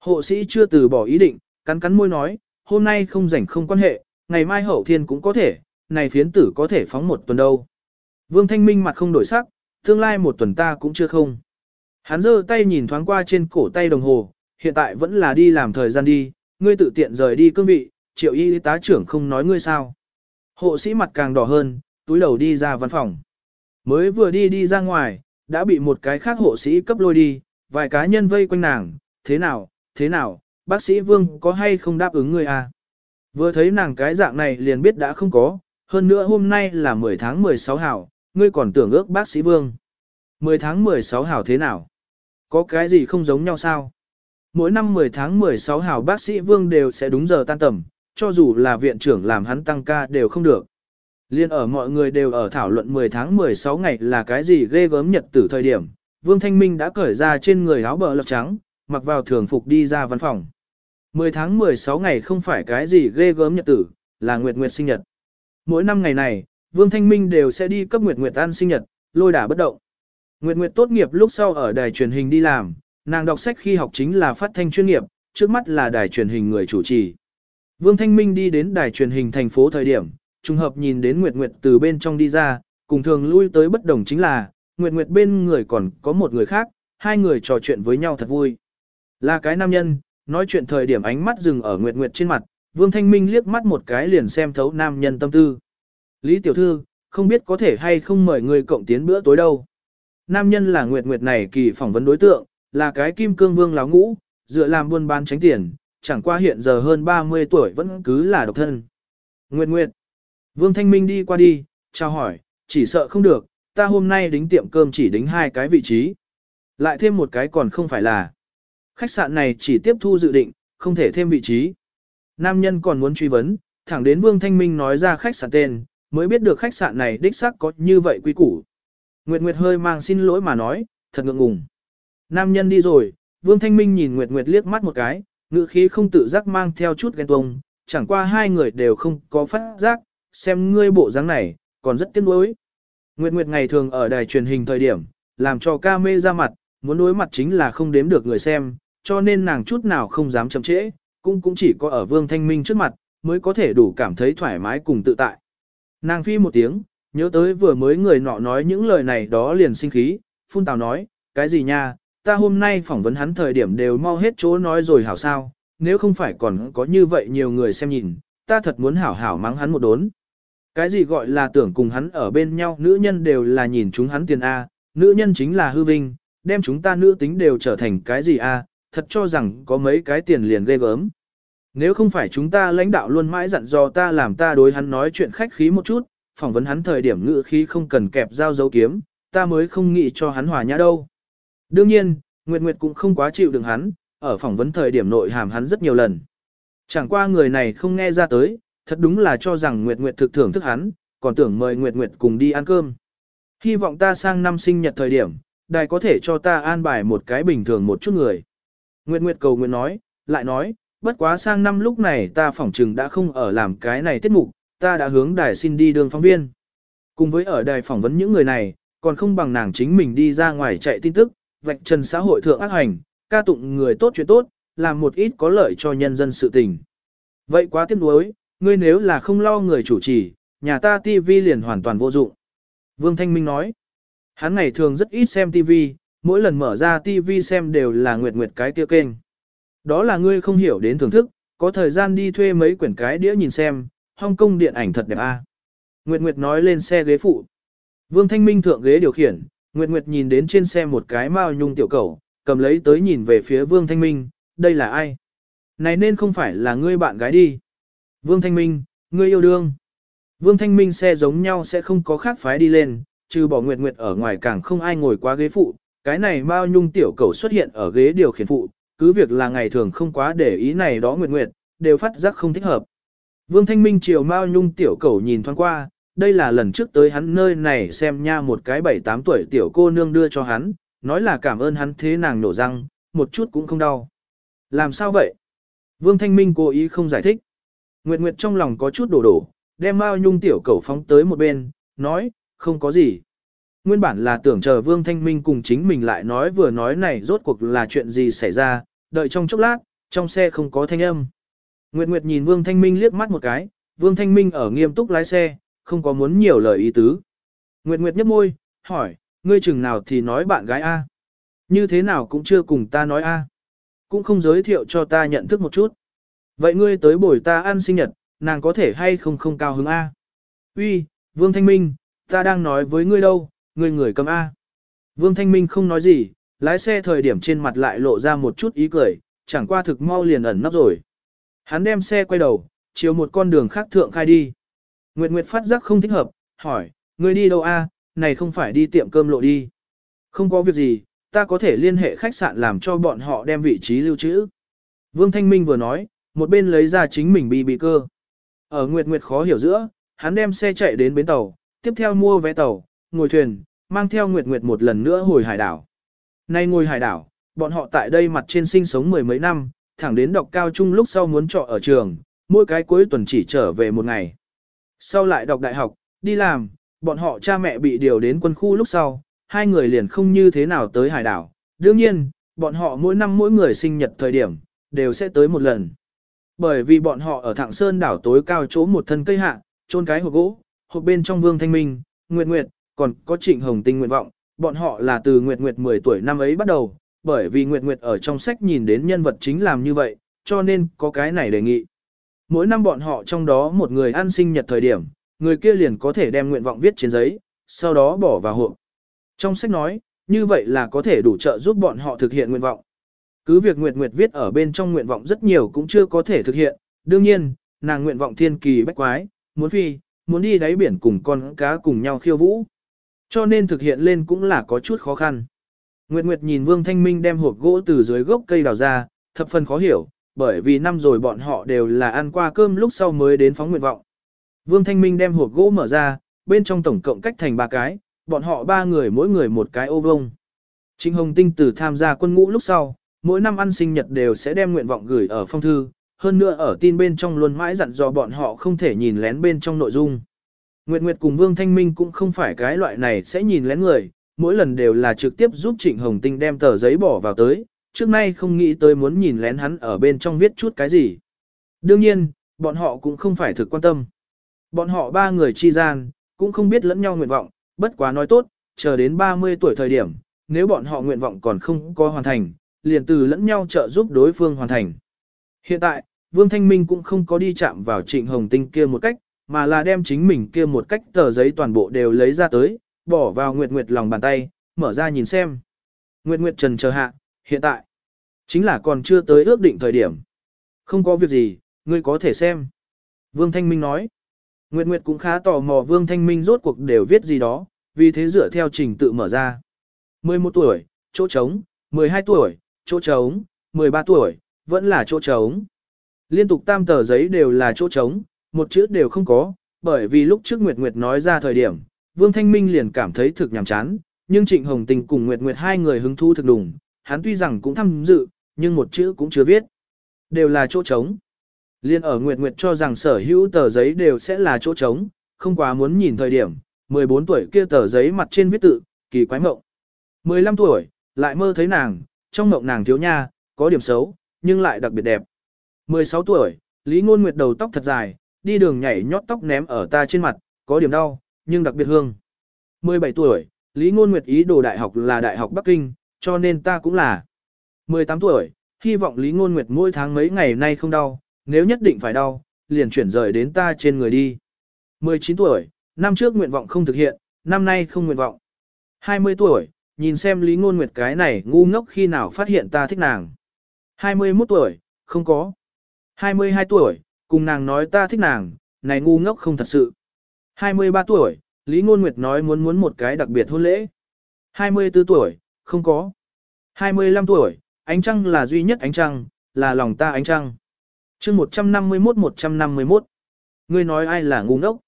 Hộ sĩ chưa từ bỏ ý định, cắn cắn môi nói, hôm nay không rảnh không quan hệ, ngày mai hậu thiên cũng có thể, này phiến tử có thể phóng một tuần đâu. Vương Thanh Minh mặt không đổi sắc, tương lai một tuần ta cũng chưa không. Hắn giơ tay nhìn thoáng qua trên cổ tay đồng hồ, hiện tại vẫn là đi làm thời gian đi, ngươi tự tiện rời đi cương vị, triệu y tá trưởng không nói ngươi sao. Hộ sĩ mặt càng đỏ hơn, túi đầu đi ra văn phòng. Mới vừa đi đi ra ngoài, đã bị một cái khác hộ sĩ cấp lôi đi, vài cá nhân vây quanh nàng, thế nào, thế nào, bác sĩ Vương có hay không đáp ứng ngươi à? Vừa thấy nàng cái dạng này liền biết đã không có, hơn nữa hôm nay là 10 tháng 16 hảo, ngươi còn tưởng ước bác sĩ Vương. 10 tháng 16 hảo thế nào? Có cái gì không giống nhau sao? Mỗi năm 10 tháng 16 hảo bác sĩ Vương đều sẽ đúng giờ tan tầm, cho dù là viện trưởng làm hắn tăng ca đều không được. Liên ở mọi người đều ở thảo luận 10 tháng 16 ngày là cái gì ghê gớm nhật tử thời điểm, Vương Thanh Minh đã cởi ra trên người áo bờ lọc trắng, mặc vào thường phục đi ra văn phòng. 10 tháng 16 ngày không phải cái gì ghê gớm nhật tử, là Nguyệt Nguyệt sinh nhật. Mỗi năm ngày này, Vương Thanh Minh đều sẽ đi cấp Nguyệt Nguyệt ăn sinh nhật, lôi đả bất động. Nguyệt Nguyệt tốt nghiệp lúc sau ở đài truyền hình đi làm, nàng đọc sách khi học chính là phát thanh chuyên nghiệp, trước mắt là đài truyền hình người chủ trì. Vương Thanh Minh đi đến đài truyền hình thành phố thời điểm, trùng hợp nhìn đến Nguyệt Nguyệt từ bên trong đi ra, cùng thường lui tới bất đồng chính là, Nguyệt Nguyệt bên người còn có một người khác, hai người trò chuyện với nhau thật vui. Là cái nam nhân, nói chuyện thời điểm ánh mắt dừng ở Nguyệt Nguyệt trên mặt, Vương Thanh Minh liếc mắt một cái liền xem thấu nam nhân tâm tư. Lý Tiểu Thư, không biết có thể hay không mời người cộng tiến bữa tối đâu. Nam nhân là Nguyệt Nguyệt này kỳ phỏng vấn đối tượng, là cái kim cương vương láo ngũ, dựa làm buôn bán tránh tiền, chẳng qua hiện giờ hơn 30 tuổi vẫn cứ là độc thân. Nguyệt Nguyệt. Vương Thanh Minh đi qua đi, chào hỏi, chỉ sợ không được, ta hôm nay đính tiệm cơm chỉ đính hai cái vị trí. Lại thêm một cái còn không phải là. Khách sạn này chỉ tiếp thu dự định, không thể thêm vị trí. Nam nhân còn muốn truy vấn, thẳng đến Vương Thanh Minh nói ra khách sạn tên, mới biết được khách sạn này đích xác có như vậy quy củ. Nguyệt Nguyệt hơi mang xin lỗi mà nói, thật ngượng ngùng. Nam nhân đi rồi, Vương Thanh Minh nhìn Nguyệt Nguyệt liếc mắt một cái, ngữ khí không tự giác mang theo chút ghen tuông, chẳng qua hai người đều không có phát giác, xem ngươi bộ dáng này, còn rất tiếc nuối. Nguyệt Nguyệt ngày thường ở đài truyền hình thời điểm, làm cho ca mê ra mặt, muốn đối mặt chính là không đếm được người xem, cho nên nàng chút nào không dám chậm trễ, cũng cũng chỉ có ở Vương Thanh Minh trước mặt, mới có thể đủ cảm thấy thoải mái cùng tự tại. Nàng phi một tiếng, nhớ tới vừa mới người nọ nói những lời này đó liền sinh khí, phun tào nói, cái gì nha, ta hôm nay phỏng vấn hắn thời điểm đều mau hết chỗ nói rồi hảo sao, nếu không phải còn có như vậy nhiều người xem nhìn, ta thật muốn hảo hảo mắng hắn một đốn. Cái gì gọi là tưởng cùng hắn ở bên nhau, nữ nhân đều là nhìn chúng hắn tiền A, nữ nhân chính là hư vinh, đem chúng ta nữ tính đều trở thành cái gì A, thật cho rằng có mấy cái tiền liền ghê gớm. Nếu không phải chúng ta lãnh đạo luôn mãi dặn dò ta làm ta đối hắn nói chuyện khách khí một chút, phỏng vấn hắn thời điểm ngự khí không cần kẹp dao dấu kiếm, ta mới không nghĩ cho hắn hòa nhã đâu. Đương nhiên, Nguyệt Nguyệt cũng không quá chịu đựng hắn, ở phỏng vấn thời điểm nội hàm hắn rất nhiều lần. Chẳng qua người này không nghe ra tới, thật đúng là cho rằng Nguyệt Nguyệt thực thưởng thức hắn, còn tưởng mời Nguyệt Nguyệt cùng đi ăn cơm. Hy vọng ta sang năm sinh nhật thời điểm, đài có thể cho ta an bài một cái bình thường một chút người. Nguyệt Nguyệt cầu nguyện nói, lại nói, bất quá sang năm lúc này ta phỏng trừng đã không ở làm cái này tiết mục, ta đã hướng đài xin đi đường phóng viên. Cùng với ở đài phỏng vấn những người này, còn không bằng nàng chính mình đi ra ngoài chạy tin tức, vạch trần xã hội thượng ác hành, ca tụng người tốt chuyện tốt, làm một ít có lợi cho nhân dân sự tình. Vậy quá tiếc nuối, ngươi nếu là không lo người chủ trì, nhà ta TV liền hoàn toàn vô dụng. Vương Thanh Minh nói, hắn ngày thường rất ít xem TV, mỗi lần mở ra TV xem đều là nguyệt nguyệt cái tiêu kênh. Đó là ngươi không hiểu đến thưởng thức, có thời gian đi thuê mấy quyển cái đĩa nhìn xem, Hong Kong điện ảnh thật đẹp a. Nguyệt Nguyệt nói lên xe ghế phụ. Vương Thanh Minh thượng ghế điều khiển, Nguyệt Nguyệt nhìn đến trên xe một cái mao nhung tiểu cầu, cầm lấy tới nhìn về phía Vương Thanh Minh, đây là ai? Này nên không phải là ngươi bạn gái đi. Vương Thanh Minh, ngươi yêu đương. Vương Thanh Minh xe giống nhau sẽ không có khác phái đi lên, trừ bỏ Nguyệt Nguyệt ở ngoài càng không ai ngồi qua ghế phụ. Cái này Mao Nhung tiểu cầu xuất hiện ở ghế điều khiển phụ, cứ việc là ngày thường không quá để ý này đó Nguyệt Nguyệt, đều phát giác không thích hợp. Vương Thanh Minh chiều Mao Nhung tiểu cầu nhìn thoáng qua, đây là lần trước tới hắn nơi này xem nha một cái bảy tám tuổi tiểu cô nương đưa cho hắn, nói là cảm ơn hắn thế nàng nổ răng, một chút cũng không đau. Làm sao vậy? Vương Thanh Minh cố ý không giải thích. Nguyệt Nguyệt trong lòng có chút đổ đổ, đem Mao Nhung tiểu cầu phóng tới một bên, nói, không có gì. Nguyên bản là tưởng chờ Vương Thanh Minh cùng chính mình lại nói vừa nói này rốt cuộc là chuyện gì xảy ra, đợi trong chốc lát, trong xe không có thanh âm. Nguyệt Nguyệt nhìn Vương Thanh Minh liếc mắt một cái, Vương Thanh Minh ở nghiêm túc lái xe, không có muốn nhiều lời ý tứ. Nguyệt Nguyệt nhấp môi, hỏi, ngươi chừng nào thì nói bạn gái A. Như thế nào cũng chưa cùng ta nói A. Cũng không giới thiệu cho ta nhận thức một chút. Vậy ngươi tới buổi ta ăn sinh nhật, nàng có thể hay không không cao hứng A. Uy, Vương Thanh Minh, ta đang nói với ngươi đâu, ngươi người cầm A. Vương Thanh Minh không nói gì, lái xe thời điểm trên mặt lại lộ ra một chút ý cười, chẳng qua thực mau liền ẩn nấp rồi. Hắn đem xe quay đầu, chiều một con đường khác thượng khai đi. Nguyệt Nguyệt phát giác không thích hợp, hỏi, ngươi đi đâu a? này không phải đi tiệm cơm lộ đi. Không có việc gì, ta có thể liên hệ khách sạn làm cho bọn họ đem vị trí lưu trữ. Vương Thanh Minh vừa nói, một bên lấy ra chính mình bi bị cơ. Ở Nguyệt Nguyệt khó hiểu giữa, hắn đem xe chạy đến bến tàu, tiếp theo mua vé tàu, ngồi thuyền, mang theo Nguyệt Nguyệt một lần nữa hồi hải đảo. Nay ngồi hải đảo, bọn họ tại đây mặt trên sinh sống mười mấy năm, thẳng đến đọc cao trung lúc sau muốn trọ ở trường, mỗi cái cuối tuần chỉ trở về một ngày. Sau lại đọc đại học, đi làm, bọn họ cha mẹ bị điều đến quân khu lúc sau, hai người liền không như thế nào tới hải đảo. Đương nhiên, bọn họ mỗi năm mỗi người sinh nhật thời điểm, đều sẽ tới một lần. Bởi vì bọn họ ở Thạng Sơn đảo tối cao chỗ một thân cây hạ, trôn cái hộp gỗ, hộp bên trong Vương Thanh Minh, Nguyệt Nguyệt, còn có Trịnh Hồng Tinh nguyện vọng, bọn họ là từ Nguyệt Nguyệt 10 tuổi năm ấy bắt đầu, bởi vì Nguyệt Nguyệt ở trong sách nhìn đến nhân vật chính làm như vậy, cho nên có cái này đề nghị. Mỗi năm bọn họ trong đó một người ăn sinh nhật thời điểm, người kia liền có thể đem nguyện vọng viết trên giấy, sau đó bỏ vào hộp. Trong sách nói, như vậy là có thể đủ trợ giúp bọn họ thực hiện nguyện vọng. Cứ việc Nguyệt Nguyệt viết ở bên trong nguyện vọng rất nhiều cũng chưa có thể thực hiện, đương nhiên, nàng nguyện vọng thiên kỳ bách quái, muốn phi, muốn đi đáy biển cùng con cá cùng nhau khiêu vũ. Cho nên thực hiện lên cũng là có chút khó khăn. Nguyệt Nguyệt nhìn Vương Thanh Minh đem hộp gỗ từ dưới gốc cây đào ra, thập phần khó hiểu, bởi vì năm rồi bọn họ đều là ăn qua cơm lúc sau mới đến phóng nguyện vọng. Vương Thanh Minh đem hộp gỗ mở ra, bên trong tổng cộng cách thành ba cái, bọn họ ba người mỗi người một cái ô vông. Trịnh Hồng Tinh từ tham gia quân ngũ lúc sau, mỗi năm ăn sinh nhật đều sẽ đem nguyện vọng gửi ở phong thư, hơn nữa ở tin bên trong luôn mãi dặn dò bọn họ không thể nhìn lén bên trong nội dung. Nguyệt Nguyệt cùng Vương Thanh Minh cũng không phải cái loại này sẽ nhìn lén người, mỗi lần đều là trực tiếp giúp Trịnh Hồng Tinh đem tờ giấy bỏ vào tới, trước nay không nghĩ tới muốn nhìn lén hắn ở bên trong viết chút cái gì. Đương nhiên, bọn họ cũng không phải thực quan tâm. Bọn họ ba người chi gian, cũng không biết lẫn nhau nguyện vọng, bất quá nói tốt, chờ đến 30 tuổi thời điểm, nếu bọn họ nguyện vọng còn không có hoàn thành, liền từ lẫn nhau trợ giúp đối phương hoàn thành. Hiện tại, Vương Thanh Minh cũng không có đi chạm vào trịnh hồng tinh kia một cách, mà là đem chính mình kia một cách tờ giấy toàn bộ đều lấy ra tới, bỏ vào Nguyệt Nguyệt lòng bàn tay, mở ra nhìn xem. Nguyệt Nguyệt trần chờ hạ, hiện tại, chính là còn chưa tới ước định thời điểm. Không có việc gì, ngươi có thể xem. Vương Thanh Minh nói. Nguyệt Nguyệt cũng khá tò mò Vương Thanh Minh rốt cuộc đều viết gì đó, vì thế dựa theo trình tự mở ra. 11 tuổi, chỗ trống, 12 tuổi, chỗ trống, 13 tuổi, vẫn là chỗ trống. Liên tục tam tờ giấy đều là chỗ trống, một chữ đều không có, bởi vì lúc trước Nguyệt Nguyệt nói ra thời điểm, Vương Thanh Minh liền cảm thấy thực nhàm chán, nhưng Trịnh Hồng Tình cùng Nguyệt Nguyệt hai người hứng thú thực đủng, hắn tuy rằng cũng tham dự, nhưng một chữ cũng chưa viết. Đều là chỗ trống. Liên ở Nguyệt Nguyệt cho rằng sở hữu tờ giấy đều sẽ là chỗ trống, không quá muốn nhìn thời điểm, 14 tuổi kia tờ giấy mặt trên viết tự, kỳ quái mộng. 15 tuổi, lại mơ thấy nàng, trong mộng nàng thiếu nha, có điểm xấu, nhưng lại đặc biệt đẹp. 16 tuổi, Lý Ngôn Nguyệt đầu tóc thật dài, đi đường nhảy nhót tóc ném ở ta trên mặt, có điểm đau, nhưng đặc biệt hương. 17 tuổi, Lý Ngôn Nguyệt ý đồ đại học là Đại học Bắc Kinh, cho nên ta cũng là. 18 tuổi, hy vọng Lý Ngôn Nguyệt mỗi tháng mấy ngày nay không đau, nếu nhất định phải đau, liền chuyển rời đến ta trên người đi. 19 tuổi, năm trước nguyện vọng không thực hiện, năm nay không nguyện vọng. 20 tuổi, nhìn xem Lý Ngôn Nguyệt cái này ngu ngốc khi nào phát hiện ta thích nàng. 21 tuổi, không có. 22 tuổi, cùng nàng nói ta thích nàng, này ngu ngốc không thật sự. 23 tuổi, Lý Ngôn Nguyệt nói muốn muốn một cái đặc biệt hôn lễ. 24 tuổi, không có. 25 tuổi, ánh trăng là duy nhất ánh trăng, là lòng ta ánh trăng. chương 151-151. Ngươi nói ai là ngu ngốc?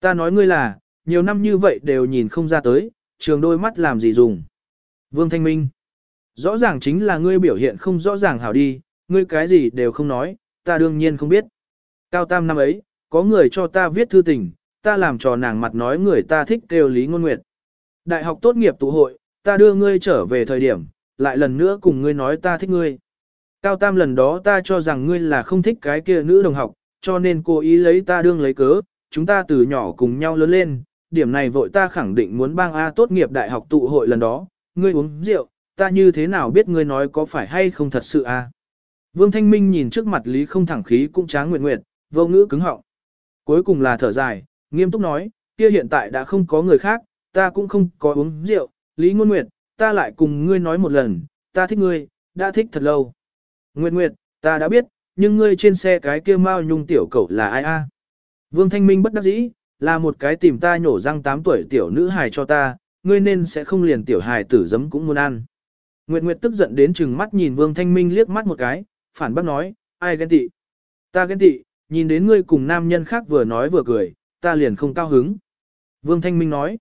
Ta nói ngươi là, nhiều năm như vậy đều nhìn không ra tới, trường đôi mắt làm gì dùng. Vương Thanh Minh. Rõ ràng chính là ngươi biểu hiện không rõ ràng hảo đi, ngươi cái gì đều không nói, ta đương nhiên không biết. Cao tam năm ấy, có người cho ta viết thư tình, ta làm trò nàng mặt nói người ta thích kêu Lý Ngôn Nguyệt. Đại học tốt nghiệp tụ hội, ta đưa ngươi trở về thời điểm, lại lần nữa cùng ngươi nói ta thích ngươi. Cao tam lần đó ta cho rằng ngươi là không thích cái kia nữ đồng học, cho nên cô ý lấy ta đương lấy cớ, chúng ta từ nhỏ cùng nhau lớn lên, điểm này vội ta khẳng định muốn bang A tốt nghiệp đại học tụ hội lần đó, ngươi uống rượu, ta như thế nào biết ngươi nói có phải hay không thật sự a? Vương Thanh Minh nhìn trước mặt Lý không thẳng khí cũng tráng nguyện nguyện, vô ngữ cứng họng. Cuối cùng là thở dài, nghiêm túc nói, kia hiện tại đã không có người khác, ta cũng không có uống rượu, Lý Ngôn Nguyệt, ta lại cùng ngươi nói một lần, ta thích ngươi, đã thích thật lâu. Nguyệt Nguyệt, ta đã biết, nhưng ngươi trên xe cái kia mao nhung tiểu cậu là ai a? Vương Thanh Minh bất đắc dĩ, là một cái tìm ta nhổ răng 8 tuổi tiểu nữ hài cho ta, ngươi nên sẽ không liền tiểu hài tử giấm cũng muốn ăn. Nguyệt Nguyệt tức giận đến chừng mắt nhìn Vương Thanh Minh liếc mắt một cái, phản bác nói, ai ghen tị. Ta ghen tị, nhìn đến ngươi cùng nam nhân khác vừa nói vừa cười, ta liền không cao hứng. Vương Thanh Minh nói.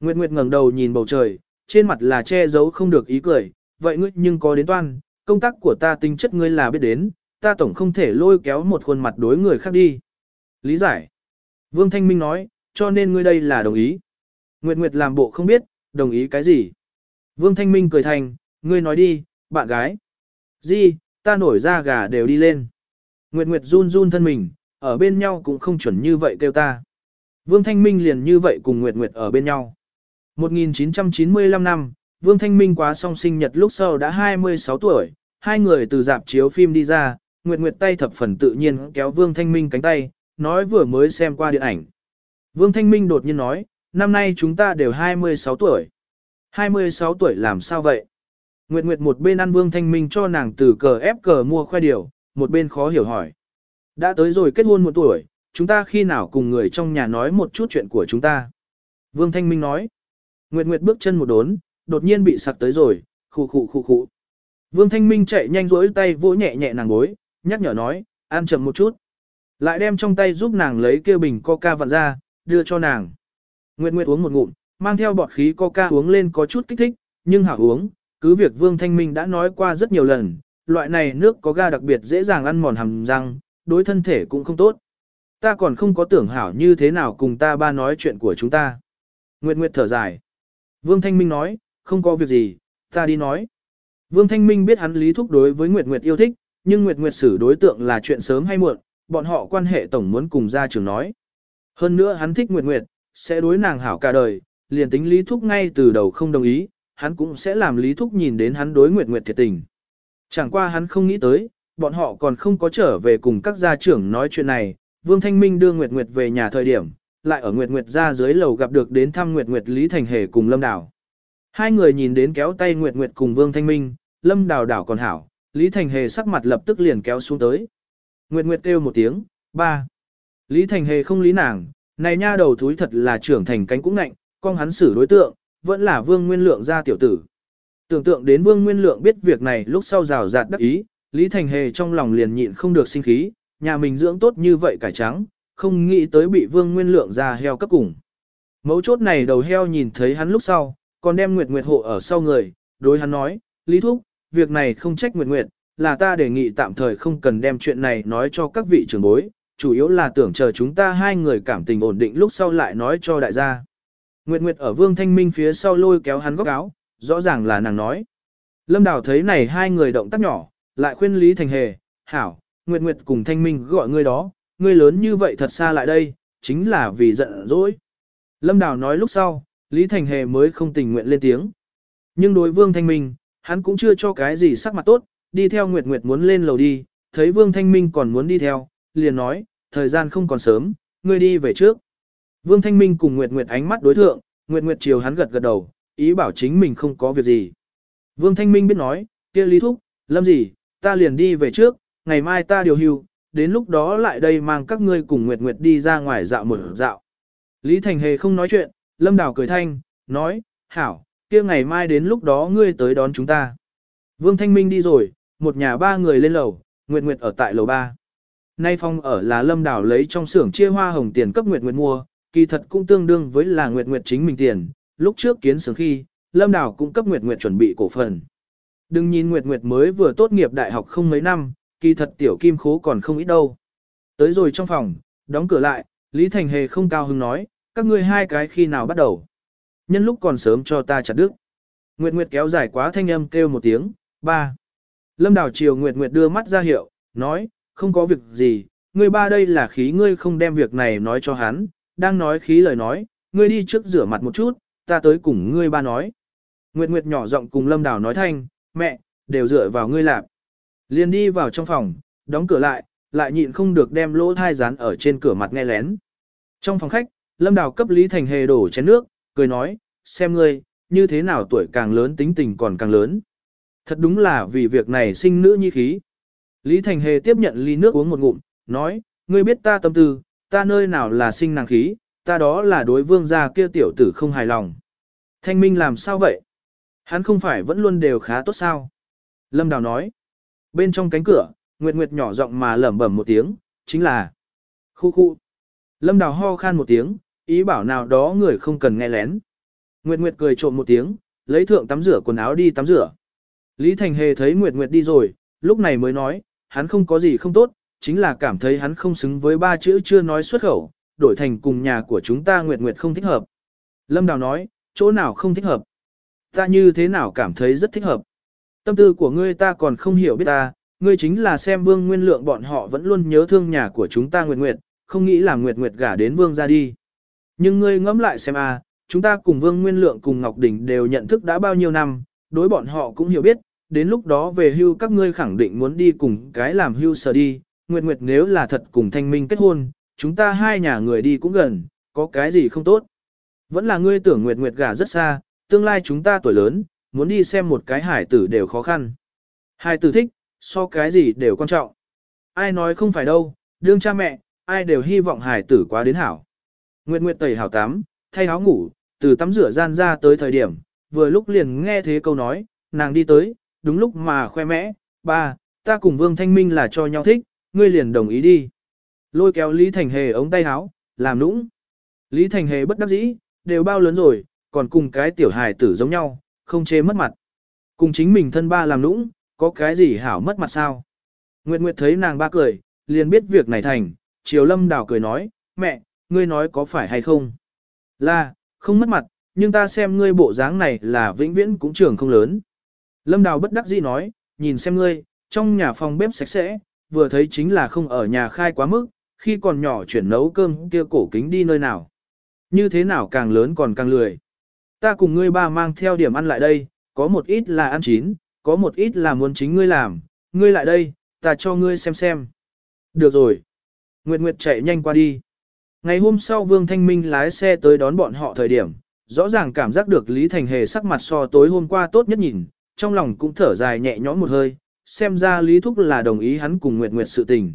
Nguyệt Nguyệt ngẩng đầu nhìn bầu trời, trên mặt là che giấu không được ý cười, vậy ngươi nhưng có đến toan, công tác của ta tính chất ngươi là biết đến, ta tổng không thể lôi kéo một khuôn mặt đối người khác đi. Lý giải. Vương Thanh Minh nói, cho nên ngươi đây là đồng ý. Nguyệt Nguyệt làm bộ không biết, đồng ý cái gì. Vương Thanh Minh cười thành, ngươi nói đi, bạn gái. Gì, ta nổi ra gà đều đi lên. Nguyệt Nguyệt run run thân mình, ở bên nhau cũng không chuẩn như vậy kêu ta. Vương Thanh Minh liền như vậy cùng Nguyệt Nguyệt ở bên nhau. 1995 năm, Vương Thanh Minh quá xong sinh nhật lúc sau đã 26 tuổi, hai người từ dạp chiếu phim đi ra, Nguyệt Nguyệt tay thập phần tự nhiên kéo Vương Thanh Minh cánh tay, nói vừa mới xem qua điện ảnh. Vương Thanh Minh đột nhiên nói, năm nay chúng ta đều 26 tuổi. 26 tuổi làm sao vậy? Nguyệt Nguyệt một bên ăn Vương Thanh Minh cho nàng từ cờ ép cờ mua khoe điều, một bên khó hiểu hỏi. Đã tới rồi kết hôn một tuổi, chúng ta khi nào cùng người trong nhà nói một chút chuyện của chúng ta? Vương Thanh Minh nói. Nguyệt Nguyệt bước chân một đốn, đột nhiên bị sặc tới rồi, khụ khụ khụ khụ. Vương Thanh Minh chạy nhanh rỗi tay vỗ nhẹ nhẹ nàng gối, nhắc nhở nói, ăn chậm một chút. Lại đem trong tay giúp nàng lấy kia bình coca vặn ra, đưa cho nàng. Nguyệt Nguyệt uống một ngụm, mang theo bọt khí coca uống lên có chút kích thích, nhưng hảo uống, cứ việc Vương Thanh Minh đã nói qua rất nhiều lần, loại này nước có ga đặc biệt dễ dàng ăn mòn hàm răng, đối thân thể cũng không tốt. Ta còn không có tưởng hảo như thế nào cùng ta ba nói chuyện của chúng ta. Nguyệt Nguyệt thở dài. Vương Thanh Minh nói, không có việc gì, ta đi nói. Vương Thanh Minh biết hắn lý thúc đối với Nguyệt Nguyệt yêu thích, nhưng Nguyệt Nguyệt xử đối tượng là chuyện sớm hay muộn, bọn họ quan hệ tổng muốn cùng gia trưởng nói. Hơn nữa hắn thích Nguyệt Nguyệt, sẽ đối nàng hảo cả đời, liền tính lý thúc ngay từ đầu không đồng ý, hắn cũng sẽ làm lý thúc nhìn đến hắn đối Nguyệt Nguyệt thiệt tình. Chẳng qua hắn không nghĩ tới, bọn họ còn không có trở về cùng các gia trưởng nói chuyện này, Vương Thanh Minh đưa Nguyệt Nguyệt về nhà thời điểm, lại ở Nguyệt Nguyệt ra dưới lầu gặp được đến thăm Nguyệt Nguyệt Lý Thành Hề cùng Lâm Đào. Hai người nhìn đến kéo tay Nguyệt Nguyệt cùng Vương Thanh Minh, Lâm Đào đảo còn hảo, Lý Thành Hề sắc mặt lập tức liền kéo xuống tới. Nguyệt Nguyệt kêu một tiếng, ba. Lý Thành Hề không lý nàng, này nha đầu thúi thật là trưởng thành cánh cũng ngạnh, con hắn xử đối tượng, vẫn là Vương Nguyên Lượng ra tiểu tử. Tưởng tượng đến Vương Nguyên Lượng biết việc này lúc sau rào rạt đắc ý, Lý Thành Hề trong lòng liền nhịn không được sinh khí, nhà mình dưỡng tốt như vậy cải trắng, không nghĩ tới bị Vương Nguyên Lượng ra heo cấp cùng. Mấu chốt này đầu heo nhìn thấy hắn lúc sau, còn đem Nguyệt Nguyệt hộ ở sau người, đối hắn nói, Lý Thúc, việc này không trách Nguyệt Nguyệt, là ta đề nghị tạm thời không cần đem chuyện này nói cho các vị trưởng bối, chủ yếu là tưởng chờ chúng ta hai người cảm tình ổn định lúc sau lại nói cho đại gia. Nguyệt Nguyệt ở Vương Thanh Minh phía sau lôi kéo hắn góc áo, rõ ràng là nàng nói. Lâm Đào thấy này hai người động tác nhỏ, lại khuyên Lý Thành Hề, hảo, Nguyệt Nguyệt cùng Thanh Minh gọi ngươi đó, ngươi lớn như vậy thật xa lại đây, chính là vì giận dỗi. Lâm Đào nói lúc sau, Lý Thành Hề mới không tình nguyện lên tiếng. Nhưng đối Vương Thanh Minh, hắn cũng chưa cho cái gì sắc mặt tốt, đi theo Nguyệt Nguyệt muốn lên lầu đi, thấy Vương Thanh Minh còn muốn đi theo, liền nói, thời gian không còn sớm, ngươi đi về trước. Vương Thanh Minh cùng Nguyệt Nguyệt ánh mắt đối thượng, Nguyệt Nguyệt chiều hắn gật gật đầu, ý bảo chính mình không có việc gì. Vương Thanh Minh biết nói, kia Lý Thúc, lâm gì, ta liền đi về trước, ngày mai ta điều hưu, đến lúc đó lại đây mang các ngươi cùng Nguyệt Nguyệt đi ra ngoài dạo một dạo. Lý Thành Hề không nói chuyện, Lâm Đào cười thanh, nói, hảo, kia ngày mai đến lúc đó ngươi tới đón chúng ta. Vương Thanh Minh đi rồi, một nhà ba người lên lầu, Nguyệt Nguyệt ở tại lầu ba. Nay phong ở là Lâm Đào lấy trong xưởng chia hoa hồng tiền cấp Nguyệt Nguyệt mua, kỳ thật cũng tương đương với là Nguyệt Nguyệt chính mình tiền, lúc trước kiến xưởng khi, Lâm Đào cũng cấp Nguyệt Nguyệt chuẩn bị cổ phần. Đừng nhìn Nguyệt Nguyệt mới vừa tốt nghiệp đại học không mấy năm, kỳ thật tiểu kim khố còn không ít đâu. Tới rồi trong phòng, đóng cửa lại, Lý Thành Hề không cao hứng nói, các ngươi hai cái khi nào bắt đầu. Nhân lúc còn sớm cho ta chặt đứt. Nguyệt Nguyệt kéo dài quá thanh âm kêu một tiếng, ba. Lâm Đào Triều Nguyệt Nguyệt đưa mắt ra hiệu, nói, không có việc gì, ngươi ba đây là khí ngươi không đem việc này nói cho hắn, đang nói khí lời nói, ngươi đi trước rửa mặt một chút, ta tới cùng ngươi ba nói. Nguyệt Nguyệt nhỏ giọng cùng Lâm Đào nói thanh, mẹ, đều dựa vào ngươi làm. Liền đi vào trong phòng, đóng cửa lại, lại nhịn không được đem lỗ thai dán ở trên cửa mặt nghe lén. Trong phòng khách, Lâm Đào cấp Lý Thành Hề đổ chén nước, cười nói, xem ngươi, như thế nào tuổi càng lớn tính tình còn càng lớn. Thật đúng là vì việc này sinh nữ nhi khí. Lý Thành Hề tiếp nhận ly nước uống một ngụm, nói, ngươi biết ta tâm tư, ta nơi nào là sinh nàng khí, ta đó là đối vương gia kia tiểu tử không hài lòng. Thanh Minh làm sao vậy? Hắn không phải vẫn luôn đều khá tốt sao? Lâm Đào nói, bên trong cánh cửa, Nguyệt Nguyệt nhỏ giọng mà lẩm bẩm một tiếng, chính là khu khu. Lâm Đào ho khan một tiếng, ý bảo nào đó người không cần nghe lén. Nguyệt Nguyệt cười trộm một tiếng, lấy thượng tắm rửa quần áo đi tắm rửa. Lý Thành Hề thấy Nguyệt Nguyệt đi rồi, lúc này mới nói, hắn không có gì không tốt, chính là cảm thấy hắn không xứng với ba chữ chưa nói xuất khẩu, đổi thành cùng nhà của chúng ta Nguyệt Nguyệt không thích hợp. Lâm Đào nói, chỗ nào không thích hợp? Ta như thế nào cảm thấy rất thích hợp? Tâm tư của ngươi ta còn không hiểu biết ta, ngươi chính là xem vương nguyên lượng bọn họ vẫn luôn nhớ thương nhà của chúng ta Nguyệt Nguyệt, không nghĩ là Nguyệt Nguyệt gả đến vương ra đi. Nhưng ngươi ngẫm lại xem a, chúng ta cùng vương nguyên lượng cùng Ngọc Đình đều nhận thức đã bao nhiêu năm, đối bọn họ cũng hiểu biết, đến lúc đó về hưu các ngươi khẳng định muốn đi cùng cái làm hưu sở đi, Nguyệt Nguyệt nếu là thật cùng thanh minh kết hôn, chúng ta hai nhà người đi cũng gần, có cái gì không tốt. Vẫn là ngươi tưởng Nguyệt Nguyệt gả rất xa, tương lai chúng ta tuổi lớn, muốn đi xem một cái hải tử đều khó khăn. Hải tử thích, so cái gì đều quan trọng. Ai nói không phải đâu, đương cha mẹ, ai đều hy vọng hải tử quá đến hảo. Nguyệt Nguyệt tẩy hảo tắm, thay áo ngủ, từ tắm rửa gian ra tới thời điểm, vừa lúc liền nghe thế câu nói, nàng đi tới, đúng lúc mà khoe mẽ, ba, ta cùng Vương Thanh Minh là cho nhau thích, ngươi liền đồng ý đi. Lôi kéo Lý Thành Hề ống tay áo, làm nũng. Lý Thành Hề bất đắc dĩ, đều bao lớn rồi, còn cùng cái tiểu hài tử giống nhau, không chê mất mặt. Cùng chính mình thân ba làm nũng, có cái gì hảo mất mặt sao? Nguyệt Nguyệt thấy nàng ba cười, liền biết việc này thành, Triều Lâm Đào cười nói, mẹ, ngươi nói có phải hay không? Là, không mất mặt, nhưng ta xem ngươi bộ dáng này là vĩnh viễn cũng trưởng không lớn. Lâm Đào bất đắc dĩ nói, nhìn xem ngươi, trong nhà phòng bếp sạch sẽ, vừa thấy chính là không ở nhà khai quá mức, khi còn nhỏ chuyển nấu cơm kia cổ kính đi nơi nào. Như thế nào càng lớn còn càng lười. Ta cùng ngươi ba mang theo điểm ăn lại đây, có một ít là ăn chín, có một ít là muốn chính ngươi làm, ngươi lại đây, ta cho ngươi xem xem. Được rồi. Nguyệt Nguyệt chạy nhanh qua đi. Ngày hôm sau Vương Thanh Minh lái xe tới đón bọn họ thời điểm, rõ ràng cảm giác được Lý Thành Hề sắc mặt so tối hôm qua tốt nhất nhìn, trong lòng cũng thở dài nhẹ nhõm một hơi, xem ra Lý Thúc là đồng ý hắn cùng Nguyệt Nguyệt sự tình.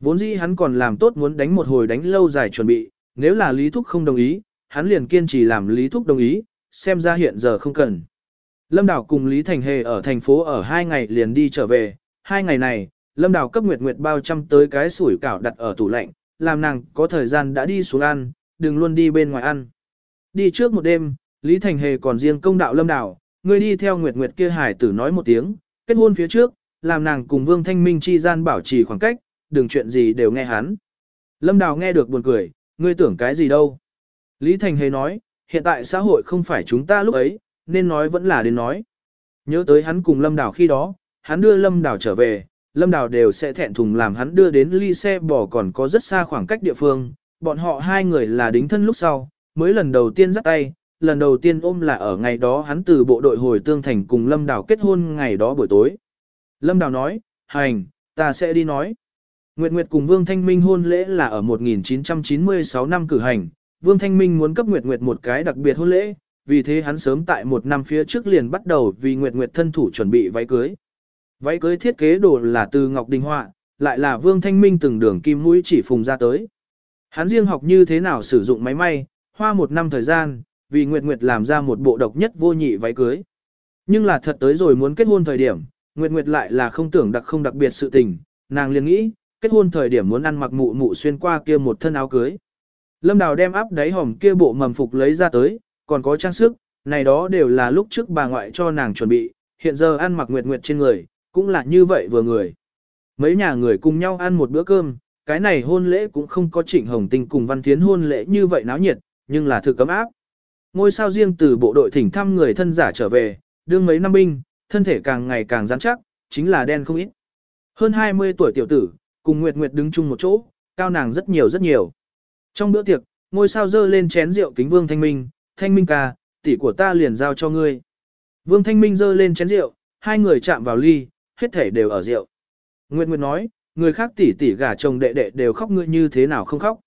Vốn dĩ hắn còn làm tốt muốn đánh một hồi đánh lâu dài chuẩn bị, nếu là Lý Thúc không đồng ý, hắn liền kiên trì làm Lý Thúc đồng ý, xem ra hiện giờ không cần. Lâm Đào cùng Lý Thành Hề ở thành phố ở hai ngày liền đi trở về, hai ngày này, Lâm Đào cấp Nguyệt Nguyệt bao trăm tới cái sủi cảo đặt ở tủ lạnh, làm nàng có thời gian đã đi xuống ăn, đừng luôn đi bên ngoài ăn. Đi trước một đêm, Lý Thành Hề còn riêng công đạo Lâm Đào, người đi theo Nguyệt Nguyệt kia hải tử nói một tiếng, kết hôn phía trước, làm nàng cùng Vương Thanh Minh chi gian bảo trì khoảng cách, đừng chuyện gì đều nghe hắn. Lâm Đào nghe được buồn cười, ngươi tưởng cái gì đâu. Lý Thành Hề nói, hiện tại xã hội không phải chúng ta lúc ấy, nên nói vẫn là đến nói. Nhớ tới hắn cùng Lâm Đào khi đó, hắn đưa Lâm Đào trở về, Lâm Đào đều sẽ thẹn thùng làm hắn đưa đến ly xe bò còn có rất xa khoảng cách địa phương, bọn họ hai người là đính thân lúc sau, mới lần đầu tiên dắt tay, lần đầu tiên ôm là ở ngày đó hắn từ bộ đội hồi tương thành cùng Lâm Đào kết hôn ngày đó buổi tối. Lâm Đào nói, hành, ta sẽ đi nói. Nguyệt Nguyệt cùng Vương Thanh Minh hôn lễ là ở 1996 năm cử hành, Vương Thanh Minh muốn cấp Nguyệt Nguyệt một cái đặc biệt hôn lễ, vì thế hắn sớm tại một năm phía trước liền bắt đầu vì Nguyệt Nguyệt thân thủ chuẩn bị váy cưới. Váy cưới thiết kế đồ là từ Ngọc Đình Họa, lại là Vương Thanh Minh từng đường kim mũi chỉ phùng ra tới. Hắn riêng học như thế nào sử dụng máy may, hoa một năm thời gian, vì Nguyệt Nguyệt làm ra một bộ độc nhất vô nhị váy cưới. Nhưng là thật tới rồi muốn kết hôn thời điểm, Nguyệt Nguyệt lại là không tưởng đặc không đặc biệt sự tình, nàng liền nghĩ, kết hôn thời điểm muốn ăn mặc mụ mụ xuyên qua kia một thân áo cưới. Lâm Đào đem áp đáy hòm kia bộ mầm phục lấy ra tới, còn có trang sức, này đó đều là lúc trước bà ngoại cho nàng chuẩn bị, hiện giờ ăn mặc Nguyệt Nguyệt trên người, cũng là như vậy vừa người. Mấy nhà người cùng nhau ăn một bữa cơm, cái này hôn lễ cũng không có Trịnh Hồng tình cùng Văn Thiến hôn lễ như vậy náo nhiệt, nhưng là thực cấm áp. Ngôi sao riêng từ bộ đội thỉnh thăm người thân giả trở về, đương mấy năm binh, thân thể càng ngày càng rắn chắc, chính là đen không ít. Hơn 20 tuổi tiểu tử, cùng Nguyệt Nguyệt đứng chung một chỗ, cao nàng rất nhiều rất nhiều. Trong bữa tiệc, ngôi sao dơ lên chén rượu kính Vương Thanh Minh, Thanh Minh ca, tỷ của ta liền giao cho ngươi. Vương Thanh Minh dơ lên chén rượu, hai người chạm vào ly, hết thể đều ở rượu. Nguyệt Nguyệt nói, người khác tỷ tỷ gả chồng đệ đệ đều khóc ngươi như thế nào không khóc.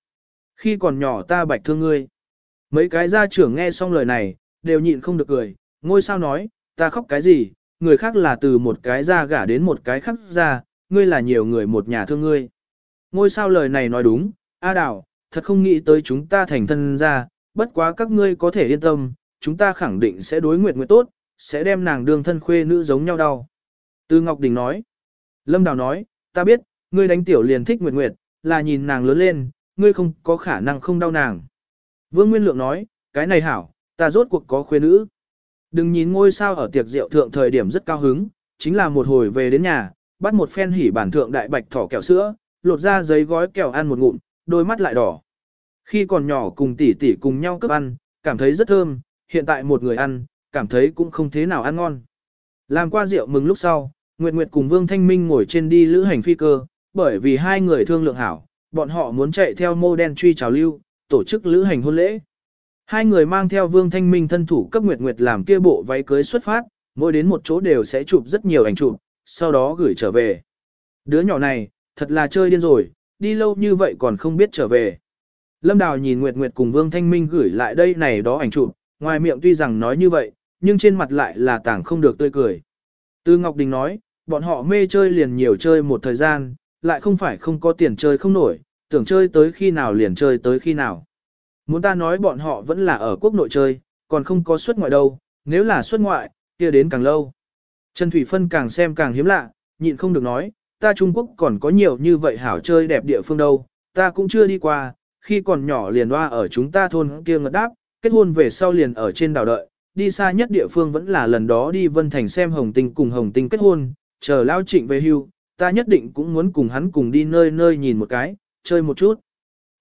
Khi còn nhỏ ta bạch thương ngươi. Mấy cái gia trưởng nghe xong lời này, đều nhịn không được cười, ngôi sao nói, ta khóc cái gì, người khác là từ một cái ra gả đến một cái khác ra, ngươi là nhiều người một nhà thương ngươi. Ngôi sao lời này nói đúng, A Đào, thật không nghĩ tới chúng ta thành thân ra, bất quá các ngươi có thể yên tâm, chúng ta khẳng định sẽ đối nguyệt nguyệt tốt, sẽ đem nàng đương thân khuê nữ giống nhau đau. Từ Ngọc Đình nói, Lâm Đào nói, ta biết, ngươi đánh tiểu liền thích nguyệt nguyệt, là nhìn nàng lớn lên, ngươi không có khả năng không đau nàng. Vương Nguyên Lượng nói, cái này hảo, ta rốt cuộc có khuê nữ. Đừng nhìn ngôi sao ở tiệc rượu thượng thời điểm rất cao hứng, chính là một hồi về đến nhà, bắt một phen hỉ bản thượng đại bạch thỏ kẹo sữa, lột ra giấy gói kẹo ăn một ngụm, đôi mắt lại đỏ. Khi còn nhỏ cùng tỷ tỷ cùng nhau cướp ăn, cảm thấy rất thơm, hiện tại một người ăn, cảm thấy cũng không thế nào ăn ngon. Làm qua rượu mừng lúc sau, Nguyệt Nguyệt cùng Vương Thanh Minh ngồi trên đi lữ hành phi cơ, bởi vì hai người thương lượng hảo, bọn họ muốn chạy theo mô đen truy trào lưu, tổ chức lữ hành hôn lễ. Hai người mang theo Vương Thanh Minh thân thủ cấp Nguyệt Nguyệt làm kia bộ váy cưới xuất phát, mỗi đến một chỗ đều sẽ chụp rất nhiều ảnh chụp, sau đó gửi trở về. Đứa nhỏ này, thật là chơi điên rồi, đi lâu như vậy còn không biết trở về. Lâm Đào nhìn Nguyệt Nguyệt cùng Vương Thanh Minh gửi lại đây này đó ảnh chụp, ngoài miệng tuy rằng nói như vậy, nhưng trên mặt lại là tảng không được tươi cười. Tư Ngọc Đình nói, bọn họ mê chơi liền nhiều chơi một thời gian, lại không phải không có tiền chơi không nổi, tưởng chơi tới khi nào liền chơi tới khi nào. Muốn ta nói bọn họ vẫn là ở quốc nội chơi, còn không có xuất ngoại đâu, nếu là xuất ngoại, kia đến càng lâu. Trần Thủy Phân càng xem càng hiếm lạ, nhịn không được nói, ta Trung Quốc còn có nhiều như vậy hảo chơi đẹp địa phương đâu, ta cũng chưa đi qua, khi còn nhỏ liền hoa ở chúng ta thôn kia ngật đáp, kết hôn về sau liền ở trên đảo đợi, đi xa nhất địa phương vẫn là lần đó đi Vân Thành xem Hồng Tinh cùng Hồng Tinh kết hôn, chờ Lao Trịnh về hưu, ta nhất định cũng muốn cùng hắn cùng đi nơi nơi nhìn một cái, chơi một chút.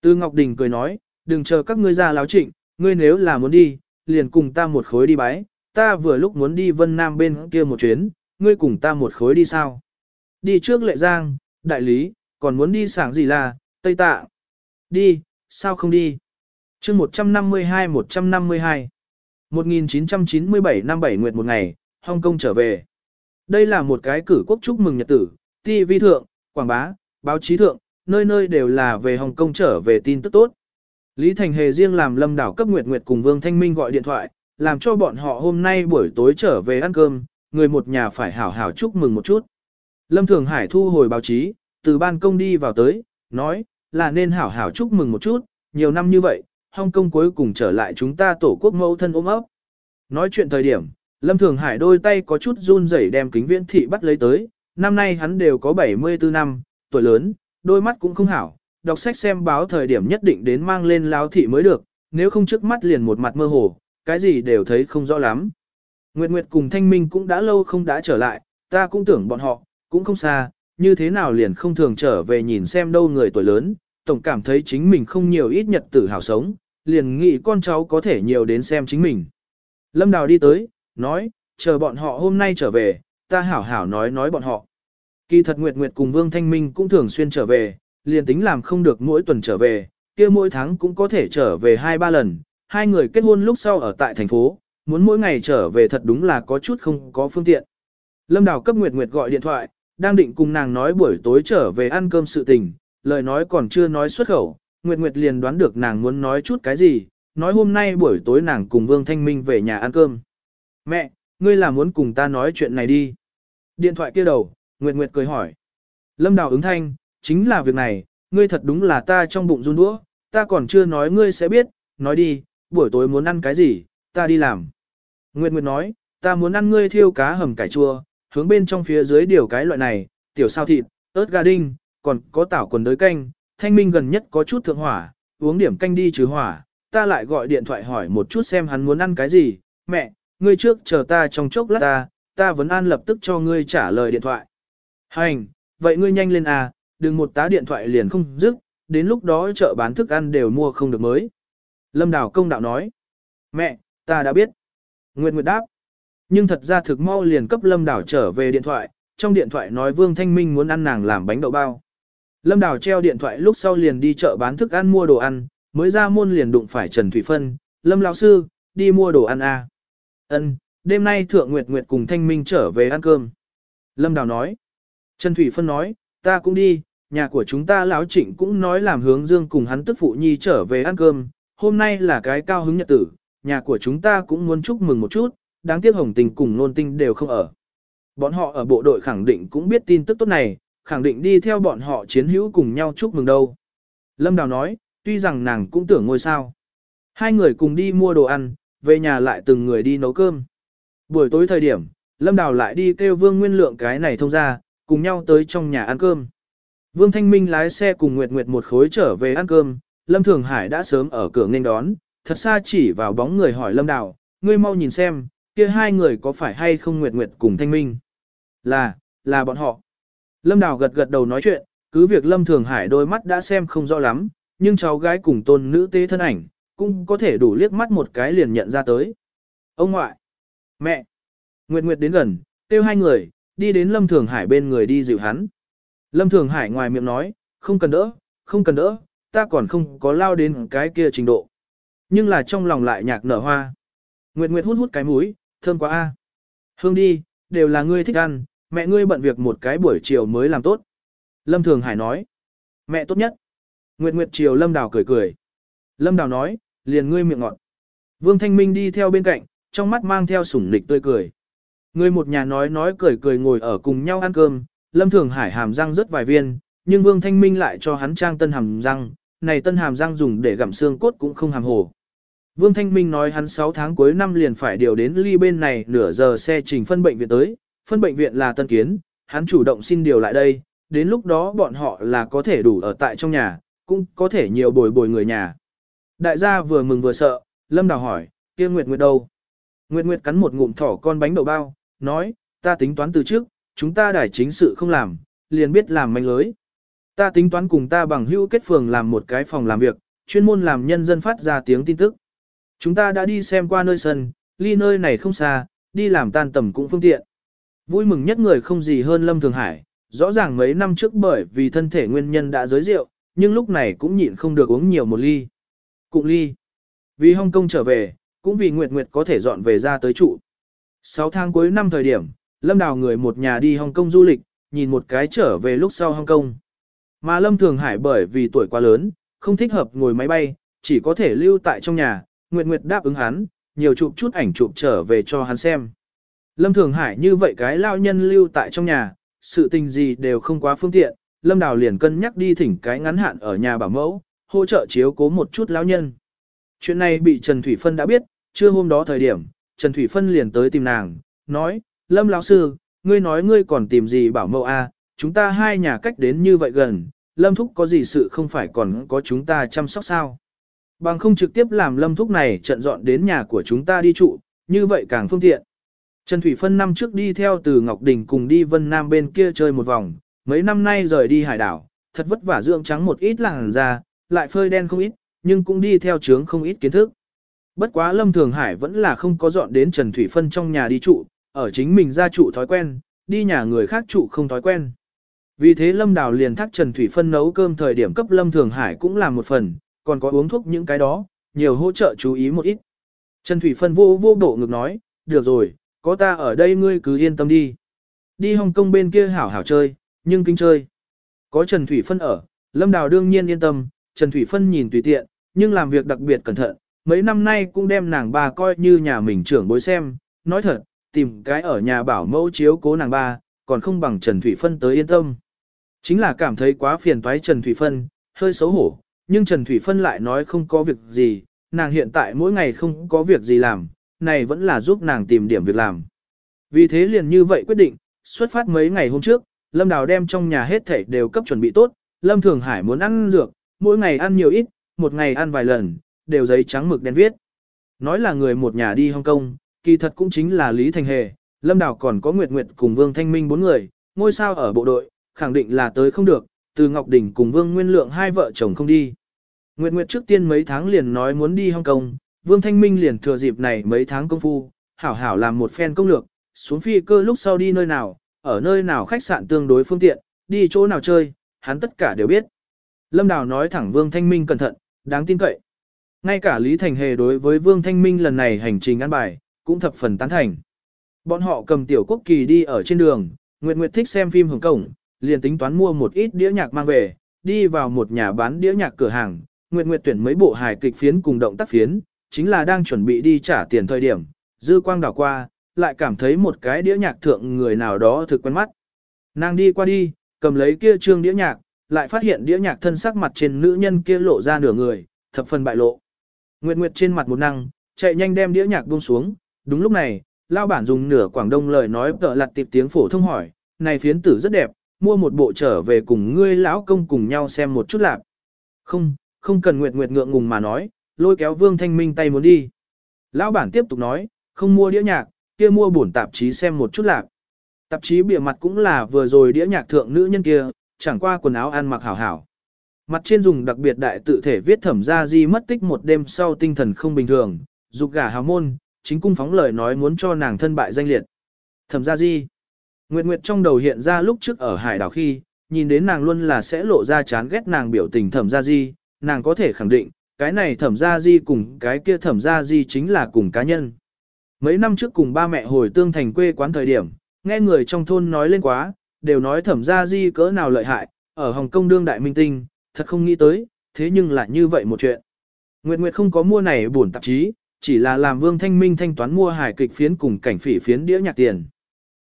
Tư Ngọc Đình cười nói, đừng chờ các ngươi ra Lao Trịnh, ngươi nếu là muốn đi, liền cùng ta một khối đi bái, ta vừa lúc muốn đi Vân Nam bên kia một chuyến, ngươi cùng ta một khối đi sao? Đi trước Lệ Giang, Đại Lý, còn muốn đi sảng gì là, Tây Tạ. Đi, sao không đi? chương 152-152 1997 năm 7 nguyệt một ngày, Hong Kong trở về. Đây là một cái cử quốc chúc mừng nhật tử, TV thượng, quảng bá, báo chí thượng, nơi nơi đều là về Hồng Kông trở về tin tức tốt. Lý Thành Hề riêng làm lâm đảo cấp Nguyệt Nguyệt cùng Vương Thanh Minh gọi điện thoại, làm cho bọn họ hôm nay buổi tối trở về ăn cơm, người một nhà phải hảo hảo chúc mừng một chút. Lâm Thường Hải thu hồi báo chí, từ ban công đi vào tới, nói, là nên hảo hảo chúc mừng một chút, nhiều năm như vậy, Hong Kong cuối cùng trở lại chúng ta tổ quốc mẫu thân ôm ấp. Nói chuyện thời điểm, Lâm Thường Hải đôi tay có chút run rẩy đem kính viễn thị bắt lấy tới, năm nay hắn đều có 74 năm, tuổi lớn, đôi mắt cũng không hảo, đọc sách xem báo thời điểm nhất định đến mang lên láo thị mới được, nếu không trước mắt liền một mặt mơ hồ, cái gì đều thấy không rõ lắm. Nguyệt Nguyệt cùng Thanh Minh cũng đã lâu không đã trở lại, ta cũng tưởng bọn họ, cũng không xa, như thế nào liền không thường trở về nhìn xem đâu người tuổi lớn, tổng cảm thấy chính mình không nhiều ít nhật tử hào sống, liền nghĩ con cháu có thể nhiều đến xem chính mình. Lâm Đào đi tới, nói, chờ bọn họ hôm nay trở về, ta hảo hảo nói nói bọn họ. Kỳ thật Nguyệt Nguyệt cùng Vương Thanh Minh cũng thường xuyên trở về, liền tính làm không được mỗi tuần trở về, kia mỗi tháng cũng có thể trở về hai ba lần, hai người kết hôn lúc sau ở tại thành phố, muốn mỗi ngày trở về thật đúng là có chút không có phương tiện. Lâm Đào cấp Nguyệt Nguyệt gọi điện thoại, đang định cùng nàng nói buổi tối trở về ăn cơm sự tình, lời nói còn chưa nói xuất khẩu, Nguyệt Nguyệt liền đoán được nàng muốn nói chút cái gì, nói hôm nay buổi tối nàng cùng Vương Thanh Minh về nhà ăn cơm. Mẹ, ngươi là muốn cùng ta nói chuyện này đi. Điện thoại kia đầu, Nguyệt Nguyệt cười hỏi. Lâm Đào ứng thanh, chính là việc này, ngươi thật đúng là ta trong bụng run đũa, ta còn chưa nói ngươi sẽ biết, nói đi, buổi tối muốn ăn cái gì, ta đi làm. Nguyệt Nguyệt nói, ta muốn ăn ngươi thiêu cá hầm cải chua, hướng bên trong phía dưới điều cái loại này, tiểu sao thịt, ớt gà đinh, còn có tảo quần đới canh, thanh minh gần nhất có chút thượng hỏa, uống điểm canh đi trừ hỏa, ta lại gọi điện thoại hỏi một chút xem hắn muốn ăn cái gì, mẹ, ngươi trước chờ ta trong chốc lát ta, ta vẫn an lập tức cho ngươi trả lời điện thoại. Hành, vậy ngươi nhanh lên à, đừng một tá điện thoại liền không dứt, đến lúc đó chợ bán thức ăn đều mua không được mới. Lâm Đào công đạo nói, mẹ, ta đã biết. Nguyệt Nguyệt đáp, nhưng thật ra thực mau liền cấp Lâm đảo trở về điện thoại, trong điện thoại nói Vương Thanh Minh muốn ăn nàng làm bánh đậu bao. Lâm đảo treo điện thoại lúc sau liền đi chợ bán thức ăn mua đồ ăn, mới ra môn liền đụng phải Trần Thủy Phân, Lâm lão sư, đi mua đồ ăn à. Ân, đêm nay Thượng Nguyệt Nguyệt cùng Thanh Minh trở về ăn cơm. Lâm Đào nói. Trần Thủy Phân nói, ta cũng đi, nhà của chúng ta lão trịnh cũng nói làm hướng dương cùng hắn tức phụ nhi trở về ăn cơm, hôm nay là cái cao hứng nhật tử, nhà của chúng ta cũng muốn chúc mừng một chút, đáng tiếc hồng tình cùng nôn tinh đều không ở. Bọn họ ở bộ đội khẳng định cũng biết tin tức tốt này, khẳng định đi theo bọn họ chiến hữu cùng nhau chúc mừng đâu. Lâm Đào nói, tuy rằng nàng cũng tưởng ngôi sao. Hai người cùng đi mua đồ ăn, về nhà lại từng người đi nấu cơm. Buổi tối thời điểm, Lâm Đào lại đi kêu Vương Nguyên Lượng cái này thông ra, cùng nhau tới trong nhà ăn cơm. Vương Thanh Minh lái xe cùng Nguyệt Nguyệt một khối trở về ăn cơm, Lâm Thường Hải đã sớm ở cửa nghênh đón, thật xa chỉ vào bóng người hỏi Lâm Đào, ngươi mau nhìn xem, kia hai người có phải hay không Nguyệt Nguyệt cùng Thanh Minh? Là, là bọn họ. Lâm Đào gật gật đầu nói chuyện, cứ việc Lâm Thường Hải đôi mắt đã xem không rõ lắm, nhưng cháu gái cùng tôn nữ tế thân ảnh, cũng có thể đủ liếc mắt một cái liền nhận ra tới. Ông ngoại, mẹ, Nguyệt Nguyệt đến gần, kêu hai người, đi đến Lâm Thường Hải bên người đi dịu hắn. Lâm Thường Hải ngoài miệng nói, không cần đỡ, không cần đỡ, ta còn không có lao đến cái kia trình độ. Nhưng là trong lòng lại nhạc nở hoa. Nguyệt Nguyệt hút hút cái mũi, thơm quá a. Hương đi, đều là ngươi thích ăn, mẹ ngươi bận việc một cái buổi chiều mới làm tốt. Lâm Thường Hải nói, mẹ tốt nhất. Nguyệt Nguyệt chiều Lâm Đào cười cười. Lâm Đào nói, liền ngươi miệng ngọt. Vương Thanh Minh đi theo bên cạnh, trong mắt mang theo sủng nịch tươi cười. Người một nhà nói nói cười cười ngồi ở cùng nhau ăn cơm, Lâm Thường Hải hàm răng rất vài viên, nhưng Vương Thanh Minh lại cho hắn trang tân hàm răng, này tân hàm răng dùng để gặm xương cốt cũng không hàm hồ. Vương Thanh Minh nói hắn 6 tháng cuối năm liền phải điều đến ly bên này nửa giờ xe trình phân bệnh viện tới, phân bệnh viện là tân kiến, hắn chủ động xin điều lại đây, đến lúc đó bọn họ là có thể đủ ở tại trong nhà, cũng có thể nhiều bồi bồi người nhà. Đại gia vừa mừng vừa sợ, Lâm Đào hỏi, kia Nguyệt Nguyệt đâu? Nguyệt Nguyệt cắn một ngụm thỏ con bánh đậu bao, nói, ta tính toán từ trước, chúng ta đài chính sự không làm, liền biết làm manh lưới. Ta tính toán cùng ta bằng hữu kết phường làm một cái phòng làm việc, chuyên môn làm nhân dân phát ra tiếng tin tức. Chúng ta đã đi xem qua nơi sân, ly nơi này không xa, đi làm tan tầm cũng phương tiện. Vui mừng nhất người không gì hơn Lâm Thường Hải, rõ ràng mấy năm trước bởi vì thân thể nguyên nhân đã giới rượu, nhưng lúc này cũng nhịn không được uống nhiều một ly. Cụng ly. Vì Hong Kong trở về, cũng vì Nguyệt Nguyệt có thể dọn về ra tới trụ. 6 tháng cuối năm thời điểm, Lâm Đào người một nhà đi Hong Kong du lịch, nhìn một cái trở về lúc sau Hong Kong. Mà Lâm Thường Hải bởi vì tuổi quá lớn, không thích hợp ngồi máy bay, chỉ có thể lưu tại trong nhà, Nguyệt Nguyệt đáp ứng hắn, nhiều chụp chút ảnh chụp trở về cho hắn xem. Lâm Thường Hải như vậy cái lao nhân lưu tại trong nhà, sự tình gì đều không quá phương tiện, Lâm Đào liền cân nhắc đi thỉnh cái ngắn hạn ở nhà bảo mẫu, hỗ trợ chiếu cố một chút lão nhân. Chuyện này bị Trần Thủy Phân đã biết, trưa hôm đó thời điểm, Trần Thủy Phân liền tới tìm nàng, nói, Lâm lão sư, ngươi nói ngươi còn tìm gì bảo mẫu a? À, chúng ta hai nhà cách đến như vậy gần, Lâm Thúc có gì sự không phải còn có chúng ta chăm sóc sao? Bằng không trực tiếp làm Lâm Thúc này trận dọn đến nhà của chúng ta đi trụ, như vậy càng phương tiện. Trần Thủy Phân năm trước đi theo từ Ngọc Đình cùng đi Vân Nam bên kia chơi một vòng, mấy năm nay rời đi hải đảo, thật vất vả dưỡng trắng một ít làng ra, lại phơi đen không ít, nhưng cũng đi theo chướng không ít kiến thức. Bất quá Lâm Thường Hải vẫn là không có dọn đến Trần Thủy Phân trong nhà đi trụ, ở chính mình ra trụ thói quen, đi nhà người khác trụ không thói quen. Vì thế Lâm Đào liền thác Trần Thủy Phân nấu cơm thời điểm cấp Lâm Thường Hải cũng làm một phần, còn có uống thuốc những cái đó, nhiều hỗ trợ chú ý một ít. Trần Thủy Phân vô vô độ ngực nói, được rồi, có ta ở đây ngươi cứ yên tâm đi. Đi Hồng Kông bên kia hảo hảo chơi, nhưng kinh chơi. Có Trần Thủy Phân ở, Lâm Đào đương nhiên yên tâm, Trần Thủy Phân nhìn tùy tiện, nhưng làm việc đặc biệt cẩn thận, mấy năm nay cũng đem nàng bà coi như nhà mình trưởng bối xem, nói thật, tìm cái ở nhà bảo mẫu chiếu cố nàng ba, còn không bằng Trần Thủy Phân tới yên tâm. Chính là cảm thấy quá phiền toái Trần Thủy Phân, hơi xấu hổ, nhưng Trần Thủy Phân lại nói không có việc gì, nàng hiện tại mỗi ngày không có việc gì làm, này vẫn là giúp nàng tìm điểm việc làm. Vì thế liền như vậy quyết định, xuất phát mấy ngày hôm trước, Lâm Đào đem trong nhà hết thảy đều cấp chuẩn bị tốt, Lâm Thường Hải muốn ăn dược, mỗi ngày ăn nhiều ít, một ngày ăn vài lần, đều giấy trắng mực đen viết. Nói là người một nhà đi Hong Kong, kỳ thật cũng chính là Lý Thành Hề, Lâm Đào còn có Nguyệt Nguyệt cùng Vương Thanh Minh bốn người, ngôi sao ở bộ đội, khẳng định là tới không được, từ Ngọc Đình cùng Vương Nguyên Lượng hai vợ chồng không đi. Nguyệt Nguyệt trước tiên mấy tháng liền nói muốn đi Hong Kong, Vương Thanh Minh liền thừa dịp này mấy tháng công phu, hảo hảo làm một phen công lược, xuống phi cơ lúc sau đi nơi nào, ở nơi nào khách sạn tương đối phương tiện, đi chỗ nào chơi, hắn tất cả đều biết. Lâm Đào nói thẳng Vương Thanh Minh cẩn thận, đáng tin cậy. Ngay cả Lý Thành Hề đối với Vương Thanh Minh lần này hành trình ăn bài, cũng thập phần tán thành. Bọn họ cầm tiểu quốc kỳ đi ở trên đường, Nguyệt Nguyệt thích xem phim Hồng Cổng, liền tính toán mua một ít đĩa nhạc mang về, đi vào một nhà bán đĩa nhạc cửa hàng, Nguyệt Nguyệt tuyển mấy bộ hài kịch phiến cùng động tác phiến, chính là đang chuẩn bị đi trả tiền thời điểm, dư quang đảo qua, lại cảm thấy một cái đĩa nhạc thượng người nào đó thực quen mắt. Nàng đi qua đi, cầm lấy kia trương đĩa nhạc, lại phát hiện đĩa nhạc thân sắc mặt trên nữ nhân kia lộ ra nửa người, thập phần bại lộ. Nguyệt Nguyệt trên mặt một năng, chạy nhanh đem đĩa nhạc buông xuống, đúng lúc này, lao bản dùng nửa Quảng Đông lời nói tợ lặt tiệp tiếng phổ thông hỏi, này phiến tử rất đẹp, mua một bộ trở về cùng ngươi lão công cùng nhau xem một chút lạc. Không, không cần Nguyệt Nguyệt ngượng ngùng mà nói, lôi kéo Vương Thanh Minh tay muốn đi. Lão bản tiếp tục nói, không mua đĩa nhạc, kia mua bổn tạp chí xem một chút lạc. Tạp chí bìa mặt cũng là vừa rồi đĩa nhạc thượng nữ nhân kia, chẳng qua quần áo ăn mặc hảo hảo. Mặt trên dùng đặc biệt đại tự thể viết thẩm ra di mất tích một đêm sau tinh thần không bình thường, dục gả hào môn, chính cung phóng lời nói muốn cho nàng thân bại danh liệt. Thẩm ra di. Nguyệt Nguyệt trong đầu hiện ra lúc trước ở hải đảo khi, nhìn đến nàng luôn là sẽ lộ ra chán ghét nàng biểu tình thẩm ra di, nàng có thể khẳng định, cái này thẩm gia di cùng cái kia thẩm gia di chính là cùng cá nhân. Mấy năm trước cùng ba mẹ hồi tương thành quê quán thời điểm, nghe người trong thôn nói lên quá, đều nói thẩm gia di cỡ nào lợi hại, ở Hồng Kông đương đại minh tinh, thật không nghĩ tới, thế nhưng lại như vậy một chuyện. Nguyệt Nguyệt không có mua này buồn tạp chí, chỉ là làm Vương Thanh Minh thanh toán mua hài kịch phiến cùng cảnh phỉ phiến đĩa nhạc tiền.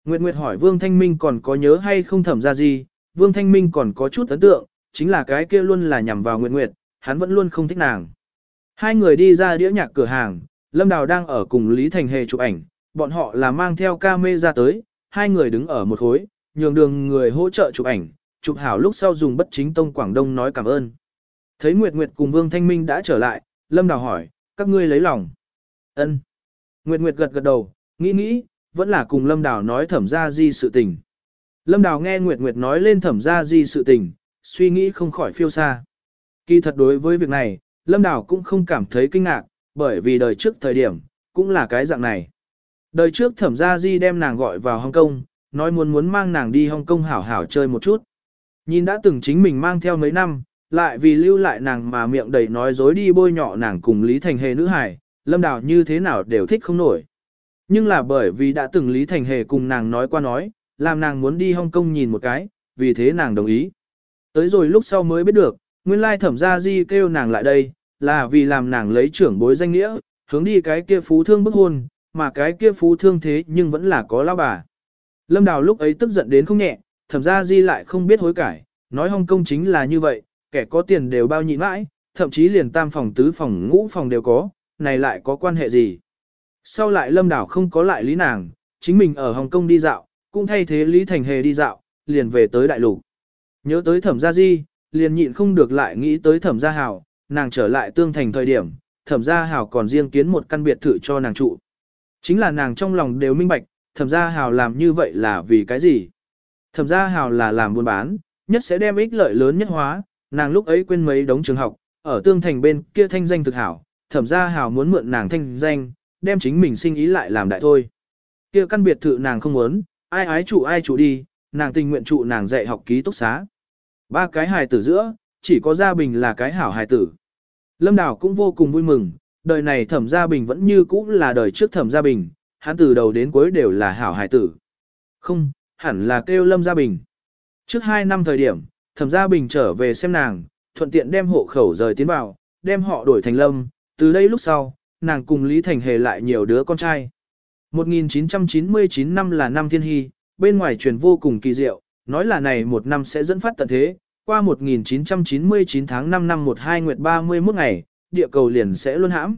Nguyệt Nguyệt hỏi Vương Thanh Minh còn có nhớ hay không thẩm gia di Vương Thanh Minh còn có chút ấn tượng, chính là cái kia luôn là nhằm vào Nguyệt Nguyệt, hắn vẫn luôn không thích nàng. Hai người đi ra đĩa nhạc cửa hàng, Lâm Đào đang ở cùng Lý Thành Hề chụp ảnh, bọn họ là mang theo ca mê ra tới, hai người đứng ở một khối, nhường đường người hỗ trợ chụp ảnh, chụp hảo lúc sau dùng bất chính tông Quảng Đông nói cảm ơn. Thấy Nguyệt Nguyệt cùng Vương Thanh Minh đã trở lại, Lâm Đào hỏi, các ngươi lấy lòng. ân Nguyệt Nguyệt gật gật đầu, nghĩ nghĩ, vẫn là cùng Lâm Đào nói thẩm ra di sự tình. Lâm Đào nghe Nguyệt Nguyệt nói lên thẩm ra di sự tình, suy nghĩ không khỏi phiêu xa. Kỳ thật đối với việc này, Lâm Đào cũng không cảm thấy kinh ngạc, bởi vì đời trước thời điểm, cũng là cái dạng này. Đời trước thẩm gia di đem nàng gọi vào Hong Kong, nói muốn muốn mang nàng đi Hong Kong hảo hảo chơi một chút. Nhìn đã từng chính mình mang theo mấy năm, lại vì lưu lại nàng mà miệng đầy nói dối đi bôi nhọ nàng cùng Lý Thành Hề nữ hải, Lâm Đào như thế nào đều thích không nổi. Nhưng là bởi vì đã từng Lý Thành Hề cùng nàng nói qua nói, làm nàng muốn đi Hong Kong nhìn một cái, vì thế nàng đồng ý. Tới rồi lúc sau mới biết được, nguyên lai thẩm gia di kêu nàng lại đây, là vì làm nàng lấy trưởng bối danh nghĩa, hướng đi cái kia phú thương bức hôn, mà cái kia phú thương thế nhưng vẫn là có lao bà. Lâm Đào lúc ấy tức giận đến không nhẹ, thẩm gia di lại không biết hối cải, nói Hong Kong chính là như vậy, kẻ có tiền đều bao nhịn mãi, thậm chí liền tam phòng tứ phòng ngũ phòng đều có, này lại có quan hệ gì. Sau lại Lâm Đào không có lại lý nàng, chính mình ở Hồng Kông đi dạo, cũng thay thế Lý Thành Hề đi dạo, liền về tới đại lục. Nhớ tới thẩm gia di, liền nhịn không được lại nghĩ tới thẩm gia hảo nàng trở lại tương thành thời điểm, thẩm gia hảo còn riêng kiến một căn biệt thự cho nàng trụ. Chính là nàng trong lòng đều minh bạch, thẩm gia hảo làm như vậy là vì cái gì? Thẩm gia hảo là làm buôn bán, nhất sẽ đem ích lợi lớn nhất hóa, nàng lúc ấy quên mấy đống trường học, ở tương thành bên kia thanh danh thực hảo, thẩm gia hảo muốn mượn nàng thanh danh, đem chính mình sinh ý lại làm đại thôi. Kia căn biệt thự nàng không muốn, ai ái trụ ai trụ đi, nàng tình nguyện trụ nàng dạy học ký túc xá. Ba cái hài tử giữa, chỉ có Gia Bình là cái hảo hài tử. Lâm Đào cũng vô cùng vui mừng, đời này thẩm Gia Bình vẫn như cũ là đời trước thẩm Gia Bình, hắn từ đầu đến cuối đều là hảo hài tử. Không, hẳn là kêu Lâm Gia Bình. Trước hai năm thời điểm, thẩm Gia Bình trở về xem nàng, thuận tiện đem hộ khẩu rời tiến vào, đem họ đổi thành Lâm, từ đây lúc sau, nàng cùng Lý Thành Hề lại nhiều đứa con trai. 1999 năm là năm thiên hy, bên ngoài truyền vô cùng kỳ diệu, nói là này một năm sẽ dẫn phát tận thế, qua 1999 tháng 5 năm 12 nguyệt 31 ngày, địa cầu liền sẽ luôn hãm.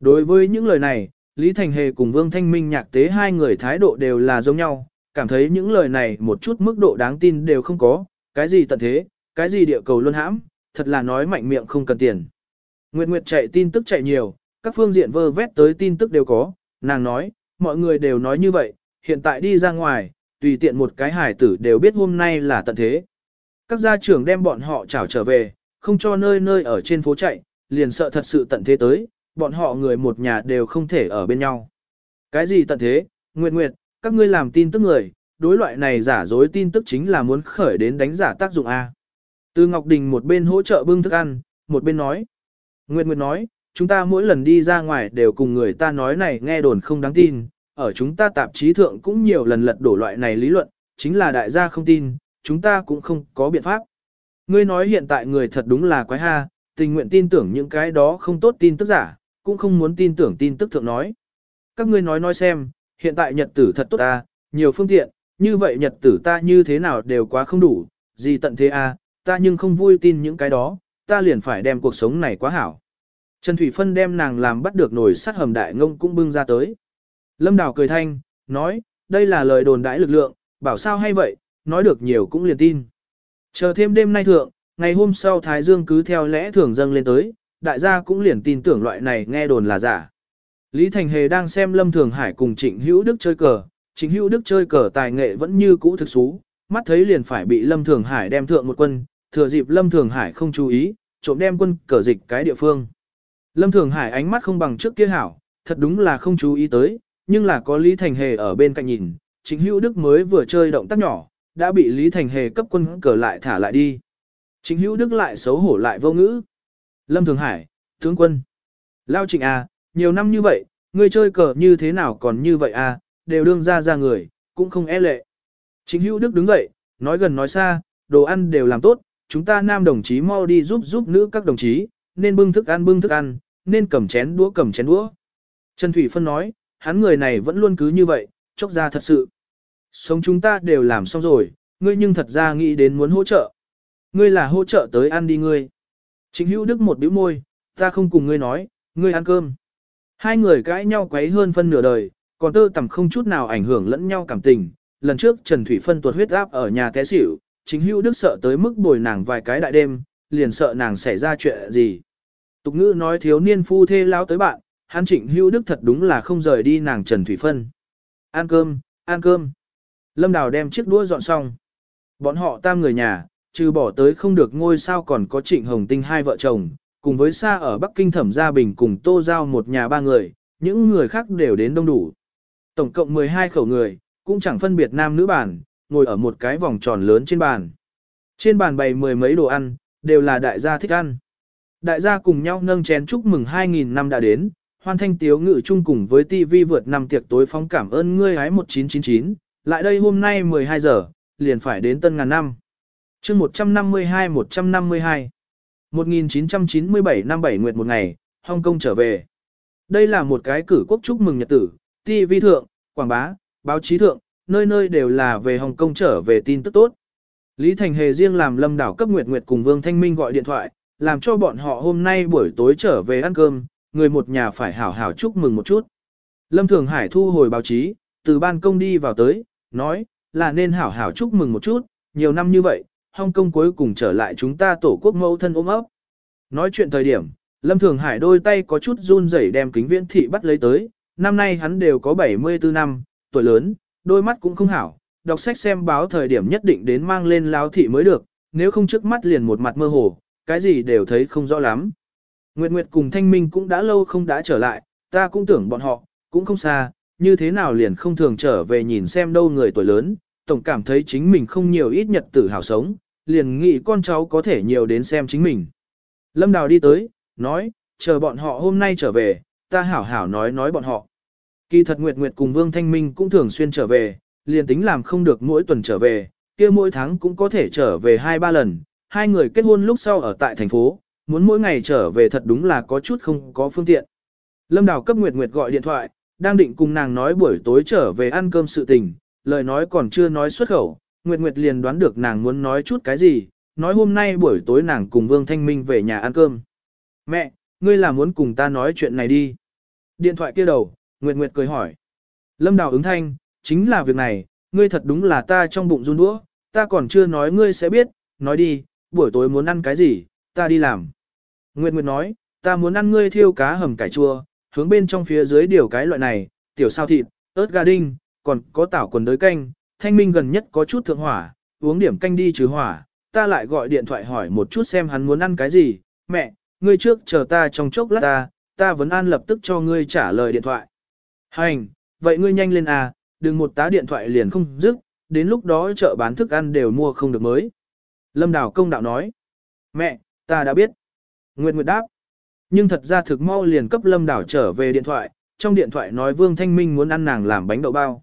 Đối với những lời này, Lý Thành Hề cùng Vương Thanh Minh nhạc tế hai người thái độ đều là giống nhau, cảm thấy những lời này một chút mức độ đáng tin đều không có, cái gì tận thế, cái gì địa cầu luôn hãm, thật là nói mạnh miệng không cần tiền. Nguyệt Nguyệt chạy tin tức chạy nhiều, các phương diện vơ vét tới tin tức đều có, nàng nói, mọi người đều nói như vậy, hiện tại đi ra ngoài, tùy tiện một cái hải tử đều biết hôm nay là tận thế. Các gia trưởng đem bọn họ trảo trở về, không cho nơi nơi ở trên phố chạy, liền sợ thật sự tận thế tới, bọn họ người một nhà đều không thể ở bên nhau. Cái gì tận thế, Nguyệt Nguyệt, các ngươi làm tin tức người, đối loại này giả dối tin tức chính là muốn khởi đến đánh giả tác dụng A. Từ Ngọc Đình một bên hỗ trợ bưng thức ăn, một bên nói. Nguyệt Nguyệt nói, chúng ta mỗi lần đi ra ngoài đều cùng người ta nói này nghe đồn không đáng tin, ở chúng ta tạp chí thượng cũng nhiều lần lật đổ loại này lý luận, chính là đại gia không tin, chúng ta cũng không có biện pháp. Ngươi nói hiện tại người thật đúng là quái ha, tình nguyện tin tưởng những cái đó không tốt tin tức giả, cũng không muốn tin tưởng tin tức thượng nói. Các ngươi nói nói xem, hiện tại nhật tử thật tốt ta, nhiều phương tiện, như vậy nhật tử ta như thế nào đều quá không đủ, gì tận thế a, à, ta nhưng không vui tin những cái đó, ta liền phải đem cuộc sống này quá hảo. Trần Thủy Phân đem nàng làm bắt được nồi sắt hầm đại ngông cũng bưng ra tới. Lâm Đào cười thanh, nói, đây là lời đồn đãi lực lượng, bảo sao hay vậy, nói được nhiều cũng liền tin. Chờ thêm đêm nay thượng, ngày hôm sau Thái Dương cứ theo lẽ thường dâng lên tới, đại gia cũng liền tin tưởng loại này nghe đồn là giả. Lý Thành Hề đang xem Lâm Thường Hải cùng Trịnh Hữu Đức chơi cờ, Trịnh Hữu Đức chơi cờ tài nghệ vẫn như cũ thực xú, mắt thấy liền phải bị Lâm Thường Hải đem thượng một quân, thừa dịp Lâm Thường Hải không chú ý, trộm đem quân cờ dịch cái địa phương. Lâm Thường Hải ánh mắt không bằng trước kia hảo, thật đúng là không chú ý tới, nhưng là có Lý Thành Hề ở bên cạnh nhìn, Trịnh Hữu Đức mới vừa chơi động tác nhỏ, đã bị Lý Thành Hề cấp quân cờ lại thả lại đi. Trịnh Hữu Đức lại xấu hổ lại vô ngữ. Lâm Thường Hải, tướng quân. Lao Trịnh à, nhiều năm như vậy, ngươi chơi cờ như thế nào còn như vậy à, đều đương ra ra người, cũng không e lệ. Trịnh Hữu Đức đứng dậy, nói gần nói xa, đồ ăn đều làm tốt, chúng ta nam đồng chí mau đi giúp giúp nữ các đồng chí, nên bưng thức ăn bưng thức ăn, nên cầm chén đũa cầm chén đũa. Trần Thủy Phân nói, hắn người này vẫn luôn cứ như vậy, chốc ra thật sự. Sống chúng ta đều làm xong rồi, ngươi nhưng thật ra nghĩ đến muốn hỗ trợ. Ngươi là hỗ trợ tới ăn đi ngươi. Trịnh Hữu Đức một bĩu môi, ta không cùng ngươi nói, ngươi ăn cơm. Hai người cãi nhau quấy hơn phân nửa đời, còn tơ tầm không chút nào ảnh hưởng lẫn nhau cảm tình. Lần trước Trần Thủy Phân tuột huyết áp ở nhà té xỉu, chính hữu đức sợ tới mức bồi nàng vài cái đại đêm, liền sợ nàng xảy ra chuyện gì. Tục ngữ nói thiếu niên phu thê lao tới bạn, hắn trịnh hữu đức thật đúng là không rời đi nàng Trần Thủy Phân. Ăn cơm, ăn cơm. Lâm Đào đem chiếc đũa dọn xong. Bọn họ tam người nhà, trừ bỏ tới không được ngôi sao còn có trịnh hồng tinh hai vợ chồng, cùng với xa ở Bắc Kinh thẩm gia bình cùng tô giao một nhà ba người, những người khác đều đến đông đủ. Tổng cộng 12 khẩu người, cũng chẳng phân biệt nam nữ bản, ngồi ở một cái vòng tròn lớn trên bàn. Trên bàn bày mười mấy đồ ăn, đều là đại gia thích ăn. Đại gia cùng nhau nâng chén chúc mừng 2.000 năm đã đến, hoan thanh tiếu ngự chung cùng với TV vượt năm tiệc tối phóng cảm ơn ngươi hái 1999, lại đây hôm nay 12 giờ, liền phải đến tân ngàn năm. chương 152-152 1997 năm 7 nguyệt một ngày, Hong Kong trở về. Đây là một cái cử quốc chúc mừng nhật tử, TV thượng, quảng bá, báo chí thượng, nơi nơi đều là về Hồng Kông trở về tin tức tốt. Lý Thành Hề riêng làm lâm đảo cấp Nguyệt Nguyệt cùng Vương Thanh Minh gọi điện thoại, làm cho bọn họ hôm nay buổi tối trở về ăn cơm, người một nhà phải hảo hảo chúc mừng một chút. Lâm Thường Hải thu hồi báo chí, từ ban công đi vào tới, nói, là nên hảo hảo chúc mừng một chút, nhiều năm như vậy, Hong Kong cuối cùng trở lại chúng ta tổ quốc mẫu thân ôm ấp. Nói chuyện thời điểm, Lâm Thường Hải đôi tay có chút run rẩy đem kính viễn thị bắt lấy tới, năm nay hắn đều có 74 năm, tuổi lớn, đôi mắt cũng không hảo, đọc sách xem báo thời điểm nhất định đến mang lên lao thị mới được, nếu không trước mắt liền một mặt mơ hồ, cái gì đều thấy không rõ lắm. Nguyệt Nguyệt cùng Thanh Minh cũng đã lâu không đã trở lại, ta cũng tưởng bọn họ, cũng không xa, như thế nào liền không thường trở về nhìn xem đâu người tuổi lớn, tổng cảm thấy chính mình không nhiều ít nhật tử hào sống, liền nghĩ con cháu có thể nhiều đến xem chính mình. Lâm Đào đi tới, nói, chờ bọn họ hôm nay trở về, ta hảo hảo nói nói bọn họ. Kỳ thật Nguyệt Nguyệt cùng Vương Thanh Minh cũng thường xuyên trở về, liền tính làm không được mỗi tuần trở về, kia mỗi tháng cũng có thể trở về hai ba lần. Hai người kết hôn lúc sau ở tại thành phố, muốn mỗi ngày trở về thật đúng là có chút không có phương tiện. Lâm Đào cấp Nguyệt Nguyệt gọi điện thoại, đang định cùng nàng nói buổi tối trở về ăn cơm sự tình, lời nói còn chưa nói xuất khẩu, Nguyệt Nguyệt liền đoán được nàng muốn nói chút cái gì, nói hôm nay buổi tối nàng cùng Vương Thanh Minh về nhà ăn cơm. Mẹ, ngươi là muốn cùng ta nói chuyện này đi. Điện thoại kia đầu, Nguyệt Nguyệt cười hỏi. Lâm Đào ứng thanh, chính là việc này, ngươi thật đúng là ta trong bụng run đũa, ta còn chưa nói ngươi sẽ biết, nói đi, buổi tối muốn ăn cái gì, ta đi làm. Nguyệt Nguyệt nói, ta muốn ăn ngươi thiêu cá hầm cải chua, hướng bên trong phía dưới điều cái loại này, tiểu sao thịt, ớt gà đinh, còn có tảo quần đới canh, thanh minh gần nhất có chút thượng hỏa, uống điểm canh đi trừ hỏa, ta lại gọi điện thoại hỏi một chút xem hắn muốn ăn cái gì, mẹ, ngươi trước chờ ta trong chốc lát ta, ta vẫn an lập tức cho ngươi trả lời điện thoại. Hành, vậy ngươi nhanh lên à, đừng một tá điện thoại liền không dứt, đến lúc đó chợ bán thức ăn đều mua không được mới. Lâm Đào công đạo nói. Mẹ, ta đã biết. Nguyệt Nguyệt đáp. Nhưng thật ra thực mau liền cấp Lâm Đào trở về điện thoại, trong điện thoại nói Vương Thanh Minh muốn ăn nàng làm bánh đậu bao.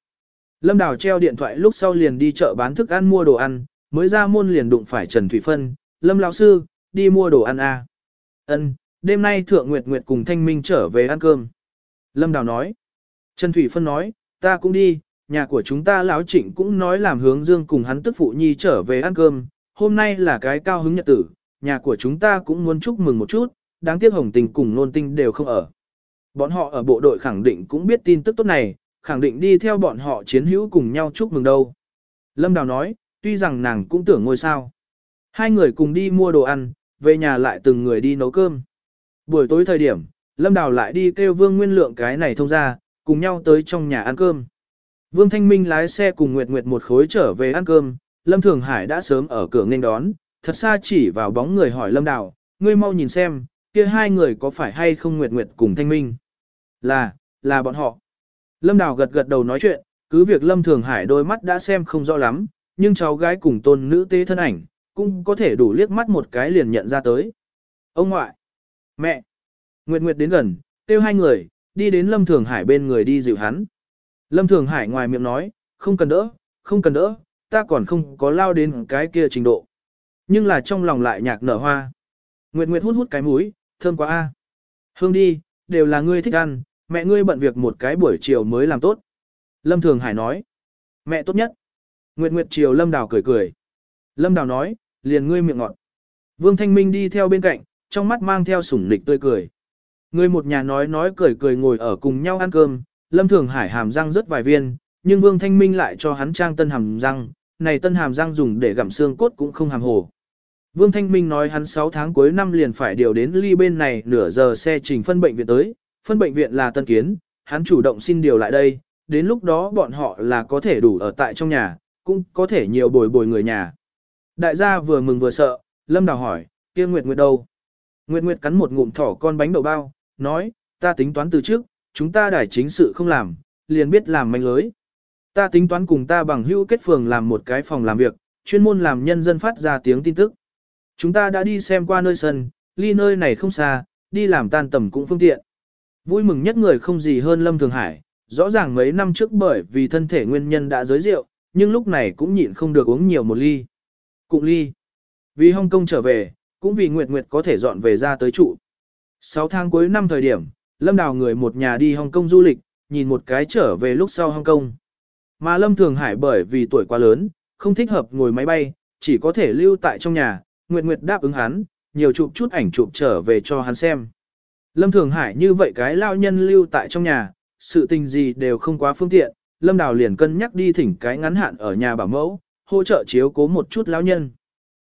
Lâm Đào treo điện thoại lúc sau liền đi chợ bán thức ăn mua đồ ăn, mới ra môn liền đụng phải Trần Thủy Phân, Lâm lão sư, đi mua đồ ăn à. Ân, đêm nay Thượng Nguyệt Nguyệt cùng Thanh Minh trở về ăn cơm. Lâm Đào nói. Trần Thủy Phân nói, ta cũng đi, nhà của chúng ta lão trịnh cũng nói làm hướng dương cùng hắn tức phụ nhi trở về ăn cơm, hôm nay là cái cao hứng nhật tử, nhà của chúng ta cũng muốn chúc mừng một chút, đáng tiếc hồng tình cùng nôn tinh đều không ở. Bọn họ ở bộ đội khẳng định cũng biết tin tức tốt này, khẳng định đi theo bọn họ chiến hữu cùng nhau chúc mừng đâu. Lâm Đào nói, tuy rằng nàng cũng tưởng ngôi sao. Hai người cùng đi mua đồ ăn, về nhà lại từng người đi nấu cơm. Buổi tối thời điểm, Lâm Đào lại đi kêu Vương Nguyên Lượng cái này thông ra, cùng nhau tới trong nhà ăn cơm. Vương Thanh Minh lái xe cùng Nguyệt Nguyệt một khối trở về ăn cơm, Lâm Thường Hải đã sớm ở cửa nghênh đón, thật xa chỉ vào bóng người hỏi Lâm Đào, ngươi mau nhìn xem, kia hai người có phải hay không Nguyệt Nguyệt cùng Thanh Minh? Là, là bọn họ. Lâm Đào gật gật đầu nói chuyện, cứ việc Lâm Thường Hải đôi mắt đã xem không rõ lắm, nhưng cháu gái cùng tôn nữ tế thân ảnh, cũng có thể đủ liếc mắt một cái liền nhận ra tới. Ông ngoại, mẹ, Nguyệt Nguyệt đến gần, kêu hai người, đi đến Lâm Thường Hải bên người đi dịu hắn. Lâm Thường Hải ngoài miệng nói, không cần đỡ, không cần đỡ, ta còn không có lao đến cái kia trình độ. Nhưng là trong lòng lại nhạc nở hoa. Nguyệt Nguyệt hút hút cái mũi, thơm quá a. Hương đi, đều là ngươi thích ăn, mẹ ngươi bận việc một cái buổi chiều mới làm tốt. Lâm Thường Hải nói, mẹ tốt nhất. Nguyệt Nguyệt chiều Lâm Đào cười cười. Lâm Đào nói, liền ngươi miệng ngọt. Vương Thanh Minh đi theo bên cạnh, trong mắt mang theo sủng nịch tươi cười. Người một nhà nói nói cười cười ngồi ở cùng nhau ăn cơm, Lâm Thường Hải hàm răng rất vài viên, nhưng Vương Thanh Minh lại cho hắn trang tân hàm răng, này tân hàm răng dùng để gặm xương cốt cũng không hàm hồ. Vương Thanh Minh nói hắn 6 tháng cuối năm liền phải điều đến ly bên này nửa giờ xe trình phân bệnh viện tới, phân bệnh viện là tân kiến, hắn chủ động xin điều lại đây, đến lúc đó bọn họ là có thể đủ ở tại trong nhà, cũng có thể nhiều bồi bồi người nhà. Đại gia vừa mừng vừa sợ, Lâm Đào hỏi, kia Nguyệt Nguyệt đâu? Nguyệt Nguyệt cắn một ngụm thỏ con bánh đậu bao, nói, ta tính toán từ trước, chúng ta đài chính sự không làm, liền biết làm manh lưới. Ta tính toán cùng ta bằng hữu kết phường làm một cái phòng làm việc, chuyên môn làm nhân dân phát ra tiếng tin tức. Chúng ta đã đi xem qua nơi sân, ly nơi này không xa, đi làm tan tầm cũng phương tiện. Vui mừng nhất người không gì hơn Lâm Thường Hải, rõ ràng mấy năm trước bởi vì thân thể nguyên nhân đã giới rượu, nhưng lúc này cũng nhịn không được uống nhiều một ly. Cụng ly. Vì Hong Kong trở về, cũng vì Nguyệt Nguyệt có thể dọn về ra tới trụ. 6 tháng cuối năm thời điểm, Lâm Đào người một nhà đi Hong Kong du lịch, nhìn một cái trở về lúc sau Hong Kong. Mà Lâm Thường Hải bởi vì tuổi quá lớn, không thích hợp ngồi máy bay, chỉ có thể lưu tại trong nhà, Nguyệt Nguyệt đáp ứng hắn, nhiều chụp chút ảnh chụp trở về cho hắn xem. Lâm Thường Hải như vậy cái lao nhân lưu tại trong nhà, sự tình gì đều không quá phương tiện, Lâm Đào liền cân nhắc đi thỉnh cái ngắn hạn ở nhà bảo mẫu, hỗ trợ chiếu cố một chút lão nhân.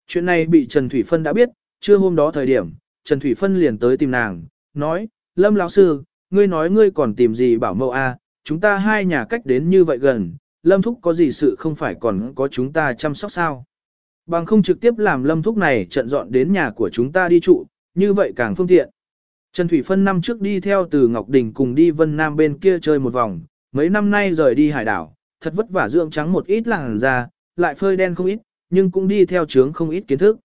Chuyện này bị Trần Thủy Phân đã biết, trưa hôm đó thời điểm, Trần Thủy Phân liền tới tìm nàng, nói, Lâm lão sư, ngươi nói ngươi còn tìm gì bảo mẫu a? chúng ta hai nhà cách đến như vậy gần, Lâm Thúc có gì sự không phải còn có chúng ta chăm sóc sao? Bằng không trực tiếp làm Lâm Thúc này trận dọn đến nhà của chúng ta đi trụ, như vậy càng phương tiện. Trần Thủy Phân năm trước đi theo từ Ngọc Đình cùng đi Vân Nam bên kia chơi một vòng, mấy năm nay rời đi hải đảo, thật vất vả dưỡng trắng một ít làng ra, lại phơi đen không ít, nhưng cũng đi theo trướng không ít kiến thức.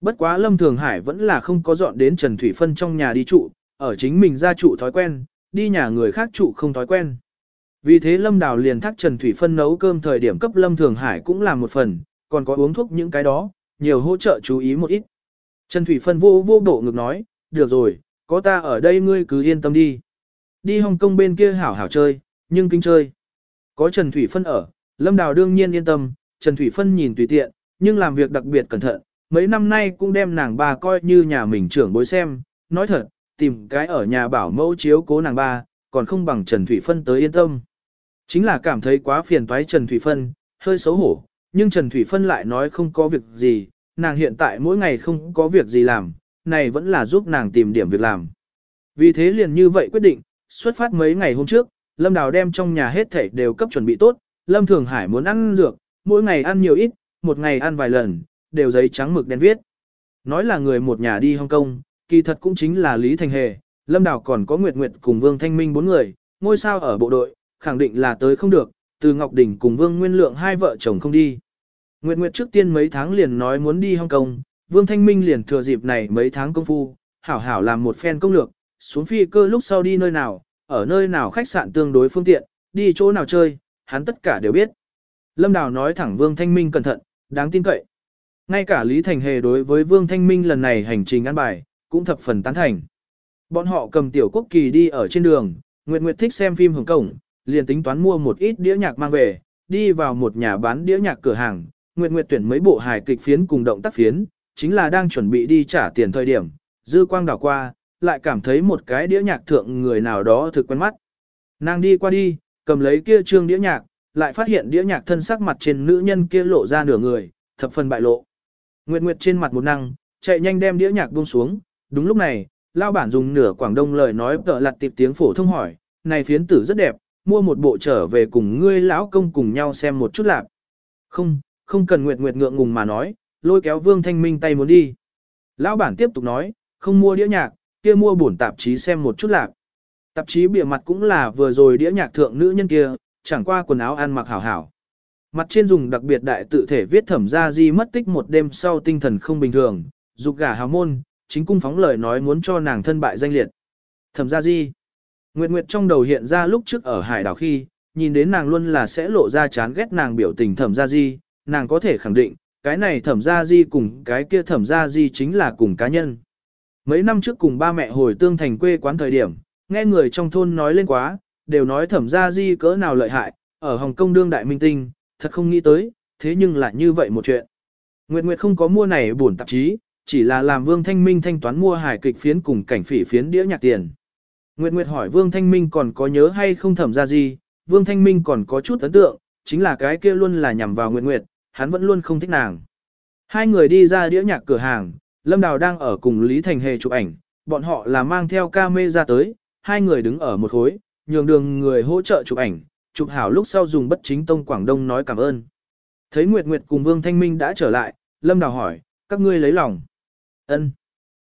Bất quá Lâm Thường Hải vẫn là không có dọn đến Trần Thủy Phân trong nhà đi trụ, ở chính mình ra trụ thói quen, đi nhà người khác trụ không thói quen. Vì thế Lâm Đào liền thắc Trần Thủy Phân nấu cơm thời điểm cấp Lâm Thường Hải cũng làm một phần, còn có uống thuốc những cái đó, nhiều hỗ trợ chú ý một ít. Trần Thủy Phân vô vô độ ngực nói, được rồi, có ta ở đây ngươi cứ yên tâm đi. Đi Hồng Kông bên kia hảo hảo chơi, nhưng kinh chơi. Có Trần Thủy Phân ở, Lâm Đào đương nhiên yên tâm, Trần Thủy Phân nhìn tùy tiện, nhưng làm việc đặc biệt cẩn thận, mấy năm nay cũng đem nàng ba coi như nhà mình trưởng bối xem, nói thật, tìm cái ở nhà bảo mẫu chiếu cố nàng ba, còn không bằng Trần Thủy Phân tới yên tâm. Chính là cảm thấy quá phiền toái Trần Thủy Phân, hơi xấu hổ, nhưng Trần Thủy Phân lại nói không có việc gì, nàng hiện tại mỗi ngày không có việc gì làm, này vẫn là giúp nàng tìm điểm việc làm. Vì thế liền như vậy quyết định, xuất phát mấy ngày hôm trước, Lâm Đào đem trong nhà hết thảy đều cấp chuẩn bị tốt, Lâm Thường Hải muốn ăn dược, mỗi ngày ăn nhiều ít, một ngày ăn vài lần, đều giấy trắng mực đen viết. Nói là người một nhà đi Hong Kong, kỳ thật cũng chính là Lý Thành Hề, Lâm Đào còn có Nguyệt Nguyệt cùng Vương Thanh Minh bốn người, ngôi sao ở bộ đội, khẳng định là tới không được, từ Ngọc Đình cùng Vương Nguyên Lượng hai vợ chồng không đi. Nguyệt Nguyệt trước tiên mấy tháng liền nói muốn đi Hong Kong, Vương Thanh Minh liền thừa dịp này mấy tháng công phu, hảo hảo làm một phen công lược, xuống phi cơ lúc sau đi nơi nào, ở nơi nào khách sạn tương đối phương tiện, đi chỗ nào chơi, hắn tất cả đều biết. Lâm Đào nói thẳng Vương Thanh Minh cẩn thận, đáng tin cậy. Ngay cả Lý Thành Hề đối với Vương Thanh Minh lần này hành trình ăn bài, cũng thập phần tán thành. Bọn họ cầm tiểu quốc kỳ đi ở trên đường, Nguyệt Nguyệt thích xem phim Hồng cổng, liền tính toán mua một ít đĩa nhạc mang về, đi vào một nhà bán đĩa nhạc cửa hàng, Nguyệt Nguyệt tuyển mấy bộ hài kịch phiến cùng động tác phiến, chính là đang chuẩn bị đi trả tiền thời điểm, dư quang đảo qua, lại cảm thấy một cái đĩa nhạc thượng người nào đó thực quen mắt. Nàng đi qua đi, cầm lấy kia trương đĩa nhạc, lại phát hiện đĩa nhạc thân sắc mặt trên nữ nhân kia lộ ra nửa người, thập phần bại lộ. Nguyệt Nguyệt trên mặt một năng, chạy nhanh đem đĩa nhạc buông xuống, đúng lúc này, lao bản dùng nửa Quảng Đông lời nói tợ lặt tiệp tiếng phổ thông hỏi, này phiến tử rất đẹp, mua một bộ trở về cùng ngươi lão công cùng nhau xem một chút lạc. Không, không cần Nguyệt Nguyệt ngượng ngùng mà nói, lôi kéo Vương Thanh Minh tay muốn đi. Lão bản tiếp tục nói, không mua đĩa nhạc, kia mua bổn tạp chí xem một chút lạc. Tạp chí bìa mặt cũng là vừa rồi đĩa nhạc thượng nữ nhân kia, chẳng qua quần áo ăn mặc hảo hảo. Mặt trên dùng đặc biệt đại tự thể viết thẩm gia di mất tích một đêm sau tinh thần không bình thường, dục gả hào môn, chính cung phóng lời nói muốn cho nàng thân bại danh liệt. Thẩm gia di. Nguyệt Nguyệt trong đầu hiện ra lúc trước ở hải đảo khi, nhìn đến nàng luôn là sẽ lộ ra chán ghét nàng biểu tình thẩm gia di, nàng có thể khẳng định, cái này thẩm gia di cùng cái kia thẩm gia di chính là cùng cá nhân. Mấy năm trước cùng ba mẹ hồi tương thành quê quán thời điểm, nghe người trong thôn nói lên quá, đều nói thẩm gia di cỡ nào lợi hại, ở Hồng Kông đương đại minh tinh, thật không nghĩ tới, thế nhưng lại như vậy một chuyện. Nguyệt Nguyệt không có mua này buồn tạp chí, chỉ là làm Vương Thanh Minh thanh toán mua hài kịch phiến cùng cảnh phỉ phiến đĩa nhạc tiền. Nguyệt Nguyệt hỏi Vương Thanh Minh còn có nhớ hay không thẩm gia gì, Vương Thanh Minh còn có chút ấn tượng, chính là cái kia luôn là nhằm vào Nguyệt Nguyệt, hắn vẫn luôn không thích nàng. Hai người đi ra đĩa nhạc cửa hàng, Lâm Đào đang ở cùng Lý Thành Hề chụp ảnh, bọn họ là mang theo ca mê ra tới, hai người đứng ở một khối, nhường đường người hỗ trợ chụp ảnh, chụp hảo lúc sau dùng bất chính tông Quảng Đông nói cảm ơn. Thấy Nguyệt Nguyệt cùng Vương Thanh Minh đã trở lại, Lâm Đào hỏi, các ngươi lấy lòng. ân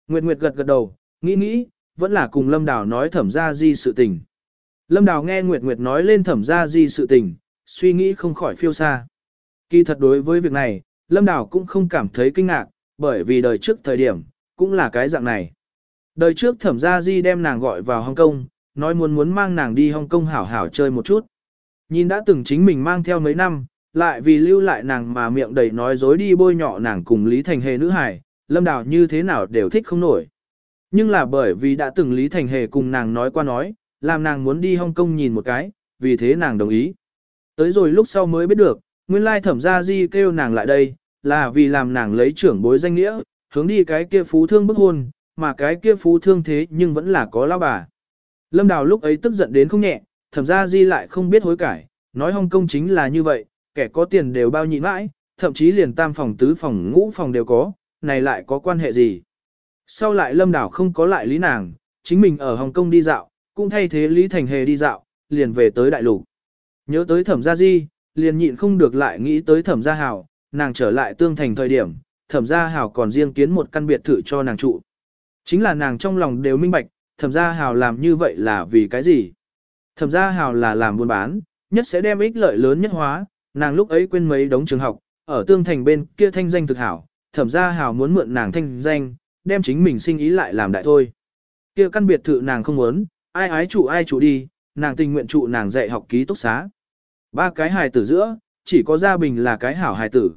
Nguyệt Nguyệt gật gật đầu, nghĩ nghĩ, vẫn là cùng Lâm Đào nói thẩm ra di sự tình. Lâm Đào nghe Nguyệt Nguyệt nói lên thẩm ra di sự tình, suy nghĩ không khỏi phiêu xa. Kỳ thật đối với việc này, Lâm Đào cũng không cảm thấy kinh ngạc, bởi vì đời trước thời điểm, cũng là cái dạng này. Đời trước thẩm gia di đem nàng gọi vào Hong Kong, nói muốn muốn mang nàng đi Hong Kong hảo hảo chơi một chút. Nhìn đã từng chính mình mang theo mấy năm, lại vì lưu lại nàng mà miệng đầy nói dối đi bôi nhọ nàng cùng Lý Thành Hề nữ hải, Lâm Đào như thế nào đều thích không nổi. Nhưng là bởi vì đã từng Lý Thành Hề cùng nàng nói qua nói, làm nàng muốn đi Hong Kong nhìn một cái, vì thế nàng đồng ý. Tới rồi lúc sau mới biết được, nguyên lai thẩm gia di kêu nàng lại đây, là vì làm nàng lấy trưởng bối danh nghĩa, hướng đi cái kia phú thương bức hôn, mà cái kia phú thương thế nhưng vẫn là có lao bà. Lâm Đào lúc ấy tức giận đến không nhẹ, thẩm gia di lại không biết hối cải, nói Hong Kong chính là như vậy, kẻ có tiền đều bao nhịn mãi, thậm chí liền tam phòng tứ phòng ngũ phòng đều có, này lại có quan hệ gì. Sau lại Lâm Đào không có lại lý nàng, chính mình ở Hồng Kông đi dạo, cũng thay thế Lý Thành Hề đi dạo, liền về tới đại lục. Nhớ tới thẩm gia di, liền nhịn không được lại nghĩ tới thẩm gia hảo, nàng trở lại tương thành thời điểm, thẩm gia hảo còn riêng kiến một căn biệt thự cho nàng trụ. Chính là nàng trong lòng đều minh bạch, thẩm gia hảo làm như vậy là vì cái gì? Thẩm gia hảo là làm buôn bán, nhất sẽ đem ích lợi lớn nhất hóa, nàng lúc ấy quên mấy đống trường học, ở tương thành bên kia thanh danh thực hảo, thẩm gia hảo muốn mượn nàng thanh danh, đem chính mình sinh ý lại làm đại thôi. Kia căn biệt thự nàng không muốn, ai ái trụ ai trụ đi, nàng tình nguyện trụ nàng dạy học ký túc xá. Ba cái hài tử giữa, chỉ có Gia Bình là cái hảo hài tử.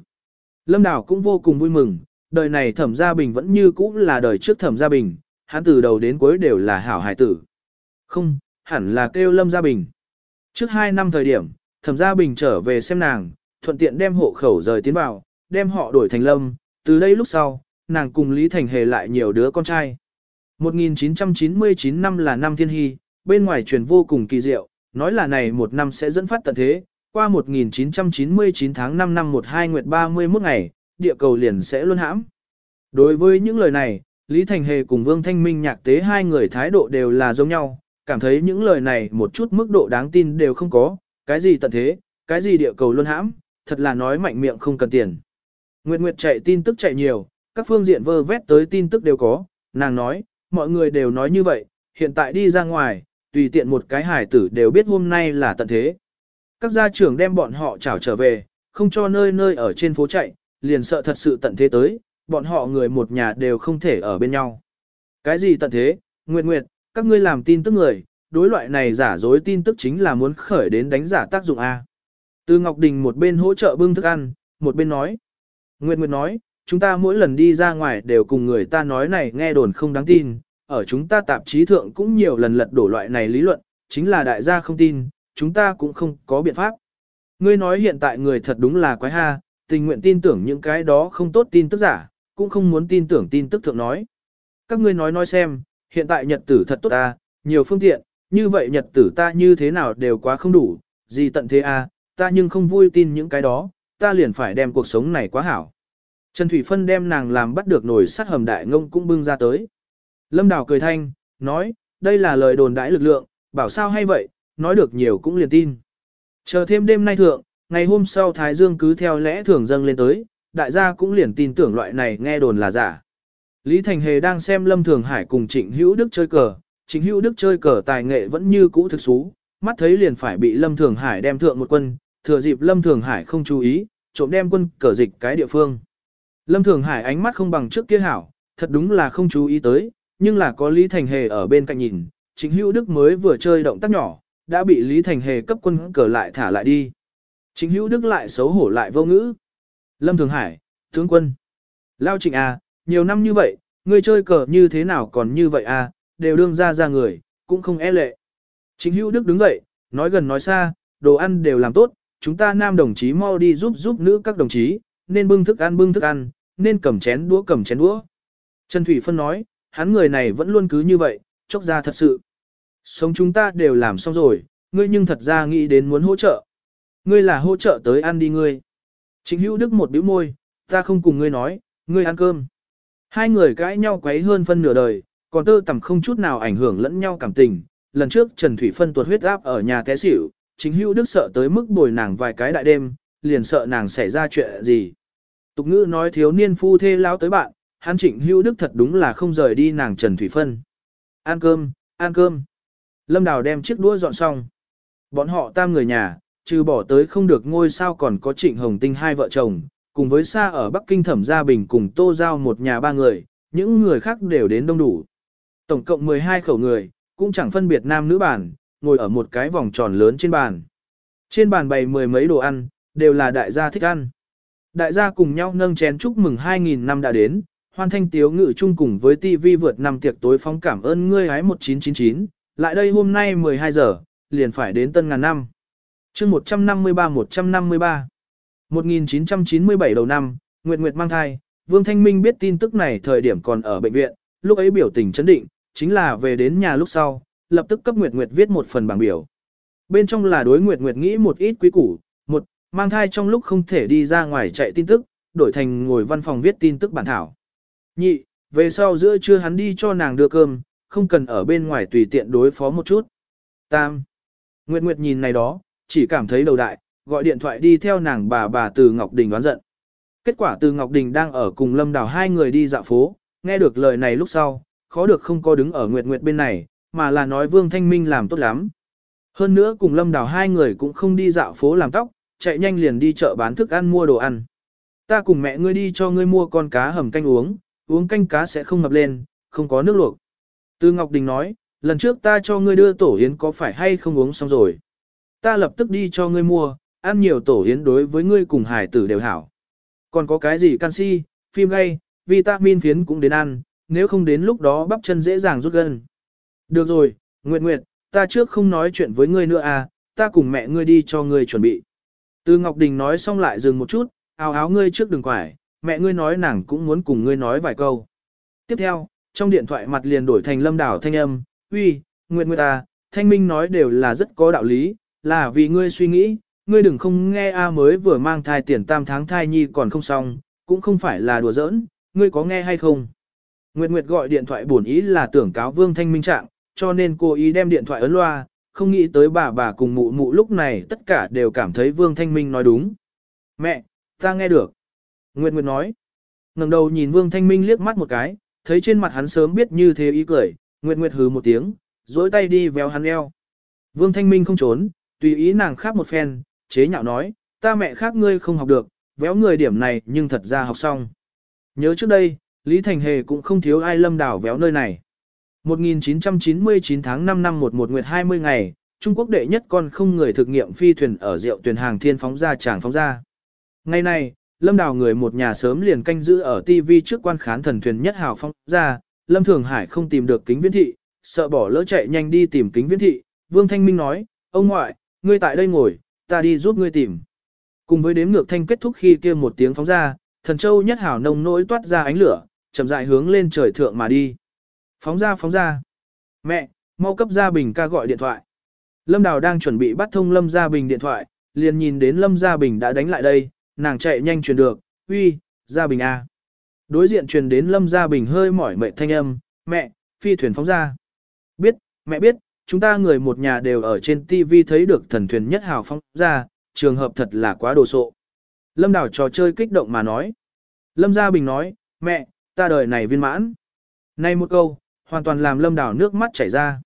Lâm Đào cũng vô cùng vui mừng, đời này thẩm Gia Bình vẫn như cũ là đời trước thẩm Gia Bình, hắn từ đầu đến cuối đều là hảo hài tử. Không, hẳn là kêu Lâm Gia Bình. Trước hai năm thời điểm, thẩm Gia Bình trở về xem nàng, thuận tiện đem hộ khẩu rời tiến vào, đem họ đổi thành Lâm, từ đây lúc sau, nàng cùng Lý Thành Hề lại nhiều đứa con trai. 1999 năm là năm thiên hy, bên ngoài truyền vô cùng kỳ diệu, nói là này một năm sẽ dẫn phát tận thế, qua 1999 tháng 5 năm 12 nguyệt 31 ngày, địa cầu liền sẽ luôn hãm. Đối với những lời này, Lý Thành Hề cùng Vương Thanh Minh nhạc tế hai người thái độ đều là giống nhau, cảm thấy những lời này một chút mức độ đáng tin đều không có, cái gì tận thế, cái gì địa cầu luôn hãm, thật là nói mạnh miệng không cần tiền. Nguyệt Nguyệt chạy tin tức chạy nhiều, các phương diện vơ vét tới tin tức đều có, nàng nói, mọi người đều nói như vậy, hiện tại đi ra ngoài, tùy tiện một cái hải tử đều biết hôm nay là tận thế. Các gia trưởng đem bọn họ trảo trở về, không cho nơi nơi ở trên phố chạy, liền sợ thật sự tận thế tới, bọn họ người một nhà đều không thể ở bên nhau. Cái gì tận thế, Nguyệt Nguyệt, các ngươi làm tin tức người, đối loại này giả dối tin tức chính là muốn khởi đến đánh giả tác dụng A. Từ Ngọc Đình một bên hỗ trợ bưng thức ăn, một bên nói. Nguyệt Nguyệt nói, chúng ta mỗi lần đi ra ngoài đều cùng người ta nói này nghe đồn không đáng tin, ở chúng ta tạp chí thượng cũng nhiều lần lật đổ loại này lý luận, chính là đại gia không tin, chúng ta cũng không có biện pháp. Ngươi nói hiện tại người thật đúng là quái ha, tình nguyện tin tưởng những cái đó không tốt tin tức giả, cũng không muốn tin tưởng tin tức thượng nói. Các ngươi nói nói xem, hiện tại nhật tử thật tốt ta, nhiều phương tiện, như vậy nhật tử ta như thế nào đều quá không đủ, gì tận thế a, ta nhưng không vui tin những cái đó, ta liền phải đem cuộc sống này quá hảo. Trần Thủy Phân đem nàng làm bắt được nồi sắt hầm đại ngông cũng bưng ra tới. Lâm Đào cười thanh, nói, đây là lời đồn đãi lực lượng, bảo sao hay vậy, nói được nhiều cũng liền tin. Chờ thêm đêm nay thượng, ngày hôm sau Thái Dương cứ theo lẽ thường dâng lên tới, đại gia cũng liền tin tưởng loại này nghe đồn là giả. Lý Thành Hề đang xem Lâm Thường Hải cùng Trịnh Hữu Đức chơi cờ, Trịnh Hữu Đức chơi cờ tài nghệ vẫn như cũ thực xú, mắt thấy liền phải bị Lâm Thường Hải đem thượng một quân, thừa dịp Lâm Thường Hải không chú ý, trộm đem quân cờ dịch cái địa phương. Lâm Thường Hải ánh mắt không bằng trước kia hảo, thật đúng là không chú ý tới, nhưng là có Lý Thành Hề ở bên cạnh nhìn, Chính Hữu Đức mới vừa chơi động tác nhỏ, đã bị Lý Thành Hề cấp quân cờ lại thả lại đi. Chính Hữu Đức lại xấu hổ lại vô ngữ. Lâm Thường Hải, tướng quân. Lao Trịnh à, nhiều năm như vậy, ngươi chơi cờ như thế nào còn như vậy à, đều đương ra ra người, cũng không e lệ. Chính Hữu Đức đứng dậy, nói gần nói xa, đồ ăn đều làm tốt, chúng ta nam đồng chí mau đi giúp giúp nữ các đồng chí, nên bưng thức ăn bưng thức ăn, nên cầm chén đũa cầm chén đũa. Trần Thủy Phân nói, hắn người này vẫn luôn cứ như vậy, chốc ra thật sự. Sống chúng ta đều làm xong rồi, ngươi nhưng thật ra nghĩ đến muốn hỗ trợ. Ngươi là hỗ trợ tới ăn đi ngươi. Trịnh Hữu Đức một bĩu môi, ta không cùng ngươi nói, ngươi ăn cơm. Hai người cãi nhau quấy hơn phân nửa đời, còn tơ tầm không chút nào ảnh hưởng lẫn nhau cảm tình. Lần trước Trần Thủy Phân tuột huyết áp ở nhà té xỉu, chính Hữu Đức sợ tới mức bồi nàng vài cái đại đêm, liền sợ nàng xảy ra chuyện gì. Tục ngữ nói thiếu niên phu thê lao tới bạn, hắn trịnh Hữu Đức thật đúng là không rời đi nàng Trần Thủy Phân. Ăn cơm, ăn cơm. Lâm Đào đem chiếc đũa dọn xong. Bọn họ tam người nhà, trừ bỏ tới không được ngôi sao còn có trịnh hồng tinh hai vợ chồng, cùng với xa ở Bắc Kinh thẩm gia bình cùng tô giao một nhà ba người, những người khác đều đến đông đủ. Tổng cộng 12 khẩu người, cũng chẳng phân biệt nam nữ bản, ngồi ở một cái vòng tròn lớn trên bàn. Trên bàn bày mười mấy đồ ăn, đều là đại gia thích ăn. Đại gia cùng nhau nâng chén chúc mừng 2.000 năm đã đến, hoan thanh tiếu ngự chung cùng với TV vượt năm tiệc tối phóng cảm ơn ngươi hái 1999, lại đây hôm nay 12 giờ, liền phải đến tân ngàn năm. chương 153-153 1997 đầu năm, Nguyệt Nguyệt mang thai, Vương Thanh Minh biết tin tức này thời điểm còn ở bệnh viện, lúc ấy biểu tình chấn định, chính là về đến nhà lúc sau, lập tức cấp Nguyệt Nguyệt viết một phần bảng biểu. Bên trong là đối Nguyệt Nguyệt nghĩ một ít quý củ, một, mang thai trong lúc không thể đi ra ngoài chạy tin tức, đổi thành ngồi văn phòng viết tin tức bản thảo. Nhị, về sau giữa trưa hắn đi cho nàng đưa cơm, không cần ở bên ngoài tùy tiện đối phó một chút. Tam. Nguyệt Nguyệt nhìn này đó, chỉ cảm thấy đầu đại, gọi điện thoại đi theo nàng bà bà từ Ngọc Đình đoán giận. Kết quả từ Ngọc Đình đang ở cùng Lâm Đào hai người đi dạo phố, nghe được lời này lúc sau, khó được không có đứng ở Nguyệt Nguyệt bên này, mà là nói Vương Thanh Minh làm tốt lắm. Hơn nữa cùng Lâm Đào hai người cũng không đi dạo phố làm tóc, chạy nhanh liền đi chợ bán thức ăn mua đồ ăn. Ta cùng mẹ ngươi đi cho ngươi mua con cá hầm canh uống, uống canh cá sẽ không ngập lên, không có nước luộc. Từ Ngọc Đình nói, lần trước ta cho ngươi đưa tổ yến có phải hay không uống xong rồi. Ta lập tức đi cho ngươi mua, ăn nhiều tổ yến đối với ngươi cùng hải tử đều hảo. Còn có cái gì canxi, phim gay, vitamin phiến cũng đến ăn, nếu không đến lúc đó bắp chân dễ dàng rút gân. Được rồi, Nguyệt Nguyệt, ta trước không nói chuyện với ngươi nữa à, ta cùng mẹ ngươi đi cho ngươi chuẩn bị. Từ Ngọc Đình nói xong lại dừng một chút, áo áo ngươi trước đừng quải, mẹ ngươi nói nàng cũng muốn cùng ngươi nói vài câu. Tiếp theo, trong điện thoại mặt liền đổi thành lâm đảo thanh âm, uy, Nguyệt Nguyệt à, thanh minh nói đều là rất có đạo lý, là vì ngươi suy nghĩ, ngươi đừng không nghe A mới vừa mang thai tiền tam tháng thai nhi còn không xong, cũng không phải là đùa giỡn, ngươi có nghe hay không? Nguyệt Nguyệt gọi điện thoại bổn ý là tưởng cáo Vương Thanh Minh trạng, cho nên cô ý đem điện thoại ấn loa, không nghĩ tới bà bà cùng mụ mụ lúc này tất cả đều cảm thấy Vương Thanh Minh nói đúng. Mẹ, ta nghe được. Nguyệt Nguyệt nói. ngẩng đầu nhìn Vương Thanh Minh liếc mắt một cái, thấy trên mặt hắn sớm biết như thế ý cười, Nguyệt Nguyệt hừ một tiếng, dối tay đi véo hắn eo. Vương Thanh Minh không trốn, tùy ý nàng khác một phen, chế nhạo nói, ta mẹ khác ngươi không học được, véo người điểm này nhưng thật ra học xong. Nhớ trước đây, Lý Thành Hề cũng không thiếu ai lâm đảo véo nơi này. 1999 tháng 5 năm 11 nguyệt 20 ngày, Trung Quốc đệ nhất con không người thực nghiệm phi thuyền ở rượu tuyển hàng thiên phóng ra tràng phóng ra. Ngày này, Lâm Đào người một nhà sớm liền canh giữ ở TV trước quan khán thần thuyền nhất hào phóng ra, Lâm Thường Hải không tìm được kính viễn thị, sợ bỏ lỡ chạy nhanh đi tìm kính viễn thị, Vương Thanh Minh nói, ông ngoại, ngươi tại đây ngồi, ta đi giúp ngươi tìm. Cùng với đếm ngược thanh kết thúc khi kia một tiếng phóng ra, thần châu nhất hảo nồng nỗi toát ra ánh lửa, chậm rãi hướng lên trời thượng mà đi. Phóng ra phóng ra. Mẹ, mau cấp Gia Bình ca gọi điện thoại. Lâm Đào đang chuẩn bị bắt thông Lâm Gia Bình điện thoại, liền nhìn đến Lâm Gia Bình đã đánh lại đây, nàng chạy nhanh truyền được, uy, Gia Bình A. Đối diện truyền đến Lâm Gia Bình hơi mỏi mệt thanh âm, mẹ, phi thuyền phóng ra. Biết, mẹ biết, chúng ta người một nhà đều ở trên TV thấy được thần thuyền nhất hào phóng ra, trường hợp thật là quá đồ sộ. Lâm Đào trò chơi kích động mà nói. Lâm Gia Bình nói, mẹ, ta đời này viên mãn. Này một câu, hoàn toàn làm Lâm Đào nước mắt chảy ra.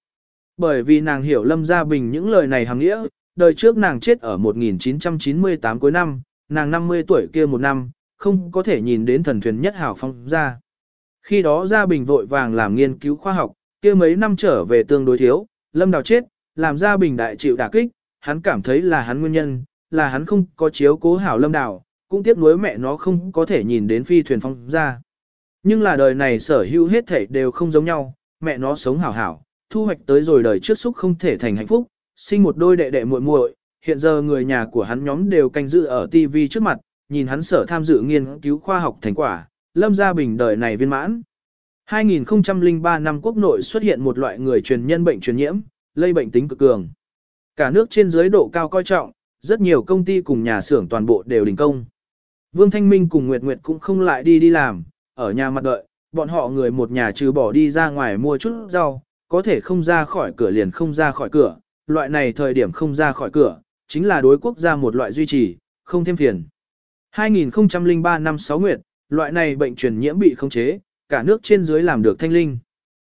Bởi vì nàng hiểu Lâm Gia Bình những lời này hàng nghĩa, đời trước nàng chết ở 1998 cuối năm, nàng 50 tuổi kia một năm, không có thể nhìn đến thần thuyền nhất hào phong ra. Khi đó Gia Bình vội vàng làm nghiên cứu khoa học, kia mấy năm trở về tương đối thiếu, Lâm Đào chết, làm Gia Bình đại chịu đả kích, hắn cảm thấy là hắn nguyên nhân, là hắn không có chiếu cố hảo Lâm Đào, cũng tiếc nuối mẹ nó không có thể nhìn đến phi thuyền phong ra. Nhưng là đời này sở hữu hết thể đều không giống nhau, mẹ nó sống hảo hảo, thu hoạch tới rồi đời trước xúc không thể thành hạnh phúc, sinh một đôi đệ đệ muội muội, hiện giờ người nhà của hắn nhóm đều canh dự ở TV trước mặt, nhìn hắn sở tham dự nghiên cứu khoa học thành quả, Lâm Gia Bình đời này viên mãn. 2003 năm quốc nội xuất hiện một loại người truyền nhân bệnh truyền nhiễm, lây bệnh tính cực cường. Cả nước trên dưới độ cao coi trọng, rất nhiều công ty cùng nhà xưởng toàn bộ đều đình công. Vương Thanh Minh cùng Nguyệt Nguyệt cũng không lại đi đi làm, ở nhà mặt đợi, bọn họ người một nhà trừ bỏ đi ra ngoài mua chút rau, có thể không ra khỏi cửa liền không ra khỏi cửa, loại này thời điểm không ra khỏi cửa, chính là đối quốc gia một loại duy trì, không thêm phiền. 2003 năm 6 nguyệt, loại này bệnh truyền nhiễm bị khống chế, cả nước trên dưới làm được thanh linh.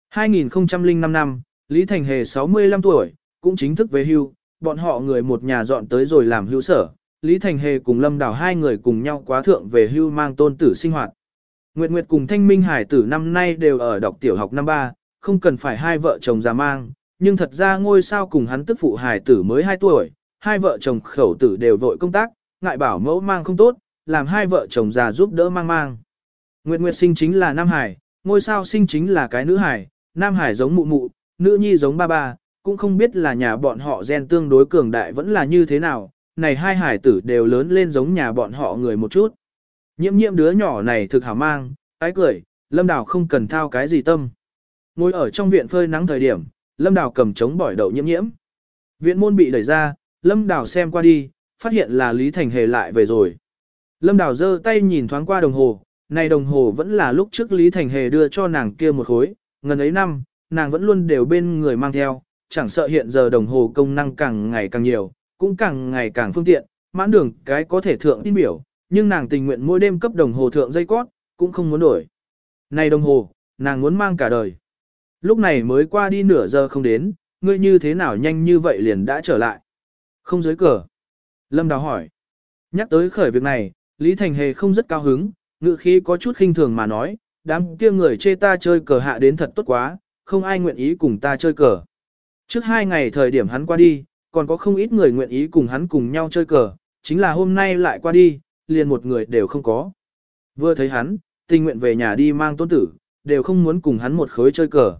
2005 năm, Lý Thành Hề 65 tuổi, cũng chính thức về hưu, bọn họ người một nhà dọn tới rồi làm hưu sở. Lý Thành Hề cùng Lâm Đào hai người cùng nhau quá thượng về hưu mang tôn tử sinh hoạt. Nguyệt Nguyệt cùng Thanh Minh Hải tử năm nay đều ở đọc tiểu học năm ba, không cần phải hai vợ chồng già mang, nhưng thật ra ngôi sao cùng hắn tức phụ Hải tử mới 2 tuổi, hai vợ chồng khẩu tử đều vội công tác, ngại bảo mẫu mang không tốt, làm hai vợ chồng già giúp đỡ mang mang. Nguyệt Nguyệt sinh chính là Nam Hải, ngôi sao sinh chính là cái nữ Hải, Nam Hải giống mụ mụ, nữ nhi giống ba ba, cũng không biết là nhà bọn họ gen tương đối cường đại vẫn là như thế nào, này hai hải tử đều lớn lên giống nhà bọn họ người một chút. Nhiễm nhiễm đứa nhỏ này thực hảo mang, ái cười, Lâm Đào không cần thao cái gì tâm. Ngồi ở trong viện phơi nắng thời điểm, Lâm Đào cầm trống bỏi đậu nhiễm nhiễm. Viện môn bị đẩy ra, Lâm Đào xem qua đi, phát hiện là Lý Thành Hề lại về rồi. Lâm Đào giơ tay nhìn thoáng qua đồng hồ, này đồng hồ vẫn là lúc trước Lý Thành Hề đưa cho nàng kia một khối, ngần ấy năm, nàng vẫn luôn đều bên người mang theo, chẳng sợ hiện giờ đồng hồ công năng càng ngày càng nhiều, cũng càng ngày càng phương tiện, mãn đường cái có thể thượng tin biểu, nhưng nàng tình nguyện mỗi đêm cấp đồng hồ thượng dây cót, cũng không muốn đổi. Này đồng hồ, nàng muốn mang cả đời. Lúc này mới qua đi nửa giờ không đến, ngươi như thế nào nhanh như vậy liền đã trở lại. Không dưới cờ. Lâm Đào hỏi. Nhắc tới khởi việc này, Lý Thành Hề không rất cao hứng, ngự khí có chút khinh thường mà nói, đám kia người chê ta chơi cờ hạ đến thật tốt quá, không ai nguyện ý cùng ta chơi cờ. Trước hai ngày thời điểm hắn qua đi, còn có không ít người nguyện ý cùng hắn cùng nhau chơi cờ, chính là hôm nay lại qua đi, liền một người đều không có. Vừa thấy hắn, tình nguyện về nhà đi mang tôn tử, đều không muốn cùng hắn một khối chơi cờ.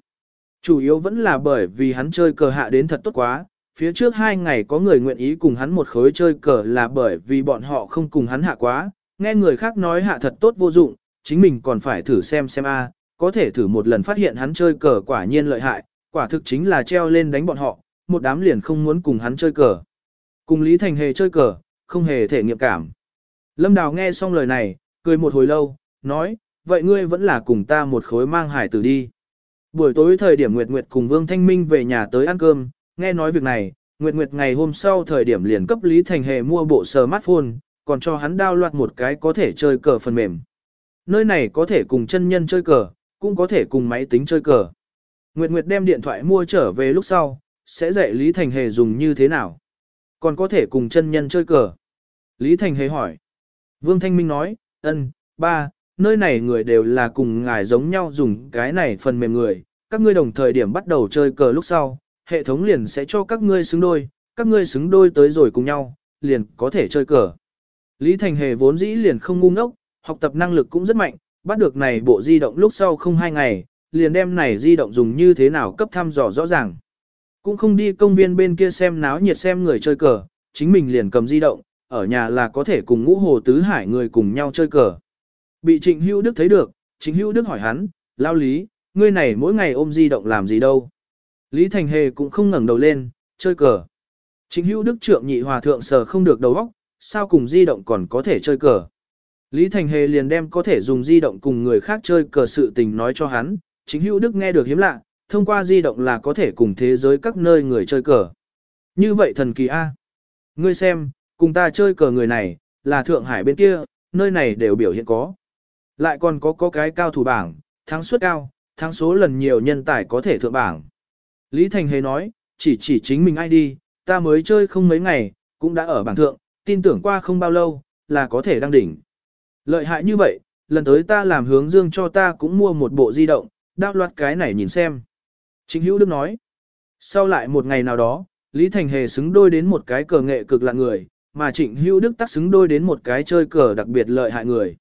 Chủ yếu vẫn là bởi vì hắn chơi cờ hạ đến thật tốt quá, phía trước hai ngày có người nguyện ý cùng hắn một khối chơi cờ là bởi vì bọn họ không cùng hắn hạ quá, nghe người khác nói hạ thật tốt vô dụng, chính mình còn phải thử xem xem a, có thể thử một lần phát hiện hắn chơi cờ quả nhiên lợi hại, quả thực chính là treo lên đánh bọn họ, một đám liền không muốn cùng hắn chơi cờ. Cùng Lý Thành hề chơi cờ, không hề thể nghiệm cảm. Lâm Đào nghe xong lời này, cười một hồi lâu, nói, vậy ngươi vẫn là cùng ta một khối mang hải tử đi. Buổi tối thời điểm Nguyệt Nguyệt cùng Vương Thanh Minh về nhà tới ăn cơm, nghe nói việc này, Nguyệt Nguyệt ngày hôm sau thời điểm liền cấp Lý Thành Hề mua bộ smartphone, còn cho hắn đao loạt một cái có thể chơi cờ phần mềm. Nơi này có thể cùng chân nhân chơi cờ, cũng có thể cùng máy tính chơi cờ. Nguyệt Nguyệt đem điện thoại mua trở về lúc sau, sẽ dạy Lý Thành Hề dùng như thế nào. Còn có thể cùng chân nhân chơi cờ. Lý Thành Hề hỏi. Vương Thanh Minh nói, ân, ba, nơi này người đều là cùng ngài giống nhau dùng cái này phần mềm người. Các ngươi đồng thời điểm bắt đầu chơi cờ lúc sau, hệ thống liền sẽ cho các ngươi xứng đôi, các ngươi xứng đôi tới rồi cùng nhau, liền có thể chơi cờ. Lý Thành Hề vốn dĩ liền không ngu ngốc, học tập năng lực cũng rất mạnh, bắt được này bộ di động lúc sau không hai ngày, liền đem này di động dùng như thế nào cấp thăm dò rõ ràng. Cũng không đi công viên bên kia xem náo nhiệt xem người chơi cờ, chính mình liền cầm di động, ở nhà là có thể cùng ngũ hồ tứ hải người cùng nhau chơi cờ. Bị Trịnh Hữu Đức thấy được, Trịnh Hữu Đức hỏi hắn, lao lý, ngươi này mỗi ngày ôm di động làm gì đâu. Lý Thành Hề cũng không ngẩng đầu lên, chơi cờ. Chính hữu đức trượng nhị hòa thượng sờ không được đầu óc, sao cùng di động còn có thể chơi cờ. Lý Thành Hề liền đem có thể dùng di động cùng người khác chơi cờ sự tình nói cho hắn, chính hữu đức nghe được hiếm lạ, thông qua di động là có thể cùng thế giới các nơi người chơi cờ. Như vậy thần kỳ A. Ngươi xem, cùng ta chơi cờ người này, là Thượng Hải bên kia, nơi này đều biểu hiện có. Lại còn có có cái cao thủ bảng, thắng suất cao, thắng số lần nhiều nhân tài có thể thượng bảng. Lý Thành Hề nói, chỉ chỉ chính mình ai đi, ta mới chơi không mấy ngày, cũng đã ở bảng thượng, tin tưởng qua không bao lâu, là có thể đăng đỉnh. Lợi hại như vậy, lần tới ta làm hướng dương cho ta cũng mua một bộ di động, đao loạt cái này nhìn xem. Chính hữu đức nói. Sau lại một ngày nào đó, Lý Thành Hề xứng đôi đến một cái cờ nghệ cực lạ người, mà Trịnh Hữu Đức tắc xứng đôi đến một cái chơi cờ đặc biệt lợi hại người.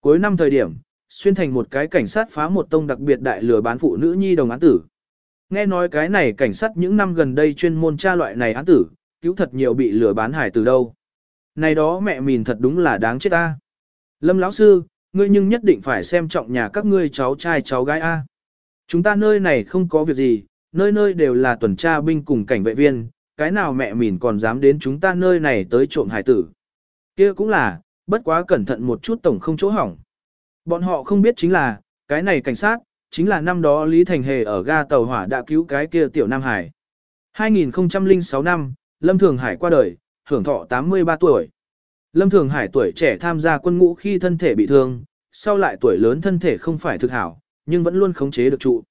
Cuối năm thời điểm, xuyên thành một cái cảnh sát phá một tông đặc biệt đại lừa bán phụ nữ nhi đồng án tử. Nghe nói cái này cảnh sát những năm gần đây chuyên môn tra loại này án tử, cứu thật nhiều bị lừa bán hải từ đâu. Này đó mẹ mìn thật đúng là đáng chết ta. Lâm lão sư, ngươi nhưng nhất định phải xem trọng nhà các ngươi cháu trai cháu gái A. Chúng ta nơi này không có việc gì, nơi nơi đều là tuần tra binh cùng cảnh vệ viên, cái nào mẹ mìn còn dám đến chúng ta nơi này tới trộm hải tử. kia cũng là, bất quá cẩn thận một chút tổng không chỗ hỏng. Bọn họ không biết chính là, cái này cảnh sát, chính là năm đó Lý Thành Hề ở ga tàu hỏa đã cứu cái kia tiểu Nam Hải. 2006 năm, Lâm Thường Hải qua đời, hưởng thọ 83 tuổi. Lâm Thường Hải tuổi trẻ tham gia quân ngũ khi thân thể bị thương, sau lại tuổi lớn thân thể không phải thực hảo, nhưng vẫn luôn khống chế được trụ.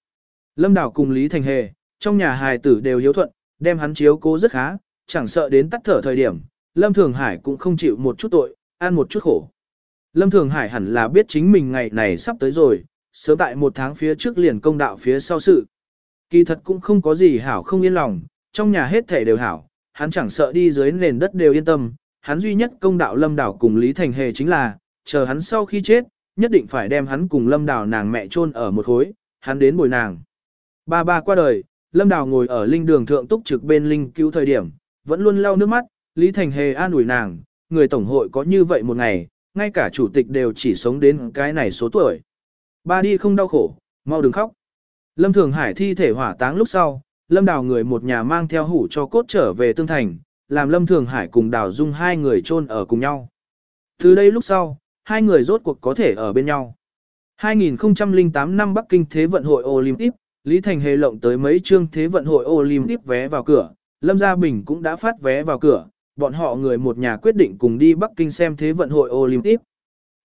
Lâm Đảo cùng Lý Thành Hề, trong nhà hài tử đều hiếu thuận, đem hắn chiếu cố rất khá, chẳng sợ đến tắt thở thời điểm, Lâm Thường Hải cũng không chịu một chút tội, ăn một chút khổ. Lâm Thường Hải hẳn là biết chính mình ngày này sắp tới rồi, sớm tại một tháng phía trước liền công đạo phía sau sự. Kỳ thật cũng không có gì hảo không yên lòng, trong nhà hết thể đều hảo, hắn chẳng sợ đi dưới nền đất đều yên tâm, hắn duy nhất công đạo Lâm Đảo cùng Lý Thành Hề chính là, chờ hắn sau khi chết, nhất định phải đem hắn cùng Lâm Đảo nàng mẹ chôn ở một khối, hắn đến bồi nàng. Ba ba qua đời, Lâm đảo ngồi ở linh đường thượng túc trực bên linh cứu thời điểm, vẫn luôn lau nước mắt, Lý Thành Hề an ủi nàng, người tổng hội có như vậy một ngày, ngay cả chủ tịch đều chỉ sống đến cái này số tuổi. Ba đi không đau khổ, mau đừng khóc. Lâm Thường Hải thi thể hỏa táng lúc sau, Lâm Đào người một nhà mang theo hủ cho cốt trở về Tương Thành, làm Lâm Thường Hải cùng Đào Dung hai người chôn ở cùng nhau. Từ đây lúc sau, hai người rốt cuộc có thể ở bên nhau. 2008 năm Bắc Kinh Thế vận hội Olympic, Lý Thành Hề lộng tới mấy chương thế vận hội Olympic vé vào cửa, Lâm Gia Bình cũng đã phát vé vào cửa, bọn họ người một nhà quyết định cùng đi Bắc Kinh xem thế vận hội Olympic.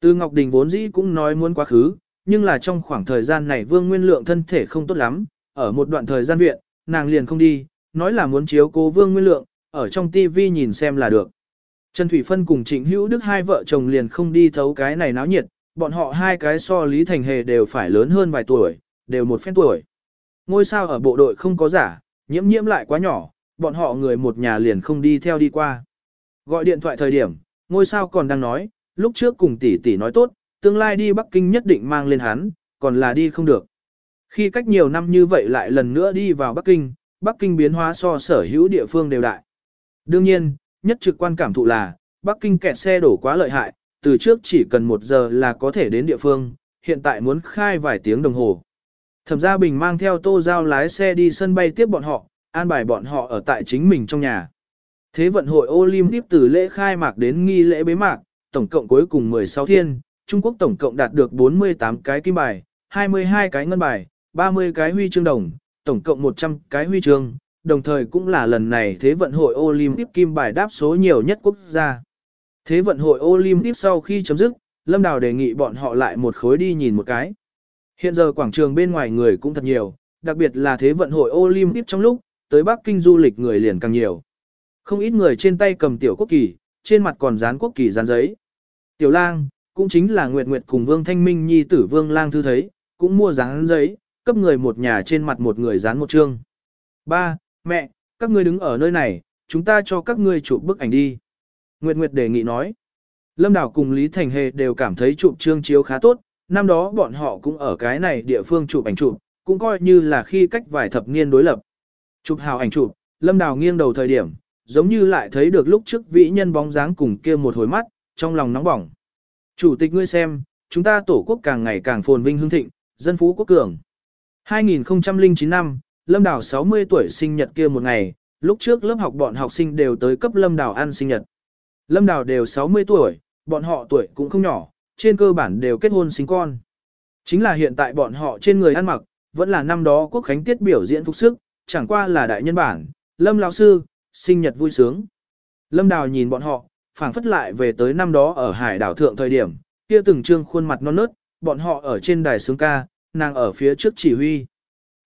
Từ Ngọc Đình vốn dĩ cũng nói muốn quá khứ, nhưng là trong khoảng thời gian này Vương Nguyên Lượng thân thể không tốt lắm, ở một đoạn thời gian viện, nàng liền không đi, nói là muốn chiếu cố Vương Nguyên Lượng, ở trong TV nhìn xem là được. Trần Thủy Phân cùng Trịnh Hữu Đức hai vợ chồng liền không đi thấu cái này náo nhiệt, bọn họ hai cái so Lý Thành Hề đều phải lớn hơn vài tuổi, đều một phen tuổi. Ngôi sao ở bộ đội không có giả, nhiễm nhiễm lại quá nhỏ, bọn họ người một nhà liền không đi theo đi qua. Gọi điện thoại thời điểm, ngôi sao còn đang nói, lúc trước cùng tỷ tỷ nói tốt, tương lai đi Bắc Kinh nhất định mang lên hắn, còn là đi không được. Khi cách nhiều năm như vậy lại lần nữa đi vào Bắc Kinh, Bắc Kinh biến hóa so sở hữu địa phương đều đại. Đương nhiên, nhất trực quan cảm thụ là, Bắc Kinh kẹt xe đổ quá lợi hại, từ trước chỉ cần một giờ là có thể đến địa phương, hiện tại muốn khai vài tiếng đồng hồ. Thẩm gia Bình mang theo tô giao lái xe đi sân bay tiếp bọn họ, an bài bọn họ ở tại chính mình trong nhà. Thế vận hội Olympic từ lễ khai mạc đến nghi lễ bế mạc, tổng cộng cuối cùng 16 thiên, Trung Quốc tổng cộng đạt được 48 cái kim bài, 22 cái ngân bài, 30 cái huy chương đồng, tổng cộng 100 cái huy chương, đồng thời cũng là lần này Thế vận hội Olympic kim bài đáp số nhiều nhất quốc gia. Thế vận hội Olympic sau khi chấm dứt, Lâm Đào đề nghị bọn họ lại một khối đi nhìn một cái. Hiện giờ quảng trường bên ngoài người cũng thật nhiều, đặc biệt là thế vận hội Olympic trong lúc, tới Bắc Kinh du lịch người liền càng nhiều. Không ít người trên tay cầm tiểu quốc kỳ, trên mặt còn dán quốc kỳ dán giấy. Tiểu lang, cũng chính là Nguyệt Nguyệt cùng Vương Thanh Minh nhi tử Vương Lang thư thấy, cũng mua dán giấy, cấp người một nhà trên mặt một người dán một chương. Ba, mẹ, các ngươi đứng ở nơi này, chúng ta cho các ngươi chụp bức ảnh đi. Nguyệt Nguyệt đề nghị nói. Lâm Đào cùng Lý Thành Hề đều cảm thấy chụp trương chiếu khá tốt, năm đó bọn họ cũng ở cái này địa phương chụp ảnh chụp, cũng coi như là khi cách vài thập niên đối lập. Chụp hào ảnh chụp, Lâm Đào nghiêng đầu thời điểm, giống như lại thấy được lúc trước vĩ nhân bóng dáng cùng kia một hồi mắt, trong lòng nóng bỏng. Chủ tịch ngươi xem, chúng ta tổ quốc càng ngày càng phồn vinh hương thịnh, dân phú quốc cường. 2009 năm, Lâm Đào 60 tuổi sinh nhật kia một ngày, Lúc trước lớp học bọn học sinh đều tới cấp Lâm Đào ăn sinh nhật. Lâm Đào đều 60 tuổi, bọn họ tuổi cũng không nhỏ, trên cơ bản đều kết hôn sinh con. Chính là hiện tại bọn họ trên người ăn mặc, vẫn là năm đó quốc khánh tiết biểu diễn phục sức, chẳng qua là đại nhân bản, Lâm lão sư, sinh nhật vui sướng. Lâm Đào nhìn bọn họ, phảng phất lại về tới năm đó ở hải đảo thượng thời điểm, kia từng trương khuôn mặt non nớt, bọn họ ở trên đài sướng ca, nàng ở phía trước chỉ huy.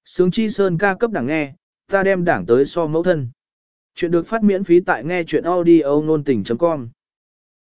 Sướng chi sơn ca cấp đảng nghe, ta đem đảng tới so mẫu thân. Chuyện được phát miễn phí tại nghe chuyện audio nôn tình.com